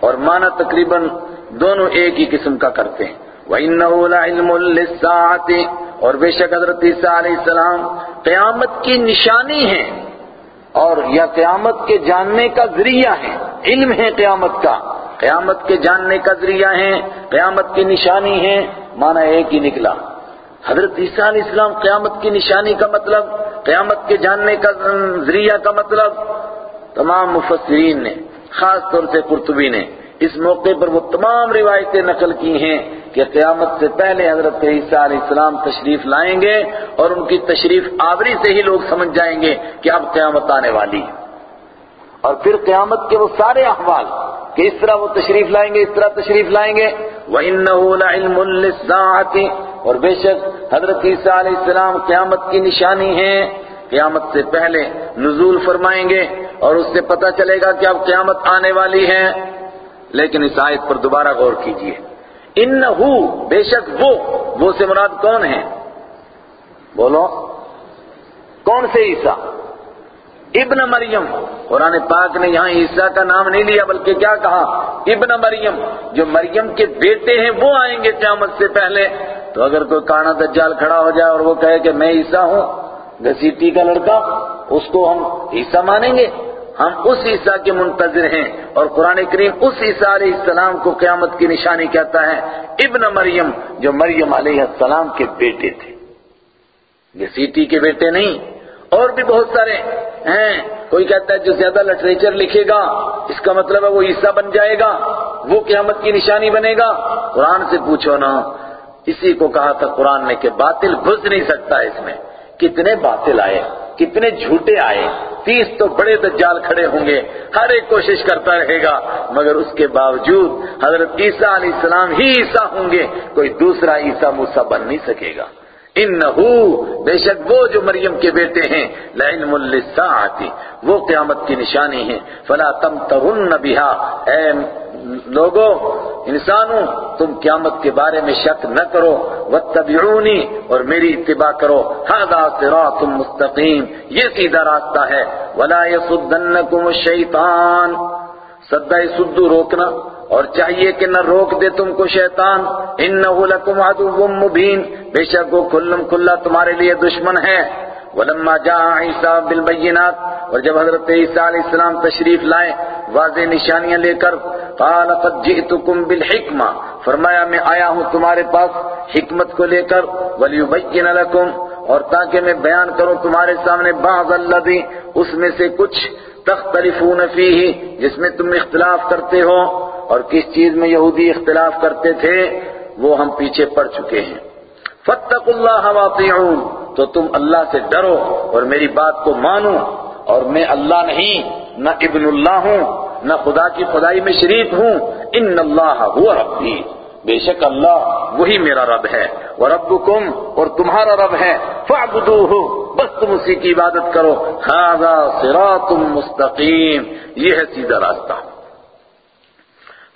اور معنی تقریباً دونوں ایک ہی قسم کا کرتے ہیں۔ وَإِنَّهُ لَعِلْمٌ لِلسَّاعَةِ اور بے شک حضرت عیسیٰ علیہ السلام قیامت کی نشانی ہے اور یا قیامت کے جاننے کا ذریعہ ہے علم ہے قیامت کا۔ قیامت کے جاننے کا ذریعہ ہے قیامت کی نشانی ہے مانا ایک ہی نکلا۔ حضرت عیسیٰ علیہ السلام قیامت کی نشانی کا مطلب قیامت کے جاننے کا ذریعہ کا مطلب تمام مفسرین نے، خاص طور سے قرطبی نے، اس موقع پر وہ تمام روایتیں نقل کی ہیں کہ قیامت سے پہلے حضرت عیسیٰ علیہ السلام تشریف لائیں گے اور ان کی تشریف آوری سے ہی لوگ سمجھ جائیں گے کہ اب قیامت آنے والی۔ ہے اور پھر قیامت کے وہ سارے احوال کہ اس طرح وہ تشریف لائیں گے، اس طرح تشریف لائیں گے۔ وَإِنَّهُ لَعِلْمٌ لِلسَّاعَةِ۔ اور بے شک حضرت عیسیٰ علیہ السلام قیامت کی نشانی ہے قیامت سے پہلے نزول فرمائیں گے اور اس سے پتہ چلے گا کہ اب قیامت آنے والی ہے۔ لیکن اس آیت پر دوبارہ غور کیجیے۔ انہو بے شک وہ وہ سے مراد کون ہیں بولو۔ کون سے عیسیٰ؟ ابن مریم۔ قرآن پاک نے یہاں عیسیٰ کا نام نہیں لیا، بلکہ کیا کہا؟ ابن مریم۔ جو مریم کے بیٹے ہیں، وہ آئیں گے قیامت سے پہلے۔ تو اگر کوئی کانا دجال کھڑا ہو جائے اور وہ کہے کہ میں عیسیٰ ہوں، گسیٹی کا لڑکا، اس کو ہم عیسیٰ مانیں گے؟ ہم اس عیسیٰ کے منتظر ہیں۔ اور قرآن کریم اس عیسیٰ علیہ السلام کو قیامت کی نشانی کہتا ہے، ابن مریم، جو مریم علیہ السلام کے بیٹے تھے۔ یہ سیٹی کے بیٹے نہیں اور بھی بہت سارے ہیں۔ کوئی کہتا ہے جو زیادہ لٹریچر لکھے گا، اس کا مطلب ہے وہ عیسیٰ بن جائے گا، وہ قیامت کی نشانی بنے گا۔ قرآن سے پوچھو نا، اسی کو کہا تھا قرآن نے کہ باطل گھس نہیں سکتا اس میں۔ کتنے باطل آئے، کتنے جھوٹے آئے۔ تیس تو بڑے دجال کھڑے ہوں گے، ہر ایک کوشش کرتا رہے گا، مگر اس کے باوجود حضرت عیسیٰ علیہ السلام ہی عیسیٰ ہوں گے، کوئی دوسرا عیسیٰ موسیٰ بن نہیں سکے گا۔ انہو، بے شک وہ جو مریم کے بیٹے ہیں، لعلم للساعتی وہ قیامت کی نشانی ہے فلا تمترن بها اے لوگو، انسانوں، تم قیامت کے بارے میں شک نہ کرو، واتبعونی، اور میری اتباع کرو۔ هذا صراط مستقیم، یہ سیدھا راستہ ہے۔ ولا يصدنكم الشیطان۔ سدا سدو روکنا اور چاہیے کہ نہ روک دے تم کو شیطان، انہو لکم عدو مبین۔ بے شک وہ کلم کلا تمہارے لیے دشمن ہے۔ ولما جاء عیسیٰ بالبینات، اور جب حضرت عیسیٰ علیہ السلام تشریف لائے، واضح نشانیاں لے کر، قال قد جئتکم بالحکمہ۔ فرمایا، میں آیا ہوں تمہارے پاس حکمت کو لے کر، ولیبین لکم۔ اور تاکہ میں بیان کروں تمہارے سامنے بعض الذی، اس میں سے کچھ تختلفون فیہ، جس میں تم اختلاف کرتے ہو، اور کس چیز میں یہودی اختلاف کرتے تھے، وہ ہم پیچھے پڑ چکے ہیں۔ فَاتَّقُوا اللَّهَ وَاطِعُونَ تو تم اللہ سے ڈرو، اور میری بات کو مانو۔ اور میں اللہ نہیں، نہ ابن اللہ ہوں، نہ خدا کی خدائی میں شریک ہوں۔ ان اللہ ہوا ربی بے شک اللہ وہی میرا رب ہے وہ اور تمہارا رب ہے، فاعبدوہ، بس تم اسی کی عبادت کرو۔ هذا صراط مستقیم، یہ ہے سیدھا راستہ۔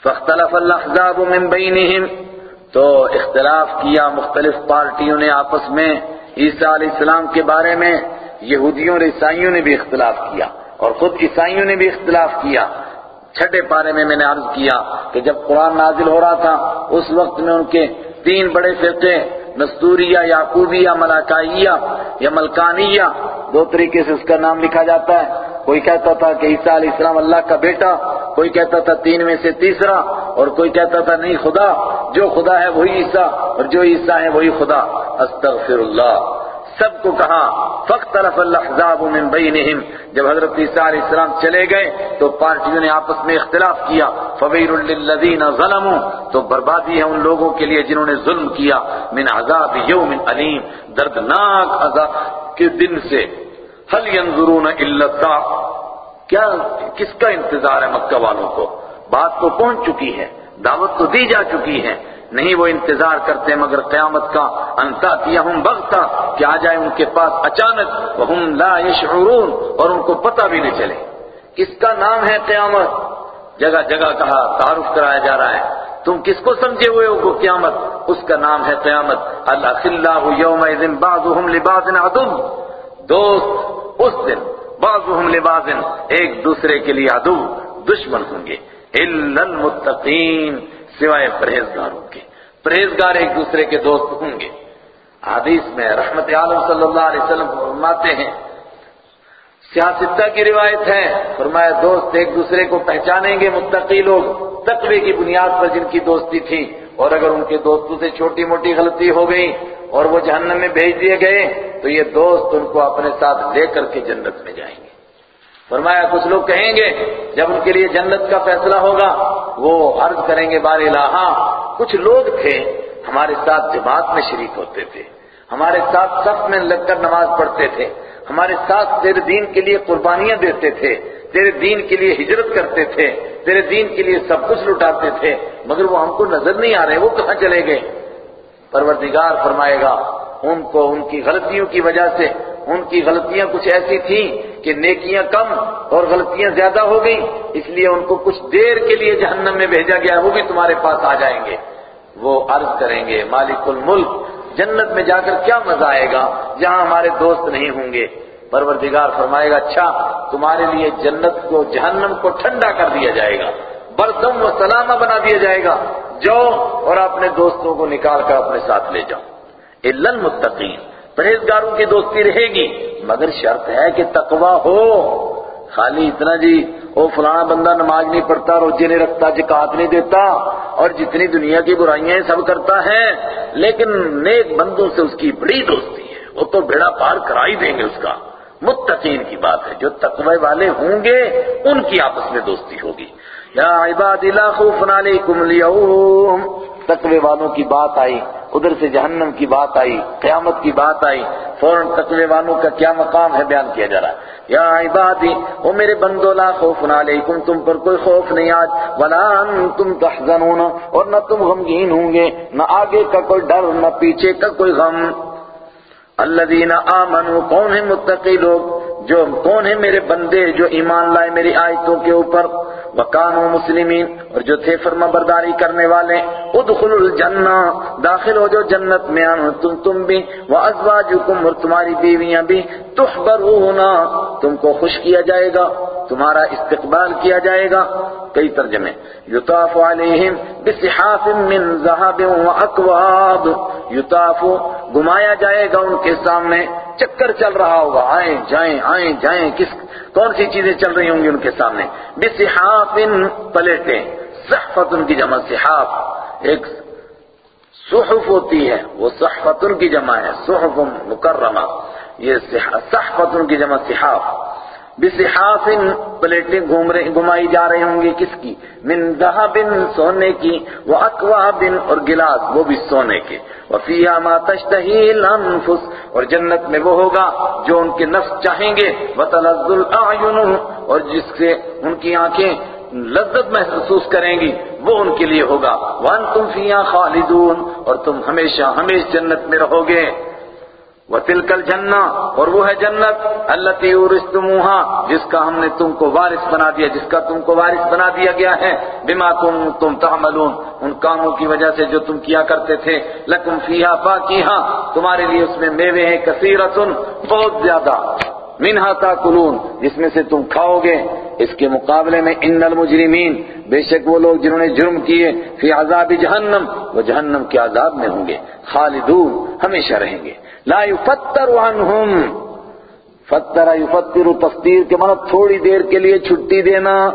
فاختلف الاحزاب من بینہم، تو اختلاف کیا مختلف پارٹیوں نے آپس میں، عیسیٰ علیہ السلام کے بارے میں، یہودیوں اور عیسائیوں نے بھی اختلاف کیا، اور خود عیسائیوں نے بھی اختلاف کیا۔ چھٹے پارے میں میں نے عرض کیا کہ جب قرآن نازل ہو رہا تھا، اس وقت میں ان کے تین بڑے فرقے، نستوریہ، یعقوبیہ، ملاکائیہ یا ملکانیہ دو طریقے سے اس کا نام لکھا جاتا ہے۔ کوئی کہتا تھا کہ عیسیٰ علیہ السلام اللہ کا بیٹا، کوئی کہتا تھا تین میں سے تیسرا، اور کوئی کہتا تھا نہیں خدا، جو خدا ہے وہی عیسیٰ، اور جو عیسیٰ ہے وہی خدا۔ استغفر اللہ۔ سب کو کہا، فاختلف الاحزاب من بینہم جب حضرت عیسیٰ علیہ السلام چلے گئے، تو پارٹیوں نے آپس میں اختلاف کیا۔ فویر للذین ظلموا۔ تو بربادی ہے ان لوگوں کے لیے جنہوں نے ظلم کیا۔ من عذاب یوم علیم دردناک عذاب کے دن سے۔ حل ينظرون الا الساعة کیا، کس کا انتظار ہے مکہ والوں کو؟ بات تو پہنچ چکی ہے۔ دعوت تو دی جا چکی ہے۔ نہیں وہ انتظار کرتے مگر قیامت کا انتا کیا ہوں بغتا کہ آ جائے ان کے پاس اچانک، وہم لا يشعرون اور ان کو پتہ بھی نہیں چلے۔ کس کا نام ہے قیامت؟ جگہ جگہ کہا، تعارف کرایا جا رہا ہے۔ تم کس کو سمجھے ہوئے ہو قیامت؟ اس کا نام ہے قیامت۔ اللہ خلّہ یومئذ بعضهم لبعض عدو۔ دوست، اس دن بعضهم لبعض ایک دوسرے کے لیے عدو، دشمن ہوں گے۔ الا المتقین سوائے پرہیزگاروں کے۔ پرہیزگار ایک دوسرے کے دوست ہوں گے۔ حدیث میں رحمت عالم صلی اللہ علیہ وسلم فرماتے ہیں سیاستہ کی روایت ہے، فرمایا دوست ایک دوسرے کو پہچانیں گے متقی لوگ۔ تقوی کی بنیاد پر جن کی دوستی تھی، اور اگر ان کے دوستوں سے چھوٹی موٹی غلطی ہو گئی اور وہ جہنم میں بھیج دیے گئے، تو یہ دوست ان کو اپنے ساتھ لے کر کے جنت میں جائیں گے۔ فرمایا، کچھ لوگ کہیں گے، جب ان کے لیے جنت کا فیصلہ ہوگا، وہ عرض کریں گے، بار الہا ہاں، کچھ لوگ تھے، ہمارے ساتھ جماعت میں شریک ہوتے تھے، ہمارے ساتھ سخت میں لگ کر نماز پڑھتے تھے، ہمارے ساتھ تیرے دین کے لیے قربانیاں دیتے تھے، تیرے دین کے لیے ہجرت کرتے تھے، تیرے دین کے لیے سب کچھ لٹاتے تھے، مگر وہ ہم کو نظر نہیں آ رہے، وہ کہاں چلے گئے؟ پروردگار فرمائے گا، ان کو، ان کی غلطیوں کی وجہ سے، ان کی غلطیاں کچھ ایسی تھیں کہ نیکیاں کم اور غلطیاں زیادہ ہو گئی اس لیے ان کو کچھ دیر کے لیے جہنم میں بھیجا گیا، وہ بھی تمہارے پاس آ جائیں گے۔ وہ عرض کریں گے، مالک الملک، جنت میں جا کر کیا مزہ آئے گا؟ جہاں ہمارے دوست نہیں ہوں گے۔ پروردگار فرمائے گا اچھا تمہارے لیے جنت کو، جہنم کو ٹھنڈا کر دیا جائے گا۔ برسم و سلامہ بنا دیا جائے گا۔ جاؤ اور اپنے دوستوں کو نکال کر اپنے ساتھ لے جاؤ۔ المتقین پرہیزگاروں کی دوستی رہے گی۔ مگر شرط ہے کہ تقوی ہو۔ خالی اتنا جی وہ فلانا بندہ نماز نہیں پڑھتا، روزے نہیں رکھتا جکات نہیں دیتا، اور جتنی دنیا کی برائیاں سب کرتا ہے۔ لیکن نیک بندوں سے اس کی بڑی دوستی ہے۔ وہ تو بیڑا پار کرا ہی دیں گے اس کا۔ متقین کی بات ہے۔ جو تقوی والے ہوں گے، ان کی آپس میں دوستی ہوگی۔ یا عباد لا خوف علیکم اليوم۔ تقوی والوں کی بات آئی۔ ادھر سے جہنم کی بات آئی، قیامت کی بات آئی، فوراً تقوی والوں کا کیا مقام ہے بیان کیا جا رہا ہے۔ یا عبادی، او میرے بندو، لا خوف علیکم، تم پر کوئی خوف نہیں آج، ولا انتم تحزنون، اور نہ تم غمگین ہوں گے، نہ آگے کا کوئی ڈر، نہ پیچھے کا کوئی غم۔ الذین آمنوا، کون ہیں متقی لوگ؟ جو کون ہیں میرے بندے جو ایمان لائے میری آیتوں کے اوپر، وکانو مسلمین، اور جو تھے فرما برداری کرنے والے، ادخلوا الجنہ، داخل ہو جو جنت میں آنو تم تم بھی، وازواجکم، اور تمہاری بیویاں بھی تحبرون تم کو خوش کیا جائے گا، تمہارا استقبال کیا جائے گا۔ کئی ترجمے، یطاف علیہم بصحاف من ذهب واکواب یطاف گھمایا جائے گا ان کے سامنے چکر چل رہا ہوگا۔ آئیں، جائیں آئیں، جائیں۔ کس، کون سی چیزیں چل رہی ہوں گی ان کے سامنے؟ بصحاف پلیٹیں۔ صحفت ان کی جمع، صحاف۔ ایک صحف ہوتی ہے، وہ صحفت کی جمع ہے۔ صحف مکرمہ۔ یہ صحفت کی جمع، صحاف۔ بصحاف پلیٹیں گھوم رہے گھمائی جا رہی ہوں گی کس کی؟ من ذهب سونے کی وہ اکواب اور گلاس وہ بھی سونے کے۔ وفیہا ما تشتہی الانفس، اور جنت میں وہ ہوگا جو ان کے نفس چاہیں گے۔ وتلذ الاعین، اور جس سے ان کی آنکھیں لذت محسوس کریں گی، وہ ان کے لیے ہوگا۔ وان تم فیاں خالدون، اور تم ہمیشہ ہمیشہ جنت میں رہو گے۔ وَتِلْكَ الْجَنَّةِ، اور وہ ہے جنت، الَّتِي أُورِثْتُمُوهَا جس کا ہم نے تم کو وارث بنا دیا، جس کا تم کو وارث بنا دیا گیا ہے۔ بما تم تعملون، ان کاموں کی وجہ سے جو تم کیا کرتے تھے۔ لَكُمْ فِيهَا فَاكِهَةٌ تمہارے لیے اس میں میوے ہیں کثیرۃ بہت زیادہ۔ منہا تاکلون، جس میں سے تم کھاؤ گے۔ اس کے مقابلے میں ان المجرمین، بے شک وہ لوگ جنہوں نے جرم کیے فی عذاب جہنم، وہ جہنم کے عذاب میں ہوں گے، خالدون ہمیشہ رہیں گے۔ لا يفتر عنہم، فتر یفتر تفتیر کے مطلب تھوڑی دیر کے لیے چھٹی دینا۔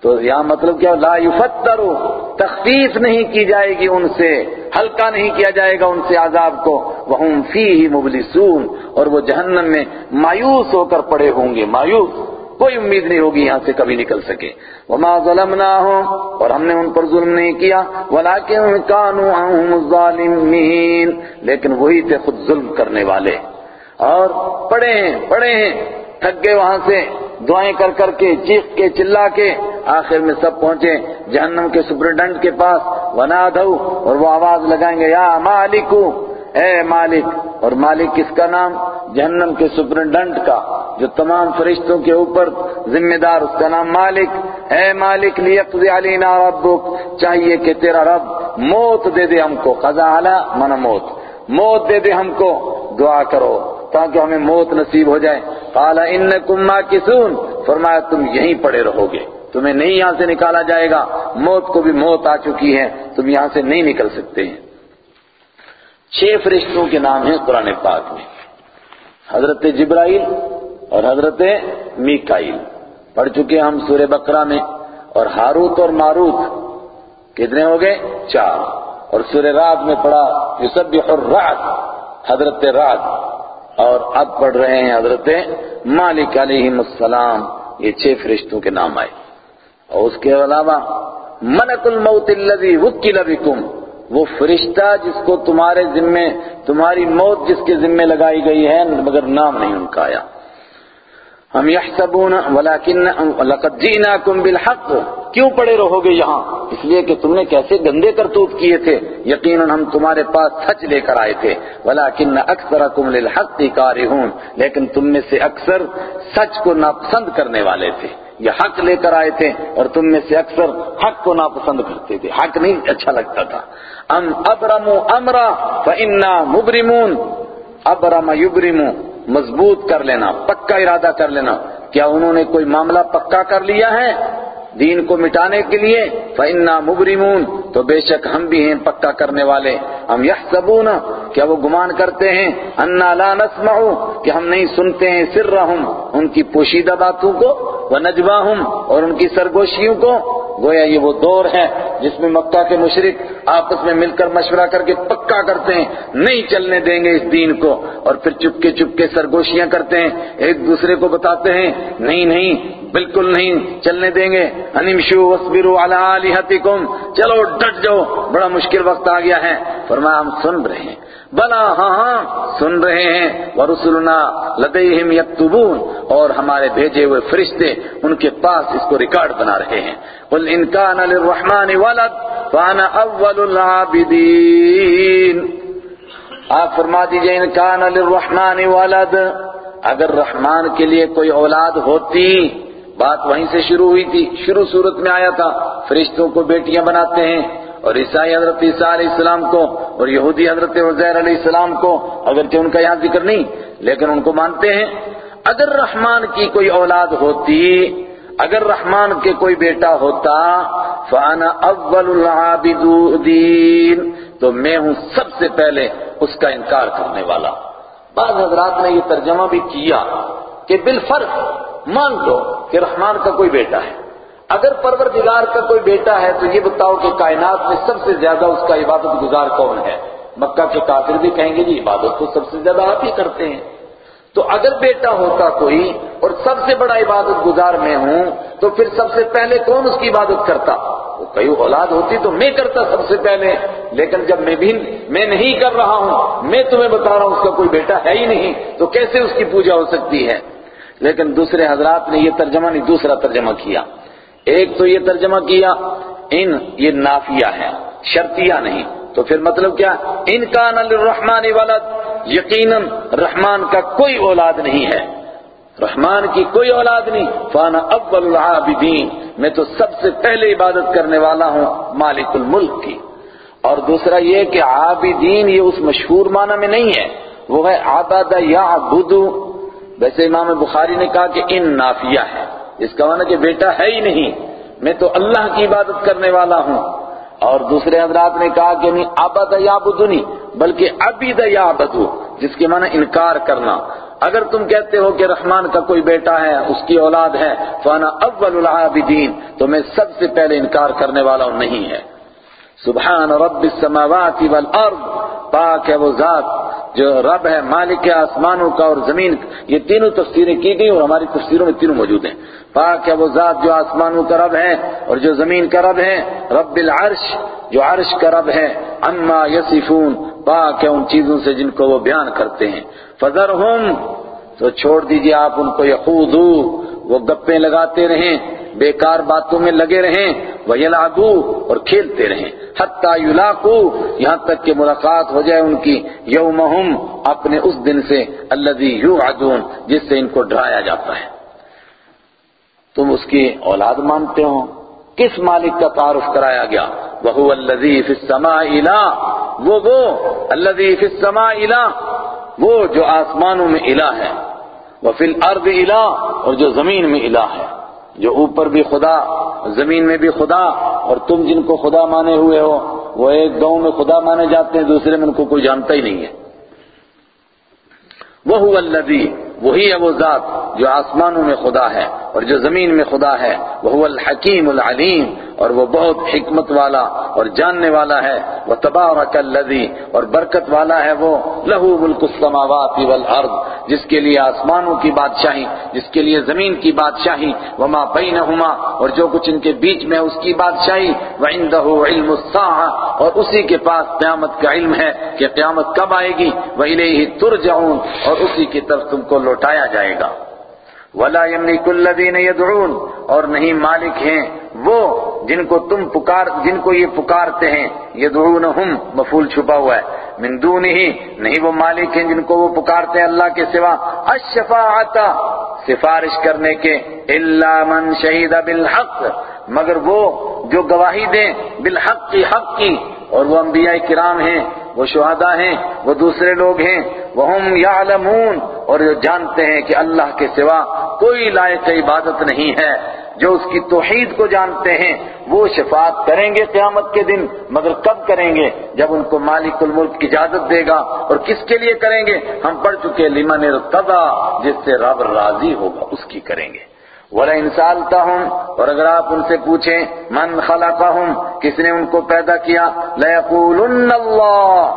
تو یہاں مطلب کیا؟ لا یفتر، تخفیف نہیں کی جائے گی ان سے، ہلکا نہیں کیا جائے گا ان سے عذاب کو۔ وہم فیہ مبلسون، اور وہ جہنم میں مایوس ہو کر پڑے ہوں گے، مایوس۔ کوئی امید نہیں ہوگی یہاں سے کبھی نکل سکے۔ وما ظلمناہم اور ہم نے ان پر ظلم نہیں کیا۔ ولیکن کانوا هم الظالمین لیکن وہی تھے خود ظلم کرنے والے۔ اور پڑے ہیں پڑے ہیں تھک گئے وہاں سے دعائیں کر کر کے، چیخ کے، چلا کے آخر میں سب پہنچے۔ جہنم کے سپرڈنٹ کے پاس۔ ونادو اور وہ آواز لگائیں گے، یا مالکو اے مالک، اور مالک کس کا نام؟ جہنم کے سپرنٹنڈنٹ کا، جو تمام فرشتوں کے اوپر ذمہ دار، اس کا نام مالک۔ اے مالک لیقضی علینا ربک، چاہیے کہ تیرا رب موت دے دے ہم کو قضا علا من موت۔ موت دے دے ہم کو، دعا کرو تاکہ ہمیں موت نصیب ہو جائے۔ قال انکم ماکسون فرمایا تم یہیں پڑے رہو گے۔ تمہیں نہیں یہاں سے نکالا جائے گا۔ موت کو بھی موت آ چکی ہے، تم یہاں سے نہیں نکل سکتے۔ ہیں چھ فرشتوں کے نام ہیں قرآن پاک میں۔ حضرت جبرائیل اور حضرت میکائیل۔ پڑھ چکے ہم سورہ بقرہ میں۔ اور ہاروت اور ماروت کتنے ہو گئے؟ چار۔ اور سورہ رات میں پڑھا، یسبح الرعد، حضرت رات اور اب پڑھ رہے ہیں حضرت مالک علیہ السلام۔ یہ چھ فرشتوں کے نام آئے۔ اور اس کے علاوہ، ملک الموت الذی وکل بکم۔ وہ فرشتہ جس کو تمہارے ذمے، تمہاری موت جس کے ذمے لگائی گئی ہے، مگر نام نہیں ان کا آیا۔ ہم یحسبون ولکن لقد جئناکم بالحق۔ کیوں پڑے رہو گے یہاں؟ اس لیے کہ تم نے کیسے گندے کرتوت کیے تھے۔ یقیناً ہم تمہارے پاس سچ لے کر آئے تھے۔ ولکن اکثرکم للحق کارہون لیکن تم میں سے اکثر سچ کو ناپسند کرنے والے تھے۔ یہ حق لے کر آئے تھے اور تم میں سے اکثر حق کو ناپسند کرتے تھے۔ حق نہیں اچھا لگتا تھا۔ ام ابرم امرا فانا مبرمون۔ ابرم یبرمو، مضبوط کر لینا، پکا ارادہ کر لینا۔ کیا انہوں نے کوئی معاملہ پکا کر لیا ہے؟ دین کو مٹانے کے لیے؟ فَإِنَّا مُبْرِمُونَ۔ تو بے شک ہم بھی ہیں پکا کرنے والے۔ ہم يَحْسَبُونَ کیا وہ گمان کرتے ہیں؟ اَنَّا لَا نَسْمَعُ کہ ہم نہیں سنتے ہیں سرہم، ان کی پوشیدہ باتوں کو وَنَجْوَاهُمْ اور ان کی سرگوشیوں کو۔ گویا یہ وہ دور ہے جس میں مکہ کے مشرق آپس میں مل کر مشورہ کر کے پکا کرتے ہیں، نہیں چلنے دیں گے اس دین کو۔ اور پھر چپکے چپکے سرگوشیاں کرتے ہیں، ایک دوسرے کو بتاتے ہیں، نہیں نہیں، بالکل نہیں چلنے دیں گے۔ انمشو وصبروا علی الہتکم چلو، ڈٹ جاؤ، بڑا مشکل وقت آ گیا ہے۔ فرمایا، ہم سن رہے ہیں۔ بلا ہاں ہاں سن رہے ہیں۔ ورسلنا لدیہم یکتبون اور ہمارے بھیجے ہوئے فرشتے ان کے پاس اس کو ریکارڈ بنا رہے ہیں۔ قل ان کان للرحمن ولد فانا اول العابدین آپ فرما دیجیے ان کان للرحمن ولد۔ اگر رحمان کے لیے کوئی اولاد ہوتی، بات وہیں سے شروع ہوئی تھی، شروع صورت میں آیا تھا۔ فرشتوں کو بیٹیاں بناتے ہیں۔ اور عیسائی حضرت عیسیٰ علیہ السلام کو اور یہودی حضرت عزیر علیہ السلام کو، اگرچہ ان کا یہاں ذکر نہیں، لیکن ان کو مانتے ہیں۔ اگر رحمان کی کوئی اولاد ہوتی، اگر رحمان کے کوئی بیٹا ہوتا، فانا اول العابدین تو میں ہوں سب سے پہلے اس کا انکار کرنے والا۔ بعض حضرات نے یہ ترجمہ بھی کیا کہ بالفرق، مان لو کہ رحمان کا کوئی بیٹا ہے۔ اگر پروردگار کا کوئی بیٹا ہے تو یہ بتاؤ کہ کائنات میں سب سے زیادہ اس کا عبادت گزار کون ہے؟ مکہ کے کافر بھی کہیں گے جی عبادت تو سب سے زیادہ آپ ہی کرتے ہیں۔ تو اگر بیٹا ہوتا کوئی اور سب سے بڑا عبادت گزار میں ہوں تو پھر سب سے پہلے کون اس کی عبادت کرتا؟ وہ کئی اولاد ہوتی تو میں کرتا سب سے پہلے، لیکن جب میں بھی میں نہیں کر رہا ہوں، میں تمہیں بتا رہا ہوں اس کا کوئی بیٹا ہے ہی نہیں، تو کیسے اس کی پوجا ہو سکتی ہے؟ لیکن دوسرے حضرات نے یہ ترجمہ نہیں، دوسرا ترجمہ کیا۔ ایک تو یہ ترجمہ کیا، ان یہ نافیہ ہے شرطیہ نہیں۔ تو پھر مطلب کیا؟ ان کا نل رحمان ولد، یقیناً رحمان کا کوئی اولاد نہیں ہے۔ رحمان کی کوئی اولاد نہیں۔ فانا اول العابدین، میں تو سب سے پہلے عبادت کرنے والا ہوں، مالک الملک کی۔ اور دوسرا یہ کہ عابدین یہ اس مشہور معنی میں نہیں ہے، وہ ہے عبد یا ویسے امام بخاری نے کہا کہ ان نافیہ ہے اس کا معنی کہ بیٹا ہے ہی نہیں، میں تو اللہ کی عبادت کرنے والا ہوں۔ اور دوسرے حضرات نے کہا کہ نہیں آبد یا بدنی بلکہ ابید یا بدو جس کے معنی انکار کرنا۔ اگر تم کہتے ہو کہ رحمان کا کوئی بیٹا ہے، اس کی اولاد ہے، فانا اول العابدین، تو میں سب سے پہلے انکار کرنے والا ہوں، نہیں ہے۔ سبحان رب السماوات والارض، پاک ہے وہ ذات۔ جو رب ہے، مالک آسمانوں کا اور زمین یہ تینوں تفسیریں کی گئی اور ہماری تفسیروں میں تینوں موجود ہیں۔ پاک ہے وہ ذات جو آسمانوں کا رب ہے اور جو زمین کا رب ہے۔ رب العرش جو عرش کا رب ہے۔ اما یصفون، پاک ہے ان چیزوں سے جن کو وہ بیان کرتے ہیں۔ فذرہم، تو چھوڑ دیجیے آپ ان کو یخوضو وہ گپیں لگاتے رہیں۔ بیکار باتوں میں لگے رہیں، وَيَلْعَبُوا اور کھیلتے رہیں۔ حتیٰ یلاقو یہاں تک کہ ملاقات ہو جائے ان کی۔ یومہم اپنے اس دن سے الذی یوعدون جس سے ان کو ڈرایا جاتا ہے۔ تم اس کی اولاد مانتے ہو۔ کس مالک کا تعارف کرایا گیا؟ وہ الذی فی السماء الہ وہ وہ الذی فی السماء الہ وہ جو آسمانوں میں الہ ہے۔ وہ فی الارض الہ اور جو زمین میں الہ ہے۔ جو اوپر بھی خدا، زمین میں بھی خدا، اور تم جن کو خدا مانے ہوئے ہو، وہ ایک گاؤں میں خدا مانے جاتے ہیں، دوسرے میں ان کو کوئی جانتا ہی نہیں ہے۔ وہ الذی، وہی ہے وہ ذات جو آسمانوں میں خدا ہے۔ اور جو زمین میں خدا ہے وہ الحکیم العلیم، اور وہ بہت حکمت والا اور جاننے والا ہے وہ تبارک الذی، اور برکت والا ہے وہ، لہو ملک السماوات والارض، جس کے لیے آسمانوں کی بادشاہی، جس کے لیے زمین کی بادشاہی، وما بینہما، اور جو کچھ ان کے بیچ میں اس کی بادشاہی وعندہ علم الساعہ اور اسی کے پاس قیامت کا علم ہے کہ قیامت کب آئے گی، وَإِلَيْهِ تُرْجَعُونَ، اور اسی کی طرف تم کو لوٹایا جائے گا۔ ولا يملك الذين يدعون اور نہیں مالک ہیں وہ جن کو تم پکار جن کو یہ پکارتے ہیں یدعونہم مفعول چھپا ہوا ہے۔ من دونه، نہیں وہ مالک ہیں جن کو وہ پکارتے ہیں اللہ کے سوا۔ الشفاعت سفارش کرنے کے۔ الا من شہید بالحق، مگر وہ جو گواہی دیں بالحق کی حق کی اور وہ انبیاء کرام ہیں، وہ شہداء ہیں، وہ دوسرے لوگ ہیں۔ وہم یعلمون اور جو جانتے ہیں کہ اللہ کے سوا کوئی لائق عبادت نہیں ہے۔ جو اس کی توحید کو جانتے ہیں، وہ شفاعت کریں گے قیامت کے دن، مگر کب کریں گے؟ جب ان کو مالک الملک کی اجازت دے گا۔ اور کس کے لیے کریں گے؟ ہم پڑھ چکے لمن ارتضا جس سے رب راضی ہوگا، اس کی کریں گے۔ ولا انسالتا ہوں اور اگر آپ ان سے پوچھیں، من خلقہم کس نے ان کو پیدا کیا؟ لَيَقُولُنَّ اللَّهِ۔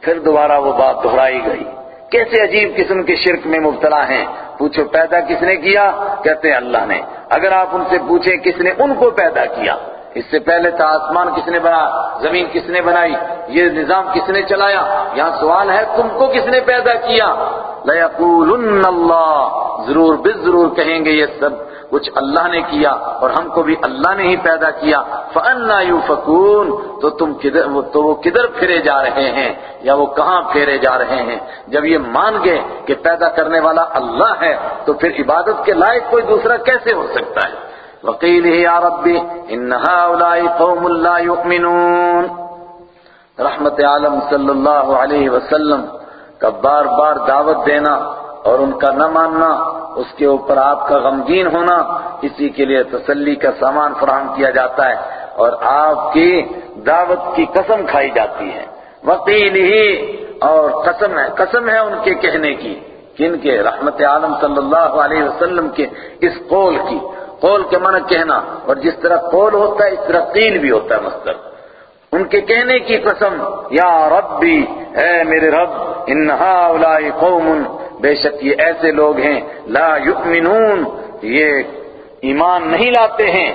پھر دوبارہ وہ بات دہرائی گئی۔ کیسے عجیب قسم کے شرک میں مبتلا ہیں۔ پوچھو پیدا کس نے کیا؟ کہتے ہیں اللہ نے۔ اگر آپ ان سے پوچھیں کس نے ان کو پیدا کیا؟ اس سے پہلے تھا آسمان کس نے بنا، زمین کس نے بنائی، یہ نظام کس نے چلایا؟ یہاں سوال ہے، تم کو کس نے پیدا کیا؟ لَيَقُولُنَّ اللَّهِ، ضرور بس ضرور کہیں گے یہ سب کچھ اللہ نے کیا اور ہم کو بھی اللہ نے ہی پیدا کیا۔ فَأَنَّا يُفَكُونَ تو تم کدھر، تو وہ کدھر پھرے جا رہے ہیں یا وہ کہاں پھیرے جا رہے ہیں؟ جب یہ مان گئے کہ پیدا کرنے والا اللہ ہے، تو پھر عبادت کے لائق کوئی دوسرا کیسے ہو سکتا ہے؟ وَقِيلِهِ يَا رَبِّ إِنَّ هَؤُلَاءِ قَوْمٌ لَا يُؤْمِنُونَ. رحمت عالم صلی اللہ علیہ وسلم کا بار بار دعوت دینا اور ان کا نہ ماننا، اس کے اوپر آپ کا غمگین ہونا، اسی کے لیے تسلی کا سامان فراہم کیا جاتا ہے اور آپ کی دعوت کی قسم کھائی جاتی ہے۔ وکیل ہی اور قسم ہے قسم ہے ان کے کہنے کی، کن کے؟ رحمت عالم صلی اللہ علیہ وسلم کے اس قول کی۔ قول کے معنی کہنا اور جس طرح قول ہوتا ہے، اس طرح قیل بھی ہوتا ہے مستر ان کے کہنے کی قسم، یا ربی، اے میرے رب انہا اولائی قوم، بے شک یہ ایسے لوگ ہیں، لا یؤمنون، یہ ایمان نہیں لاتے ہیں۔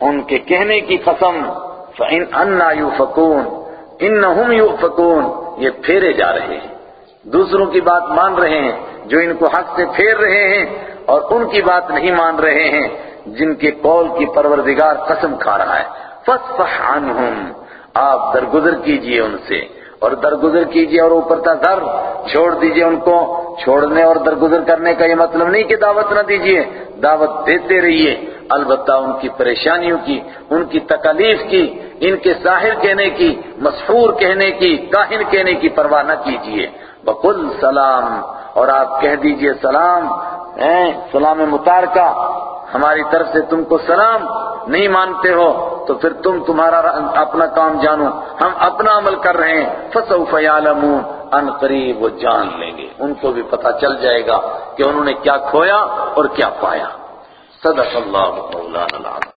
ان کے کہنے کی قسم، فَإِنْ أَنَّا يُفَكُونَ إِنَّهُمْ يُفَكُونَ یہ پھیرے جا رہے ہیں۔ دوسروں کی بات مان رہے ہیں، جو ان کو حق سے پھیر رہے ہیں اور ان کی بات نہیں مان رہے ہیں جن کے قول کی پروردگار قسم کھا رہا ہے۔ فصفح عنہم آپ درگزر کیجیے ان سے۔ اور درگزر کیجیے اور اوپر تا در چھوڑ دیجیے ان کو۔ چھوڑنے اور درگزر کرنے کا یہ مطلب نہیں کہ دعوت نہ دیجیے۔ دعوت دیتے رہیے۔ البتہ ان کی پریشانیوں کی، ان کی تکلیف کی، ان کے ساحر کہنے کی مسحور کہنے کی، کاہن کہنے کی پرواہ نہ کیجیے۔ بقل سلام۔ اور آپ کہہ دیجیے سلام سلام متارکہ ہماری طرف سے تم کو سلام نہیں مانتے ہو، تو پھر تم تمہارا اپنا کام جانو، ہم اپنا عمل کر رہے ہیں۔ فسوف یعلمون ان قریب وہ جان لیں گے۔ ان کو بھی پتہ چل جائے گا کہ انہوں نے کیا کھویا اور کیا پایا۔ صدق اللہ مولانا العظیم۔